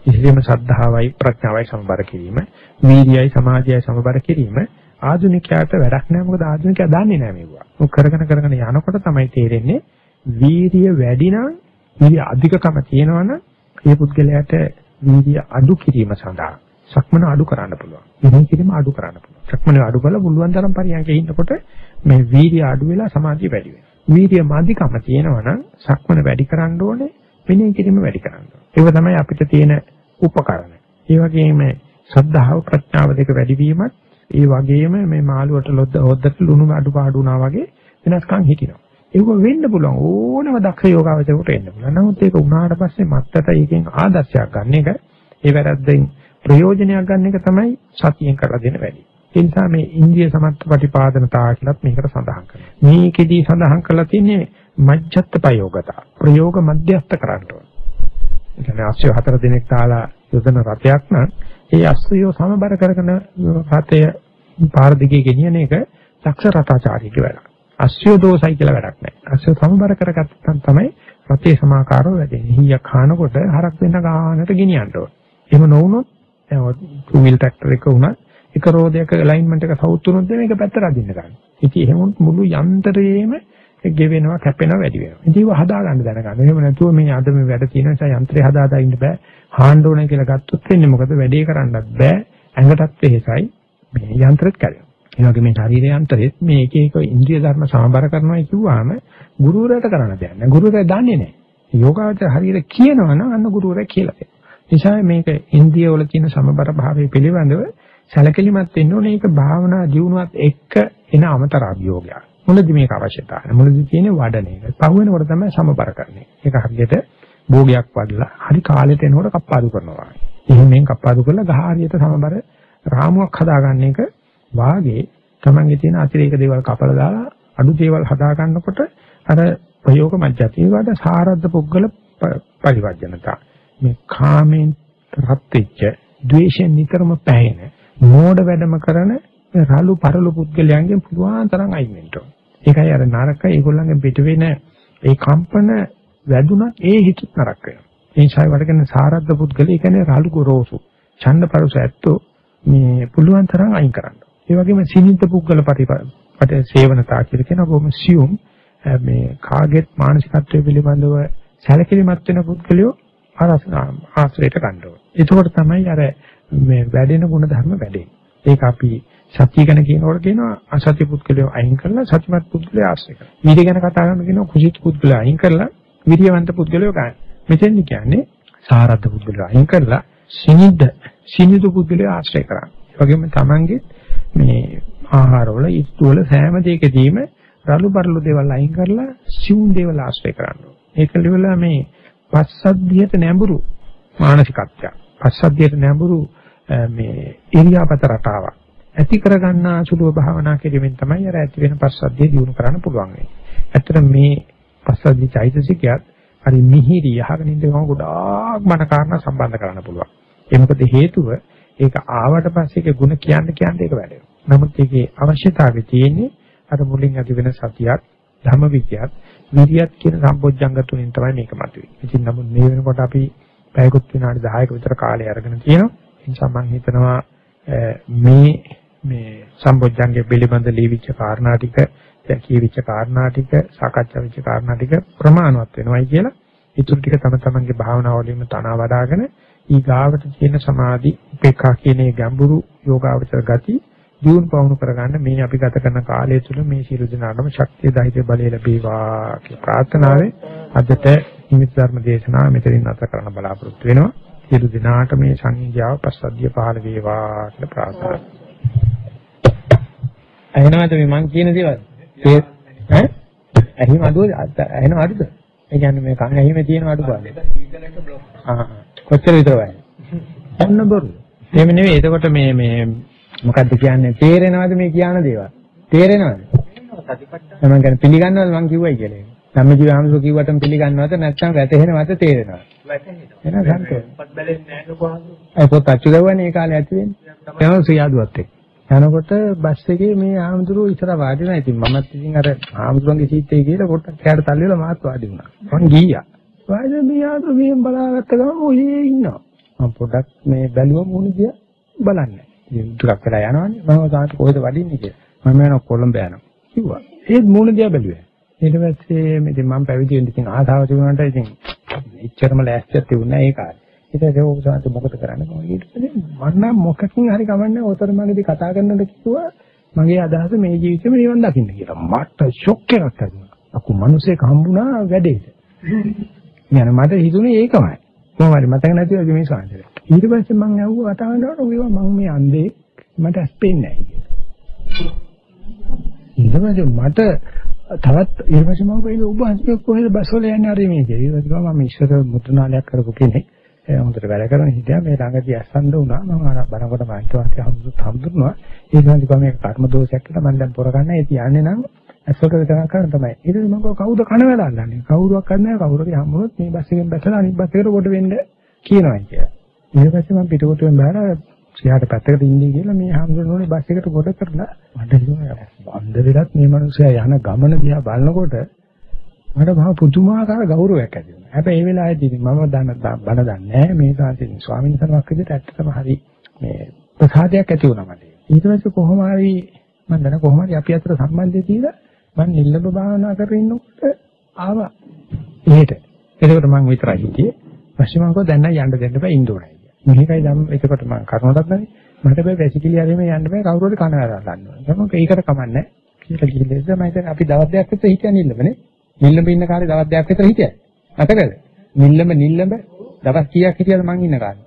ඉතිරිම ශ්‍රද්ධාවයි ප්‍රඥාවයි සමබර කිරීම, වීර්යයයි සමාධියයි සමබර කිරීම ආධුනිකයාට වැඩක් නෑ මොකද ආධුනිකයා දන්නේ නෑ මේවා. මොක කරගෙන කරගෙන යනකොට තමයි තේරෙන්නේ වීර්ය වැඩි නම් වීර්ය අධිකකම තියෙනවනම් ඒ පුද්ගලයාට වීර්ය අඩු කිරීම සඳහා සක්මන අඩු කරන්න පුළුවන්. මෙහෙම කිරීම අඩු කරන්න පුළුවන්. සක්මන අඩු කරලා පුළුවන් තරම් පරියන්කේ ඉන්නකොට මේ වීර්ය අඩු වෙලා සමාධිය වැඩි වෙනවා. වීර්ය මධිකම තියෙනවා නම් සක්මන වැඩි කරන්න ඕනේ, මෙනෙහි කිරීම වැඩි කරන්න ඕනේ. ඒක තමයි අපිට තියෙන උපකරණ. ඒ වගේම ශ්‍රද්ධාව ප්‍රඥාව දෙක වැඩි වීමත් ඒ වගේම මේ මාළුවට ලොද්ද හොද්දට ලුණු අඩුපාඩු වුණා වගේ වෙනස්කම් හිටිනවා. ඒක වෙන්න පුළුවන් ඕනම දක්ෂ යෝගාවචරයට එන්න පුළුවන්. නමුත් ඒක උනාට පස්සේ මත්තට ඒකෙන් ආදර්ශයක් ගන්න එක ඒ වැරද්දෙන් ප්‍රයෝජනයක් ගන්න එක තමයි සතියෙන් කරලා දෙන වැඩි. ඒ නිසා මේ ඉන්ද්‍රිය සමත්ත ප්‍රතිපාදනතා කියලත් මේකට සඳහන් කරනවා. මේකෙදී සඳහන් කරලා තියෙන්නේ මජ්ජත් ප්‍රයෝගතා. ප්‍රයෝග මධ්‍යස්ත කරන්න ඕන. ඒ කියන්නේ අශ්වය හතර දිනක් තාලා යොදන රතයක් නම් ඒ අශ්වයෝ සමබර කරගෙන රතය පාර දිගේ ගෙනියන එක දක්ෂ රතාචාර්යගේ වැඩක්. අශ්වය දෝසයි කියලා වැඩක් නැහැ. අශ්වය සමබර කරගත්තම තමයි රතේ සමාකාරව වැඩෙන්නේ. හීයක් කනකොට හරක් වෙන ගානට ගෙනියන්න ඕන. එහෙම නොවුනොත් ටූ වීල් ට්‍රැක්ටර් එක උනත් එක රෝදයක ඇලයින්මන්ට් එක සවුත් වුණොත් මේක පැත්තට අදින්න ගන්න. ඉතින් එහෙම මුළු යන්ත්‍රයේම ගෙවෙනවා කැපෙනවා වැඩි වෙනවා. ඉතින් ඒව හදා ගන්න දැනගන්න. එහෙම නැතුව මේ අද මේ වැඩ තියෙන නිසා යන්ත්‍රය හදා හදා ඉන්න බෑ. හාන්න ඕනේ කියලා ගත්තොත් වෙන්නේ මොකද වැඩේ කරන්නත් බෑ. ඇඟටත් වෙහෙසයි. මේ යන්ත්‍රෙත් කැඩෙනවා. ඒ වගේ මේ ශරීර යන්ත්‍රෙත් මේ එක එක ඉන්ද්‍රිය ධර්ම සමබර කරනවා කිව්වම ගුරුවරයාට කරන්න දෙයක් නෑ. ගුරුවරයා දන්නේ නෑ. යෝගාවචර හරියට කියනවා නම් අන්න ගුරුවරයා කියලා දෙනවා. නිසා මේක ඉන්ද්‍රිය වල තියෙන සමබර භාවය පිළිබඳව සැලකිලිමත් වෙන්න ඕනේ. ඒක භාවනා දියුණුවත් එක්ක එන අමතර අභියෝගයක්. මුලදී මේක අවශ්‍යතාවය. මුලදී තියෙන්නේ වඩන එක. පහු වෙනකොට තමයි සමබර කරන්නේ. ඒක හරියට භෝගයක් වඩලා හරි කාලෙට එනකොට කප්පාදු කරනවා. එහෙනම් මේක කප්පාදු කරලා ගහ හරියට සමබර රාමුවක් හදාගන්න එක වාගේ තමන්ගේ තියෙන අතිරේක දේවල් කපලා දාලා අඩු දේවල් හදා ගන්නකොට අර ප්‍රයෝග මජ්ජති ඒකට සාරද්ද පුද්ගල පරිවර්ජනතා මේ කාමෙන් රත් වෙච්ච ද්වේෂයෙන් නිතරම පැහැෙන මෝඩ වැඩම කරන රළු පරළු පුද්ගලයන්ගෙන් පුළුවන් තරම් අයින් වෙන්න ඕන. ඒකයි අර නරක ඒගොල්ලන්ගෙන් පිට වෙන ඒ කම්පන වැදුනත් ඒ හිතත් නරක වෙනවා. ඒ නිසා වඩගෙන සාරද්ද පුද්ගලයා කියන්නේ රළු ගොරෝසු ඡන්දපරස ඇත්තෝ මේ පුළුවන් තරම් අයින් කරන්න. ඒ වගේම සිනින්ද පුද්ගල පරිපට සේවනතා කියලා කියන බොහොම සියුම් මේ කාගෙත් මානසිකත්වයේ පිළිබඳව සැලකිලිමත් වෙන පුද්ගලයෝ ආශ්‍රයයට ගන්න ඕනේ. එතකොට තමයි අර මේ වැඩෙන ගුණ ධර්ම වැඩෙන්නේ. ඒක අපි සත්‍ය ගැන කියනකොට කියනවා අසත්‍ය පුද්ගලයෝ අයින් කරලා සත්‍යමත් පුද්ගලයෝ ආශ්‍රය කරනවා. වීර්ය ගැන කතා කරනකොට කියනවා කුසිත පුද්ගලයෝ අයින් කරලා විරියවන්ත පුද්ගලයෝ ගන්න. මෙතෙන් කියන්නේ සාරද්ද පුද්ගලයෝ අයින් කරලා සිනිද්ද සිනිදු පුද්ගලයෝ ආශ්‍රය කරනවා. ඒ වගේම තමන්ගේ මේ ආහාරවල ඉස්තුවල සෑම දෙයකදීම රළු බරළු දේවල් අයින් කරලා සිවුම් දේවල් ආශ්‍රය කරනවා. ඒක liwala මේ පස්සද්ධියට නැඹුරු මානසිකත්වයක්. පස්සද්ධියට නැඹුරු මේ ඉරියාපත රටාවක්. ඇති කරගන්නා සුළුව භාවනා කිරීමෙන් තමයි අර ඇති වෙන පස්සද්ධිය දියුණු කරන්න පුළුවන් වෙන්නේ. ඇත්තට මේ පස්සද්ධි චෛතසිකයත් හරි මිහිරි යහගෙන ඉන්න ගමන් ගොඩාක් මන කාරණා සම්බන්ධ කරන්න පුළුවන්. ඒ මොකද හේතුව ඒක ආවට පස්සේ ඒක ಗುಣ කියන්න කියන්න ඒක වැඩෙනවා. නමුත් ඒකේ අවශ්‍යතාවය තියෙන්නේ අර මුලින් ඇති වෙන සතියක්, සමවිචයත් විරියත් කියන සම්පෝඥංග තුනෙන් තමයි මේක මතුවේ. ඉතින් නමුත් මේ වෙනකොට අපි පැයකුත් විනාඩි 10ක විතර කාලය අරගෙන තියෙනවා. ඒ නිසා මම හිතනවා මේ මේ සම්පෝඥංගේ පිළිබඳ ලිවිච්ච කාරණා ටික, කියවිච්ච කාරණා ටික, සාකච්ඡා වෙච්ච කාරණා ටික ප්‍රමාණවත් වෙනවයි කියලා. ඊටු ටික තම තමන්ගේ භාවනාවලින්ම තනවා වඩාගෙන ඊගාවට තියෙන සමාධි උපේක්ඛා කියන ගැඹුරු යෝගාවචර ගති දියුණු පවුණු කරගන්න මේ අපි ගත කරන කාලය තුළ මේ සියලු දෙනාටම ශක්තිය ධෛර්ය බලය ලැබේවා කියලා ප්‍රාර්ථනාවෙන් අදට නිමිත් ධර්ම දේශනාව මෙතනින් නැත කරන්න බලාපොරොත්තු වෙනවා. සියලු දෙනාට මේ සංඥාව පස්සද්ධිය පහළ වේවා කියලා ප්‍රාර්ථනා. ඇහෙනවද මේ මං කියන දේවල්? ඒ ඈ? ඇහිම අඩුවද? ඇහෙනව අඩුද? ඒ කියන්නේ මේ කන් ඇහිමේ තියෙන අඩුපාඩු. ආ කොච්චර විතර වයි? ඔන්න බොරු. එහෙම නෙවෙයි. එතකොට මේ මේ මොකද්ද කියන්නේ? තේරෙනවද මේ කියන දේවල්? තේරෙනවද? මම කියන්නේ පිළිගන්නවද මං කිව්වයි කියලා. ධම්මජීව ආමසෝ කිව්වටම පිළිගන්නවද නැත්නම් වැටහෙනවද තේරෙනවද? වැටහෙනවා. එහෙනම්. පොත් බැලෙන්නේ නැහැ කොහොමද? ඒ පොත් අච්චු ගවන්නේ ඒ කාලේ ඇති වෙන්නේ. යනවා සියාදුවත් එක්ක. යනකොට බස් එකේ මේ ආමතුරු ඉතර වාඩි වෙනා. ඉතින් මමත් ඉතින් අර ආමතුරුන්ගේ සීට් එකේ ගිහලා පොට්ටක් කැඩ තල්ලිලා මාත් වාඩි වුණා. මං ගියා. වාඩි මේ ආමතුරු මෙහෙම බලාගත්ත ගමන් ඔයේ ඉන්නවා. මම පොඩක් මේ බැලුවා මොන දිහා බලන්නේ. ටිකක් වෙලා යනවනේ. මම තාම කොහෙද වඩින්නේ කියලා? මම යනවා කොළඹ යනවා. කිව්වා. ඒත් මූණ දිහා බැලුවේ. ඊට පස්සේ ඉතින් මම පැවිදි වෙන්න ඉතින් ආසාව තිබුණාට ඉතින් එච්චරම ලෑස්තියක් තිබුණා ඒ කාලේ. ඊට පස්සේ ඕක සාන්ත මොකද කරන්නේ? කොහොමද ඊට පස්සේ මම මොකකින් හරි ගමන්නේ ඔතරමගේදී කතා කරනකොට කිව්වා. මගේ අදහස මේ ජීවිතේම නිවන් දකින්න කියලා. මට ෂොක් එකක් ඇතිවුණා අකු මිනිසෙක් හම්බුණා වැඩේට. මම මට හිතුනේ ඒකමයි. කොහොම හරි මතක නැතිව මේ සාන්තේ ඊට පස්සේ මම ඇහුවා අතහඬනකොට ඔයවා මම මේ අන්දේ මට ඇස්පෙන්නේ නැහැ කියලා. ඊට පස්සේ මට තවත් ඊට පස්සේ මම କହିලා ඔබ අන්තිම කොහෙද බස් වල යන්නේ අර මේ කියලා. ඊට පස්සේ මම ඉස්සර මුද්‍රණාලයක් කරපු කෙනෙක්. ඒ හොඳට වැඩ කරන හිටියා. මේ ළඟදී අස්සන්ද වුණා. මම අර බලනකොට මන්ට වාක්‍ය හම්දුත් හම්දුනවා ඒ සංදි කොහේ කර්ම දෝෂයක් කියලා මම දැන් පොර ගන්න. ඒ තියන්නේ නම් ඇස්වලට විතරක් කරන තමයි. ඊට පස්සේ මම කවුද කන වෙලා අල්ලන්නේ කවුරුවක් කරන්නේ කවුරුරි හම්බුනොත් මේ බස් එකෙන් බැසලා අනිත් බස් එකට කොට වෙන්න කියනවා කියලා. ඊට පස්සේ මම පිටකොටුවෙන් බහලා සියාට පැත්තකට ඉන්නේ කියලා මේ හම්දුනෝනේ බස් එකට කොට කරලා මට හිතුණා අන්ධ වෙලත් මේ මිනිස්සයා යන ගමන දිහා බලනකොට මට මහා පුදුමාකාර ගෞරවයක් ඇති වුණා. හැබැයි ඒ වෙලාවේදී මම දන්න බන දන්නේ නැහැ මේ සාසින් ස්වාමීන් වහන්සේවක් විදිහට ඇත්තටම හරි මේ ප්‍රසාදයක් ඇති වුණා මට. ඊට පස්සේ කොහොම හරි මම දන්න කොහොම හරි අපි අතර සම්බන්ධය තියලා මම නිල්ලබ භාවනා කරගෙන ඉන්නකොට ආවා. එහෙට. එතකොට මම විතරයි හිටියේ. පස්සේ මම කිව්වා දැන් නම් යන්න දෙන්න බෑ ඉන්න ඕනේ කියලා. මේකයි ධම්ම එතකොට මම කරුණාවක් නැනේ. මට බෑ වැසිකිලි හරිම යන්න බෑ කවුරු හරි කන වැරලා ගන්නවා. මම ඒකට කමන්නේ කියලා කිව්ලෙද මම හිතන්නේ අපි දවස් දෙකක් විතර හිටියා නිල්ලබනේ. නිල්ලඹ ඉන්න කාලේ දවස් දෙකක් විතර හිටියයි. අතකද? නිල්ලඹ නිල්ලඹ දවස් කීයක් හිටියද මං ඉන්න කාලේ?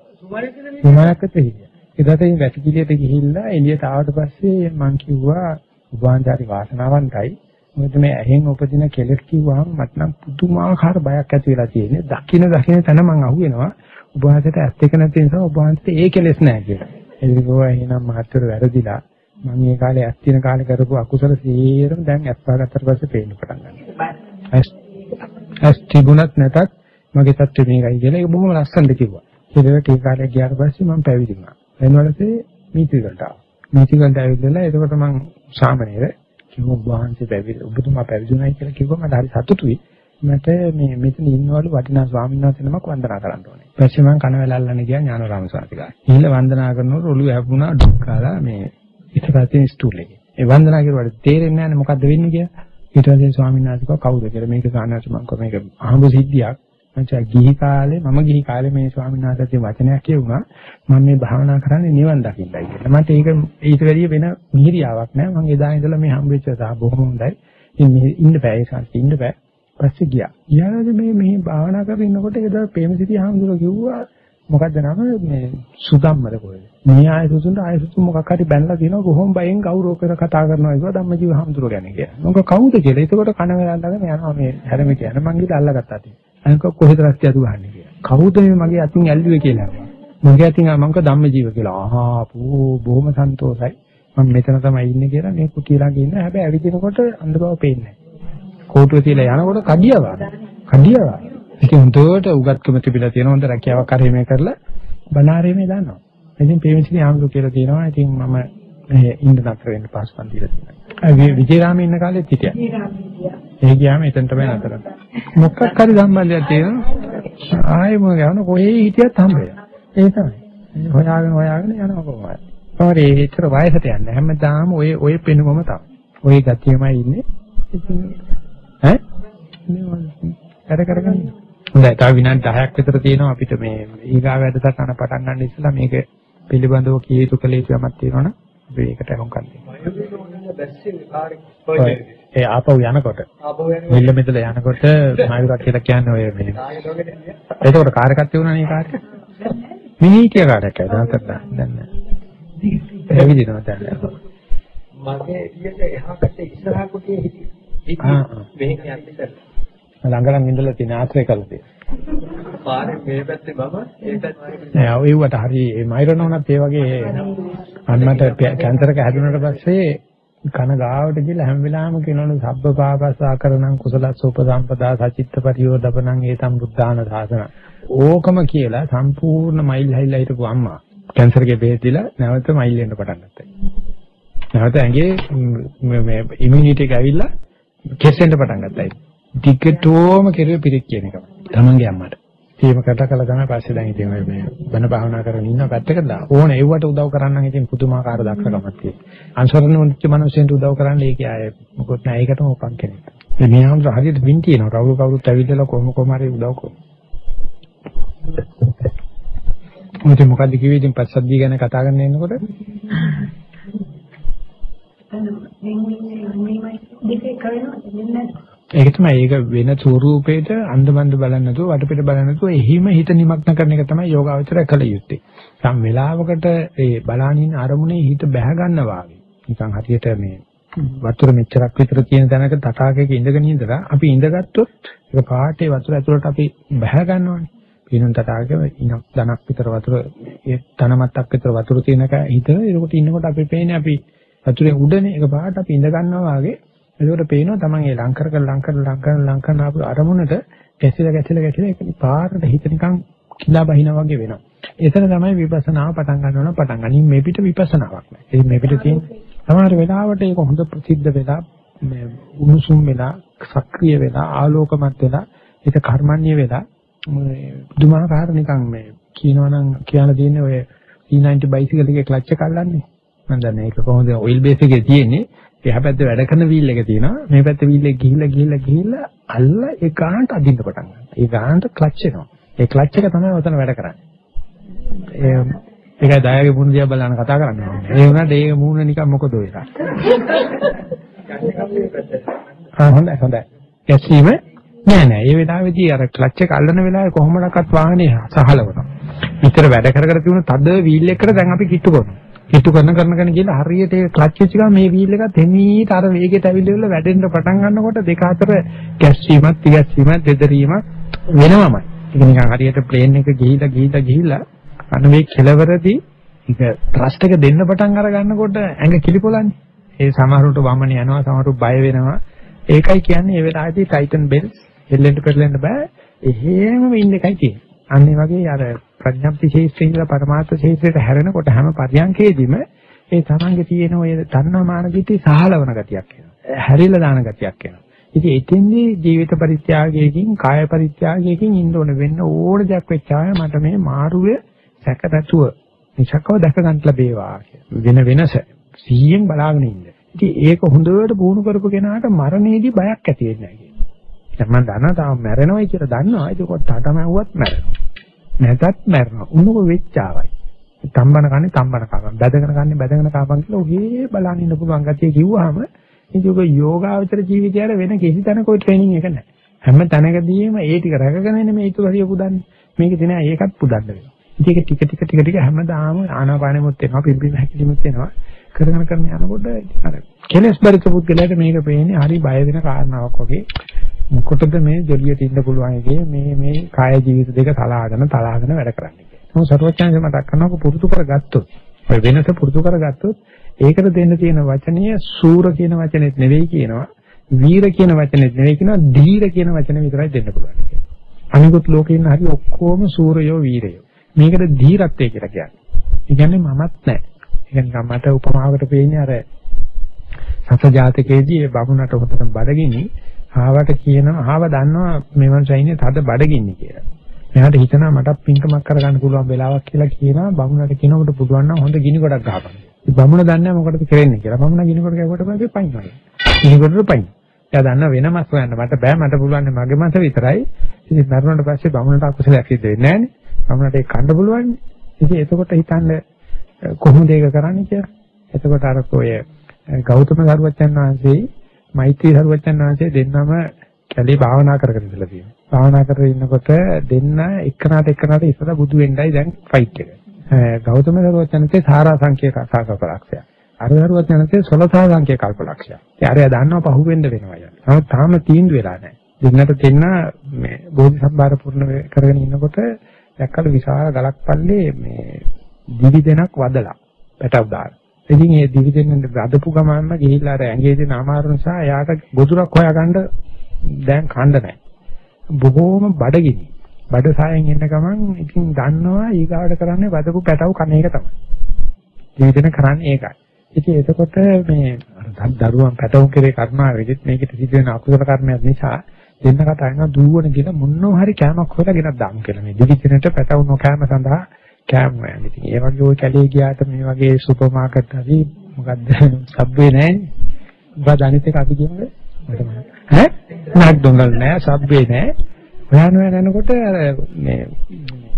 සුමාරක් විතර හිටියා. එදාට මේ වැසිකිළියට ගිහිල්ලා එළියට ආවට පස්සේ මං කිව්වා උභාන්ජාරි වාසනාවන්තයි. මොකද මේ ඇහෙන් උපදින කෙලෙස් කිව්වහම මට නම් පුදුමාකාර බයක් ඇති වෙලා තියෙන්නේ. දකින්න දකින්න තැන මං අහුවෙනවා. උභාන්ජයට ඇස් දෙක නැති නිසා උභාන්ජයට ඒ කෙලෙස් නැහැ කියලා. ඒක ගෝවා එහෙනම් මහත්තයෝ වැරදිලා මම මේ කාලේ ඇස් තියෙන කාලේ කරපු අකුසල සියරම දැන් ඇස් පාගත්තට පස්සේ පේන්න පටන් ගන්නවා. ඇස් ඇස් තිබුණත් නැතත් මගේ තත්ත්වය මේකයි කියලා ඒක බොහොම ලස්සනට කිව්වා. ඊළඟට ඒ කාලේ ගියාට පස්සේ මම පැවිදි වුණා. එනවලසේ මීතිගලට ආවා. මීතිගලට ඇවිල්ලා එතකොට මම සාමනීර කිව්වා වහන්සේ පැවිදි ඔබතුමා පැවිදුණයි කියලා කිව්වා මට හරි සතුටුයි. මට මේ මෙතන ඉන්නවලු වටිනා ස්වාමීන් වහන්සේ නමක් වන්දනා කරන්න ඕනේ. ඊපස්සේ මම කන වැලල්ලන්න ගියා ඥානරාම සාතිකා. ඊළ වන්දනා කරනකොට ඔළුව හැපුණා ඩුක් කාලා මේ ඉතපස්සේ ස්ටූල් එකේ. ඒ වන්දනා කරුවාට තේරෙන්නේ නැහැ මොකද්ද වෙන්නේ කියලා. ඊට පස්සේ ස්වාමීන් වහන්සේ කිව්වා කවුද කියලා මේක සාහනස මම කිව්වා මේක අහඹ සිද්ධියක්. මචං ගිහි කාලේ මම ගිහි කාලේ මේ ස්වාමීන් වහන්සේගේ වචනයක් කියුණා මම මේ භාවනා කරන්නේ නිවන් දකින්නයි කියලා. මට ඒක ඊට වැඩිය වෙන මිහිරියාවක් නෑ. මම එදා ඉඳලා මේ හම්බෙච්ච තා බොහොම හොඳයි. ඉතින් මේ ඉන්න බෑ ඒ සංස්කෘතිය ඉන්න බෑ. පස්සේ ගියා. ඊළඟට මේ මේ භාවනා කරගෙන ඉන්නකොට එදා ප්‍රේමසිරි හාමුදුරුවෝ කිව්වා මොකද්ද නම මේ සුදම්මද කොහෙද? මේ ආයසුතුන්ට ආයසුතුන් මොකක් හරි බැනලා දිනවා කොහොම බයෙන් කවුරු කර කතා කරනවා කියලා ධම්මජීව හාමුදුරුවෝ ගැන කියලා. මොකක් කවුද කියලා. ඒකකොට කන වෙලාඳගෙන යනවා මේ හැරෙම කියන මං ගිහලා අල්ලගත්තා තියෙන්නේ. අනික කොහෙද රස්තිය අතු ගහන්නේ කියලා. කවුද මේ මගේ අතින් ඇල්ලුවේ කියලා. මගේ අතින් මං කව ධම්මජීව කියලා. ආහා පෝ බොහොම සන්තෝසයි. මම මෙතන තමයි ඉන්නේ කියලා මේ කුටිය ළඟ ඉන්න. හැබැයි ඇවිදිනකොට අඳ බව පේන්නේ නැහැ. කෝටුව තියලා යනකොට කඩියවා. කඩියවා. ඉතින් හොඳට උගත්කම තිබිලා තියෙන හොඳ රැකියාවක් හරි මේ කරලා බණාරේමේ දන්නවා. ඉතින් පේමසිරි ආම්දු කියලා තියෙනවා. ඉතින් මම මේ ඉන්න නතර වෙන්න පාස්පන් දීලා තියෙනවා. විජේරාම ඉන්න කාලෙත් හිටියා. ඒ ගියාම එතන තමයි නතර. මොකක් හරි සම්බන්ධයක් තියෙනවා. ආයෙ මොකද යන කොහේ හිටියත් හම්බෙයි. ඒ තමයි. හොයාගෙන හොයාගෙන යනවා කොහොමද? පරි ඒතර වයසට යන්නේ හැමදාම ඔය ඔය පෙනුමම තමයි. ඔය ගතියමයි ඉන්නේ. ඉතින් ඈ වැඩ කරගන්න. හොඳයි. තව විනාඩි 10ක් විතර තියෙනවා අපිට මේ ඊගා වැඩසටහන පටන් ගන්න ඉස්සලා මේක පිළිබඳව කිය යුතු කළ යුතු යමක් තියෙනවනේ අපි ඒකට අහුම්කම් දෙන්න. ඒ ආපහු යනකොට මිල්ල මෙතල යනකොට මායුරක් කියලා කියන්නේ ඔය මේ. එතකොට කාර් එකක් තියුණානේ ඒ කාර් එක. මිනිහිටිය කාර් එකක් දැන් දැන් නෑ. ඇවිදිනවා දැන්. මගේ එළියට එහා පැත්තේ ඉස්සරහා කුටියේ හිටියේ. ඒක මෙහෙන් යන්නේ ළඟ ළඟ ඉඳලා තියෙන ආශ්‍රය කළා තියෙනවා. පාරේ මේ පැත්තේ මම ඒ පැත්තේ නෑ ඔයවට හරි මේ මයිරනෝනත් ඒ වගේ අන්නට කැන්සර් එක හැදුනට පස්සේ කන ගාවට ගිහලා හැම වෙලාවෙම කියනවලු සබ්බ පාපස්සා කරණං කුසලස්ස උපසම්පදා සචිත්ත පරියෝදපණං ඒතම් බුද්ධාන සාසන. ඕකම කියලා සම්පූර්ණ මයිල් හැයිලා හිටපු අම්මා කැන්සර් එකේ බෙහෙත් දීලා නැවත මයිල් වෙන්න පටන් ගත්තා. නැවත ඇඟේ මේ ඉමුනිටි එක ඇවිල්ලා කෙස්සෙන්න පටන් ගත්තා. ටිකටෝම කෙරුවේ පිරික් කියන එක. තමන්ගේ අම්මට. ඒකම කතා කළා තමයි පස්සේ දැන් ඉතින් ඔය මේ බණ භාවනා කරගෙන ඉන්න පැත්තකට දාලා ඕන ඒවට උදව් කරන්න ඉතින් පුදුමාකාර දක්ෂකමක් තියෙනවා. අන්සරණ මුච්ච මිනිස්සුන්ට උදව් කරන්න ඒක ආයේ මොකොත් නෑ ඒකටම උපන් කෙනෙක්. මේ මියහම් හරියට වින් තියෙනවා. කවුරු කවුරුත් ඇවිල්ලා කොහොම කොහම හරි උදව් කරනවා. මොකද මොකද්ද කිව්වේ ඉතින් පස්සද්ධිය ගැන කතා කරගෙන ඉන්නකොට ඒක තමයි ඒක වෙන ස්වරූපේට අන්දමන්ද බලන්නේ නැතුව වටපිට බලන්නේ නැතුව එහිම හිත නිමග්න කරන එක තමයි යෝගාවචරය කළ යුත්තේ. සම් වෙලාවකට ඒ බලානින් අරමුණේ හිත බැහැ ගන්නවා වගේ. නිකන් හරියට මේ වතුර මෙච්චරක් විතර තියෙන තැනක තටාකයක ඉඳගෙන ඉඳලා අපි ඉඳගත්තොත් ඒක පාටේ වතුර ඇතුළට අපි බැහැ ගන්නවානේ. පිනුම් තටාගේ ඉනක් ධනක් විතර වතුර ඒ ධනමත්තක් විතර වතුර තියෙනක හිත ඒකට ඉන්නකොට අපි පේන්නේ අපි වතුරේ උඩනේ ඒක පාට අපි ඉඳ ගන්නවා වගේ ඒකට පේනවා තමන් ඒ ලං කර කර ලං කර ලං කර ලං කරන ආපු අරමුණට ගැසිලා ගැසිලා ගැසිලා ඒක පාරට හිත නිකන් කිලා බහිනා වගේ වෙනවා. එතන තමයි විපස්සනාව පටන් ගන්න ඕන පටන් ගන්න. මේ පිට විපස්සනාවක් නෑ. ඒ මේ පිට තියෙන සමහර වෙලාවට ඒක හොඳ ප්‍රසිද්ධ වෙලා මේ උණුසුම් වෙලා සක්‍රිය වෙලා ආලෝකමත් වෙලා ඒක කර්මන්නේ වෙලා බුදුමාහාර නිකන් මේ කියනවනම් කියන්න තියෙන්නේ ඔය e C90 බයිසිකල් එකේ ක්ලච් එක අල්ලන්නේ. මම දන්නේ ඒක කොහොමද ඔයිල් බේස් එකේ තියෙන්නේ. එහා පැත්තේ වැඩ කරන වීල් එක තියෙනවා. මේ පැත්තේ වීල් එක ගිහිල්ලා ගිහිල්ලා ගිහිල්ලා අල්ල ඒ ගානට අදින්න පටන් ගන්නවා. ඒ ගානට ක්ලච් එනවා. ඒ ක්ලච් එක තමයි ඔතන වැඩ කරන්නේ. ඒ ඒකයි දයාගේ මුණ දිහා බලන කතා කරන්නේ. ඒ වුණාට ඒ මූණ නිකන් මොකද ඔය එකක්. [laughs] ආ හොඳයි හොඳයි. ගැස්සීම නෑ නෑ. ඒ වෙලාවේදී අර ක්ලච් එක අල්ලන වෙලාවේ කොහොමඩක්වත් වාහනේ සහලවනවා. විතර වැඩ කර කර තිබුණ තද වීල් එකකට දැන් අපි කිට්ටු කරනවා. කිට්ටු කරන කරන කරන ගිහලා හරියට ඒ ක්ලච් වෙච්ච ගමන් මේ වීල් එකත් එමීට අර වේගයට ඇවිල්ලා වැඩෙන්න පටන් ගන්නකොට දෙක අතර ගැස්සීමක් තිගැස්සීමක් දෙදරීමක් වෙනවමයි. ඒක නිකන් හරියට ප්ලේන් එක ගිහිලා ගිහිලා ගිහිලා අන්න මේ කෙලවරදී ඒක ත්‍රස්ට් එක දෙන්න පටන් අර ගන්නකොට ඇඟ කිලිපොලන්නේ. ඒ සමහරවිට වමන යනවා සමහරවිට බය වෙනවා. ඒකයි කියන්නේ ඒ වෙලාවේදී ටයිටන් බෙල් හෙල්ලෙන්න පෙරලෙන්න බෑ. එහෙමම ඉන්න එකයි තියෙන්නේ. අන්න ඒ වගේ අර ප්‍රඥප්ති ශේෂ්ත්‍රය ඉඳලා පරමාර්ථ ශේෂ්ත්‍රයට හැරෙනකොට හැම පරියන්කේදීම ඒ තමන්ගේ තියෙන ඔය තණ්හා මාන දිටි සහලවන ගතියක් එනවා. හැරිලා දාන ගතියක් එනවා. ඉතින් එතෙන්දී ජීවිත පරිත්‍යාගයකින් කාය පරිත්‍යාගයකින් ඉන්න ඕන වෙන්න ඕන දෙයක් වෙච්චාය මට මේ මාරුවේ සැක නැතුව නිසකව දැක ගන්න ලැබේවා වෙන වෙනස සිහියෙන් බලාගෙන ඉන්න. ඉතින් ඒක හොඳට පුහුණු කරපු කෙනාට මරණයේදී බයක් ඇති වෙන්නේ නැහැ කියන්නේ. දැන් මම දන්නවා තාම මැරෙනවයි කියලා දන්නවා. ඒක තටමැව්වත් මැරෙනවා. නැතත් මැරෙනවා. උන්නක වෙච්චාවයි. තම්බන කන්නේ තම්බන කපන්. බැදගෙන කන්නේ බැදගෙන කපන් කියලා ඔහේ බලන්න ඉන්න පුළුවන් ගතිය කිව්වහම ඉතින් ඔක යෝගාවචර ජීවිතයර වෙන කිසි තැනක ඔය ට්‍රේනින් එක නැහැ. හැම තැනකදීම ඒ ටික රැකගෙන නෙමෙයි ඊට පස්සේ පුදන්නේ. මේක දින ඒකත් පුදන්න වෙනවා. ඉතින් ඒක ටික ටික ටික ටික හැමදාම ආනාපානෙමුත් වෙනවා පිම්බීම හැකිලිමුත් වෙනවා. කරගෙන කරගෙන යනකොට අර කෙලස් බරිත පුද්ගලයාට මේක පේන්නේ හරි බය වෙන කාරණාවක් වගේ. මොකටද මේ ජොලියට ඉන්න පුළුවන් එකේ මේ මේ කාය ජීවිත දෙක තලාගෙන තලාගෙන වැඩ කරන්නේ. මොකද සරුවචාන්සේ මතක් කරනවා පුරුදු කරගත්තොත් ඔය වෙනස පුරුදු කරගත්තොත් ඒකට දෙන්න තියෙන වචනය සූර කියන වචනේත් නෙවෙයි කියනවා. වීර කියන වචනේත් නෙවෙයි කියනවා. ධීර කියන වචනේ විතරයි දෙන්න පුළුවන් කියනවා. අනිකුත් ලෝකේ ඉන්න හරි ඔක්කොම සූරයෝ වීරයෝ. මේකට ධීරත්වය කියලා කියන්නේ. ඒ කියන්නේ මමත් නැහැ. ඒ කියන්නේ මට උපමාවකට පේන්නේ අර සත ජාතකයේදී ඒ බමුණට හොතන බඩගිනි ආවට කියනවා ආව දන්නවා මේ මනුස්සයිනේ තද බඩගිනි කියලා. මෙයාට හිතනවා මට පින්කමක් කරගන්න පුළුවන් වෙලාවක් කියලා කියනවා බමුණට කියනවා ඔබට පුළුවන් නම් හොඳ ගිනි ගොඩක් ගහපන්. ඉතින් බමුණ දන්නේ නැහැ මොකටද කරන්නේ කියලා. බමුණ ගිනි ගොඩ ගැහුවට පස්සේ පයින්නවා. ගිනි ගොඩට පයින්. එයා දන්නා වෙනමස් හොයන්න මට බෑ මට පුළුවන් මගේ මත විතරයි. ඉතින් මරුණට පස්සේ බමුණට අකුසලයක් සිද්ධ වෙන්නේ නැහනේ. බමුණට ඒක කන්න පුළුවන්. ඉතින් එතකොට හිතන්න කොහොමද ඒක කරන්නේ කියලා. එතකොට අර කොය ගෞතම සරුවච්චන් වහන්සේ මෛත්‍රී සරුවච්චන් වහන්සේ දෙන්නම කැලේ භාවනා කර කර ඉඳලා තියෙනවා. භාවනා කරගෙන ඉන්නකොට දෙන්න එක්කනට එක්කනට ඉස්සලා බුදු වෙන්නයි දැන් ෆයිට් එක. ගෞතම සරුවච්චන්සේ සාරා සංකේත සාකපලක්ෂය. අර සරුවච්චන්සේ සොලසා සංකේත කල්පලක්ෂය. ඒ අරයා දන්නවා පහුවෙන්න වෙනවා යන. නමුත් තාම තීන්දුව වෙලා නැහැ. දෙන්නට දෙන්න මේ බෝධි සම්භාර පුරණ කරගෙන ඉන්නකොට දැක්කලු විශාල ගලක් පල්ලේ මේ දිවි දෙනක් වදලා පැටව දාලා. ඉතින් ඒ දිවි දෙන්න අදපු ගමන්ම ගිහිල්ලා අර ඇඟේ දෙන අමාරු නිසා එයාට ගොදුරක් හොයාගන්න දැන් කණ්ඩ නැහැ. බොහෝම බඩගිනි. බඩ සායෙන් එන්න ගමන් ඉතින් දන්නවා ඊගාවට කරන්නේ වදපු පැටව කන එක තමයි. දිවි දෙන කරන්නේ ඒකයි. ඉතින් එතකොට මේ දරුවන් පැටවුම් කෙරේ කර්මාවෙදිත් මේකට සිද්ධ වෙන අකුසල කර්මයක් නිසා දෙන්න කතා කරනවා දුවන ගිල මොනවා හරි කෑමක් හොයලා ගෙනත් දාමු කියලා මේ දිවි දිනට පැටවු නොකෑම සඳහා කෑම හොයන. ඉතින් ඒ වගේ ওই කැලේ ගියාට මේ වගේ සුපර් මාකට් හරි මොකද්ද සබ්වේ නැහැ. උඹ දනිත් එක අපි කියමුද? ඈ? මැක්ඩොනල්ඩ් නෑ සබ්වේ නෑ. හොයන හොයන යනකොට අර මේ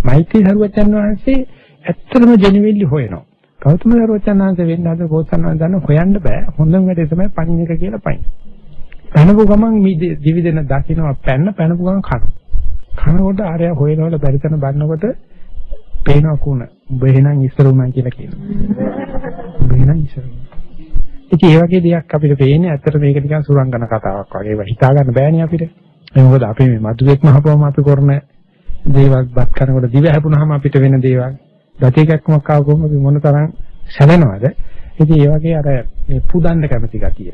මෛත්‍රී සරුවචන් වහන්සේ ඇත්තටම ජෙනුවින්ලි හොයනවා. ගෞතම සරුවචන් වහන්සේ වෙන්න හද ගෝසන් වහන්සේ හොයන්න බෑ. හොඳම වැඩේ තමයි පණින එක කියලා පයින්. පැනපු ගමන් දිවි දෙන දකින්නවා පැන්න පැනපු ගමන් කන. කනකොට ආරය හොයනවල බැරි තැන බලනකොට පේනවා කුණ. උඹ එහෙනම් ඉස්සර උනා කියලා කියනවා. උඹ එහෙනම් ඉස්සර උනා. ඉතින් ඒ වගේ දෙයක් අපිට පේන්නේ ඇත්තට මේක නිකන් සුරංගන කතාවක් වගේ. ඒක හිතා ගන්න බෑනේ අපිට. ඒ මොකද අපි මේ මధుරෙක් මහපුවම අපි කරන දේවල් බත් කරනකොට දිව හැපුණාම අපිට වෙන දේවල් ගති එකක්මක් ආවම අපි මොන තරම් සැලෙනවද? ඉතින් ඒ වගේ අර මේ පුදන්න කැමති ගතිය.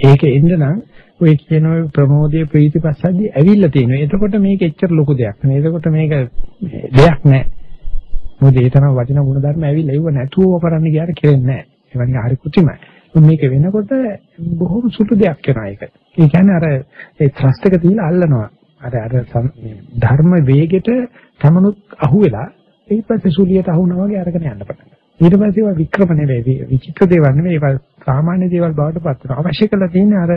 ඒක එන්න නම් ඔය කියන ඔය ප්‍රමෝදයේ ප්‍රීතිපස්සද්දී ඇවිල්ලා තියෙනවා. එතකොට මේක එච්චර ලොකු දෙයක් නෙවෙයි. එතකොට මේක දෙයක් නෑ. මොකද ඒ තරම් වටිනා ගුණ ධර්ම ඇවිල්ලා ඉව නැතුව කරන්න ගියාට කෙරෙන්නේ නෑ. ඒ වගේ හරි කුතිමයි. මේක වෙනකොට බොහොම සුළු දෙයක් වෙනවා ඒක. ඒ කියන්නේ අර ඒ ත්‍රස්ත එක තියලා අල්ලනවා. අර අර ධර්ම වේගෙට තමනුත් අහුවෙලා ඊට පස්සේ සුලියට අහුනවා වගේ අරගෙන යන්න පටන් ගන්නවා. ඊට පස්සේ ඒවා වික්‍රම නෙවෙයි විචිත්‍ර දේවල් නෙවෙයි ඒවා සාමාන්‍ය දේවල් බවට පත් වෙනවා. අවශ්‍ය කරලා තියෙන්නේ අර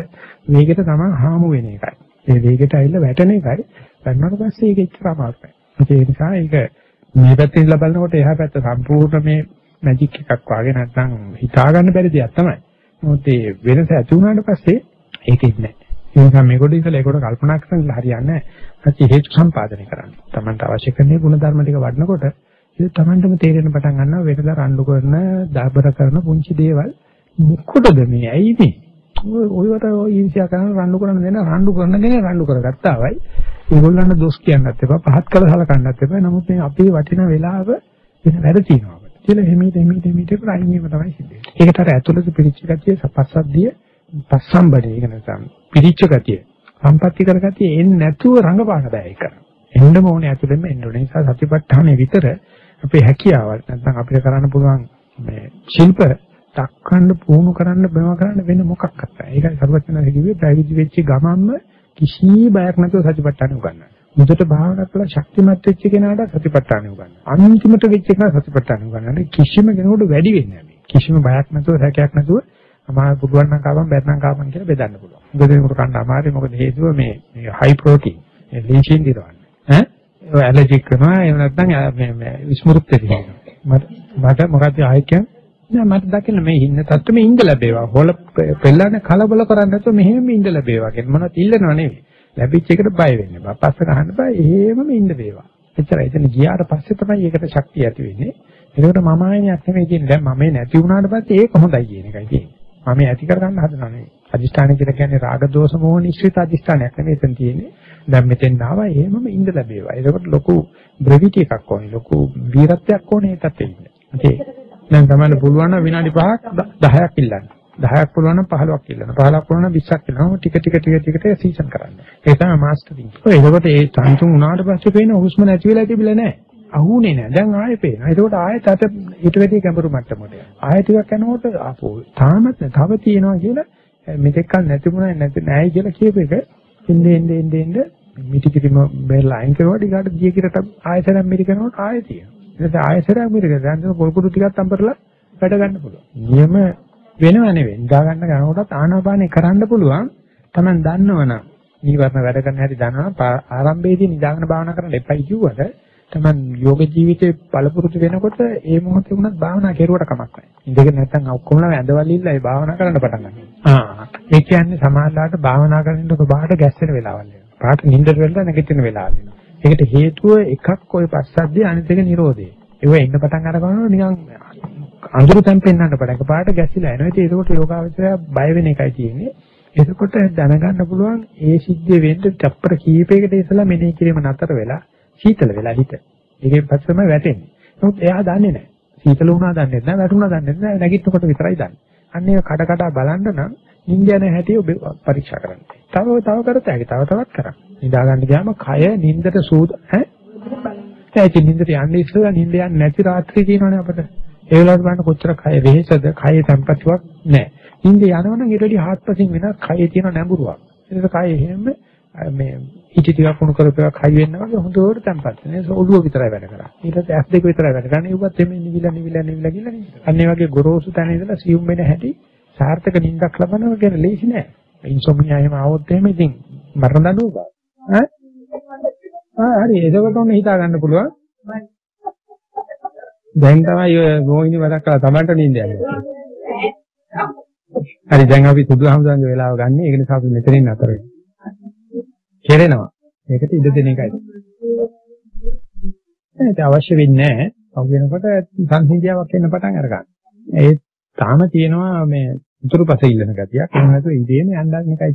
වේගෙට තමයි හාමු වෙන එකයි. ඒ වේගෙට ඇවිල්ලා වැටෙන එකයි. වැටුණාට පස්සේ ඒක එච්චර අමාරු නෑ. ඒ නිසා ඒක මේ පැත්තෙන් ලබනකොට එහා පැත්ත සම්පූර්ණ මේ මැජික් එකක් වාගේ නැත්නම් හිතා ගන්න බැරි දෙයක් තමයි. මොකද ඒ වෙනස ඇති වුණාට පස්සේ ඒකෙත් නෑ. ඒ නිසා මේකට ඉතල ඒකට කල්පනා කරන්න හරියන්නේ නැහැ. නැති හේතු සම්පාදනය කරන්න. Tamanට අවශ්‍ය කරන ගුණ ධර්ම ටික වඩනකොට ඒක Tamanටම තේරෙන්න පටන් ගන්නවා වෙනදා රණ්ඩු කරන, දාබර කරන පුංචි දේවල් මොකටද මේ? ඇයි මේ? ඔයවට ඊර්ෂ්‍යා කරන රණ්ඩු කරන දෙන රණ්ඩු කරනගෙන රණ්ඩු කරගත්තා වයි. ඒගොල්ලන්ට දොස් කියන්නත් එපා, පහත් කළ සලකන්නත් එපා. නමුත් මේ අපේ වටිනා වෙලාව වෙන වැඩ තියෙනවා. කියලා හිමීට හිමීට හිමීට ප්‍රයින් වීම තමයි සිද්ධ වෙන්නේ. ඒකට අර ඇතුළත පිළිච්ච ගතිය සපස්සද්ධිය පස්සම්බඩේ කියන තමයි. පිළිච්ච ගතිය. සම්පත්‍ති කරගතිය එන්නේ නැතුව රඟපාන බෑ ඒක. එන්නම ඕනේ ඇතුළෙන්ම එන්න ඕනේ. ඒ නිසා සතිපට්ඨානෙ විතර අපේ හැකියාවල් නැත්නම් අපිට කරන්න පුළුවන් මේ ශිල්ප දක්වන්න පුහුණු කරන්න බව කරන්න වෙන මොකක්වත් නැහැ. ඒකයි සර්වඥා කිව්වේ පැවිදි වෙච්ච ගමන්ම කිසි බයක් නැතුව සතිපට්ඨාන උගන්වන්න. මුදට භාවනා කළා ශක්තිමත් වෙච්ච කෙනාට සතිපට්ඨාන උගන්වන්න. අන්තිමට වෙච්ච කෙනා සතිපට්ඨාන උගන්වන්න. කිසිම කෙනෙකුට වැඩි වෙන්නේ නැහැ. කිසිම බයක් නැතුව හැකයක් නැතුව අමාරු පුළුවන් නම් කාපම් බැත්නම් කාපම් කියලා බෙදන්න පුළුවන්. මොකද මේකට කන්න අමාරුයි මොකද හේතුව මේ මේ හයි ප්‍රෝටීන් මේ ලීචින් දිරවන්නේ. ඈ ඔය ඇලර්ජික් කරනවා එහෙම නැත්නම් මේ මේ ස්මෘත් වෙනවා. මට මට මොකද ආයෙ කියන්නේ නෑ මට දකින්න මේ ඉන්න තත්ත්වෙ ඉඳ ලැබේවා. හොල පෙල්ලන්නේ කලබල කරන්නේ නැතුව මෙහෙම ඉඳ ලැබේවා කියන මොනවද ඉල්ලනව නෙවෙයි. ලැබිච්ච එකට බය වෙන්න බෑ. පස්ස ගහන්න බෑ. එහෙමම ඉඳ වේවා. එච්චරයි. එතන ගියාට පස්සේ තමයි ඒකට ශක්තිය ඇති වෙන්නේ. ඒකට මම ආයෙත් නෙමෙයි කියන්නේ. දැන් මම නැති වුණාට පස්සේ ඒක හොඳයි කියන එකයි තියෙන්නේ. මම ඇති කරගන්න හදනව නෙවෙයි. අදිෂ්ඨාන කියලා කියන්නේ රාග දෝෂ මොහ නිශ්චිත අදිෂ්ඨානයක් නෙවෙයි එතන තියෙන්නේ. දැන් මෙතෙන් ආවා එහෙමම ඉඳ ලැබේවා. ඒකට ලොකු බ්‍රෙවිටි එකක් ඕනේ. ලොකු වීරත්වයක් ඕනේ ඒකත් එන්න. ඒ දැන් තමයි පුළුවන් නම් විනාඩි 5ක් 10ක් ඉල්ලන්න. 10ක් පුළුවන් නම් 15ක් ඉල්ලන්න. 15ක් පුළුවන් නම් 20ක් ඉල්ලන්න. ටික ටික ටික ටිකට සීසන් කරන්න. ඒක තමයි මාස්ටරින්. ඔය ඒකට ඒ සංසුන් උනාට පස්සේ පේන හුස්ම නැති වෙලා තිබිලා නැහැ. අහුනේ නැහැ. දැන් ආයෙ පේනවා. ඒකට ආයෙත් අත ඊට වැඩි ගැඹුරු මට්ටමකට යනවා. ආයෙ ටිකක් යනකොට ආපෝ තාමත් තව තියෙනවා කියලා මෙතෙක් කල නැතිුණා නැති නෑයි කියලා කියප එක ඉන්නේ ඉන්නේ ඉන්නේ ඉන්නේ මිටිකිරිම බෙල්ලා අයින් කරුවාට ඊට ගිය කිරට ආයතරම් මිරිකනකොට ආයෙ තියෙනවා. ඊට ආයතරම් මිරික දැන් පොල් කුඩු ටිකක් අම්බරලා වැඩ ගන්න පුළුවන්. නියම වෙනව නෙවෙයි. නිදා ගන්න ගනකොටත් ආනාපානේ කරන්න පුළුවන්. Taman දන්නවනම් නීවරණ වැඩ කරන හැටි දන්නවනම් ආරම්භයේදී නිදාගෙන භාවනා කරන්න එපයි කිව්වට Taman යෝග ජීවිතේ පළපුරුදු වෙනකොට ඒ මොහොතේ වුණත් භාවනා කෙරුවට කමක් නැහැ. ඉඳගෙන නැත්නම් ඔක්කොමලා ඇඳවල ඉල්ලයි භාවනා කරන්න පටන් ගන්නවා. ආ ඒ කියන්නේ සමාජලාට භාවනා කරනකොට බාහට ගැස්සෙන වෙලාවල් එනවා. පාට නිින්දට වෙලා නැගිටින වෙලාවල් එනවා. ඒකට හේතුව එකක් ওই පස්සද්ධිය අනිත් එක නිරෝධය. ඒව එන්න පටන් අර ගන්නවා නිකන් අඳුරු තැන් පෙන්වන්න පටන් පාට ගැසිලා එනවා. ඉතින් ඒකට යෝගාවචරය බය වෙන එකයි තියෙන්නේ. එතකොට දැනගන්න පුළුවන් ඒ සිද්ධිය වෙන්න තප්පර කීපයකට ඉස්සලා මෙනෙහි කිරීම නතර වෙලා සීතල වෙලා හිත. ඒකෙන් පස්සේ තමයි වැටෙන්නේ. නමුත් එයා දන්නේ නැහැ. සීතල වුණා දන්නේ නැහැ, වැටුණා දන්නේ නැහැ, නැගිටිනකොට විතරයි දන්නේ. අන්න ඒක කඩ කඩ බලන්න නම් නිින්ද යන හැටි ඔබ පරීක්ෂා කරන්න. තව තව කරත හැකි. තව තවත් කරන්න. නිදා ගන්න ගියාම කය නිින්දට සූද ඈ? ඒක නිින්දට යන්නේ ඉස්සෙල්ලා නිින්ද යන්නේ නැති රාත්‍රිය තියෙනවනේ අපිට. ඒ වෙලාවට බලන්න කොච්චර කය වෙහෙසද, කය තැම්පතුවක් නැහැ. නිින්ද යනවනම් ඊට වඩා හාත්පසින් වෙන කයේ තියෙන නැඹුරුවක්. ඒක කය එහෙම මේ ඉටි ටිකක් වුණ කරපේක් හයි වෙන්න වගේ හොඳට තැම්පත් වෙන. ඒක ඔළුව විතරයි වැඩ කරන්නේ. ඊට පස්සේ ඇස් දෙක විතරයි වැඩ කරන්නේ. ඒකත් එමේ නිවිලා නිවිලා නිවිලා ගිහලා නේ. අන්න ඒ වගේ ගොරෝසු තැන ඉඳලා සියුම් වෙන හැටි සාර්ථක නිින්දක් ලබනවා කියන ලේසි නෑ. ඉන්සොම්නියා එහෙම ආවොත් එහෙම ඉතින් මරණ දඬුව ගන්න. ඈ? ආ හරි එතකොට ඔන්න හිතා ගන්න පුළුවන්. දැන් තමයි ඔය මොහිනි වැඩක් කළා Tamanට නිින්ද යන්නේ. හරි දැන් අපි සුදු හමුදාගේ වෙලාව ගන්න. ඒක නිසා අපි මෙතනින් අතර වෙනවා. කෙරෙනවා. ඒකට ඉඩ දෙන එකයි. ඒක අවශ්‍ය වෙන්නේ නැහැ. පහු වෙනකොට සංසිඳියාවක් එන්න පටන් අර ගන්න. ඒ තාම තියෙනවා මේ උතුරු පස ඉල්ලන ගතියක්. එහෙම නැත්නම් ඉඳීම යන්න එකයි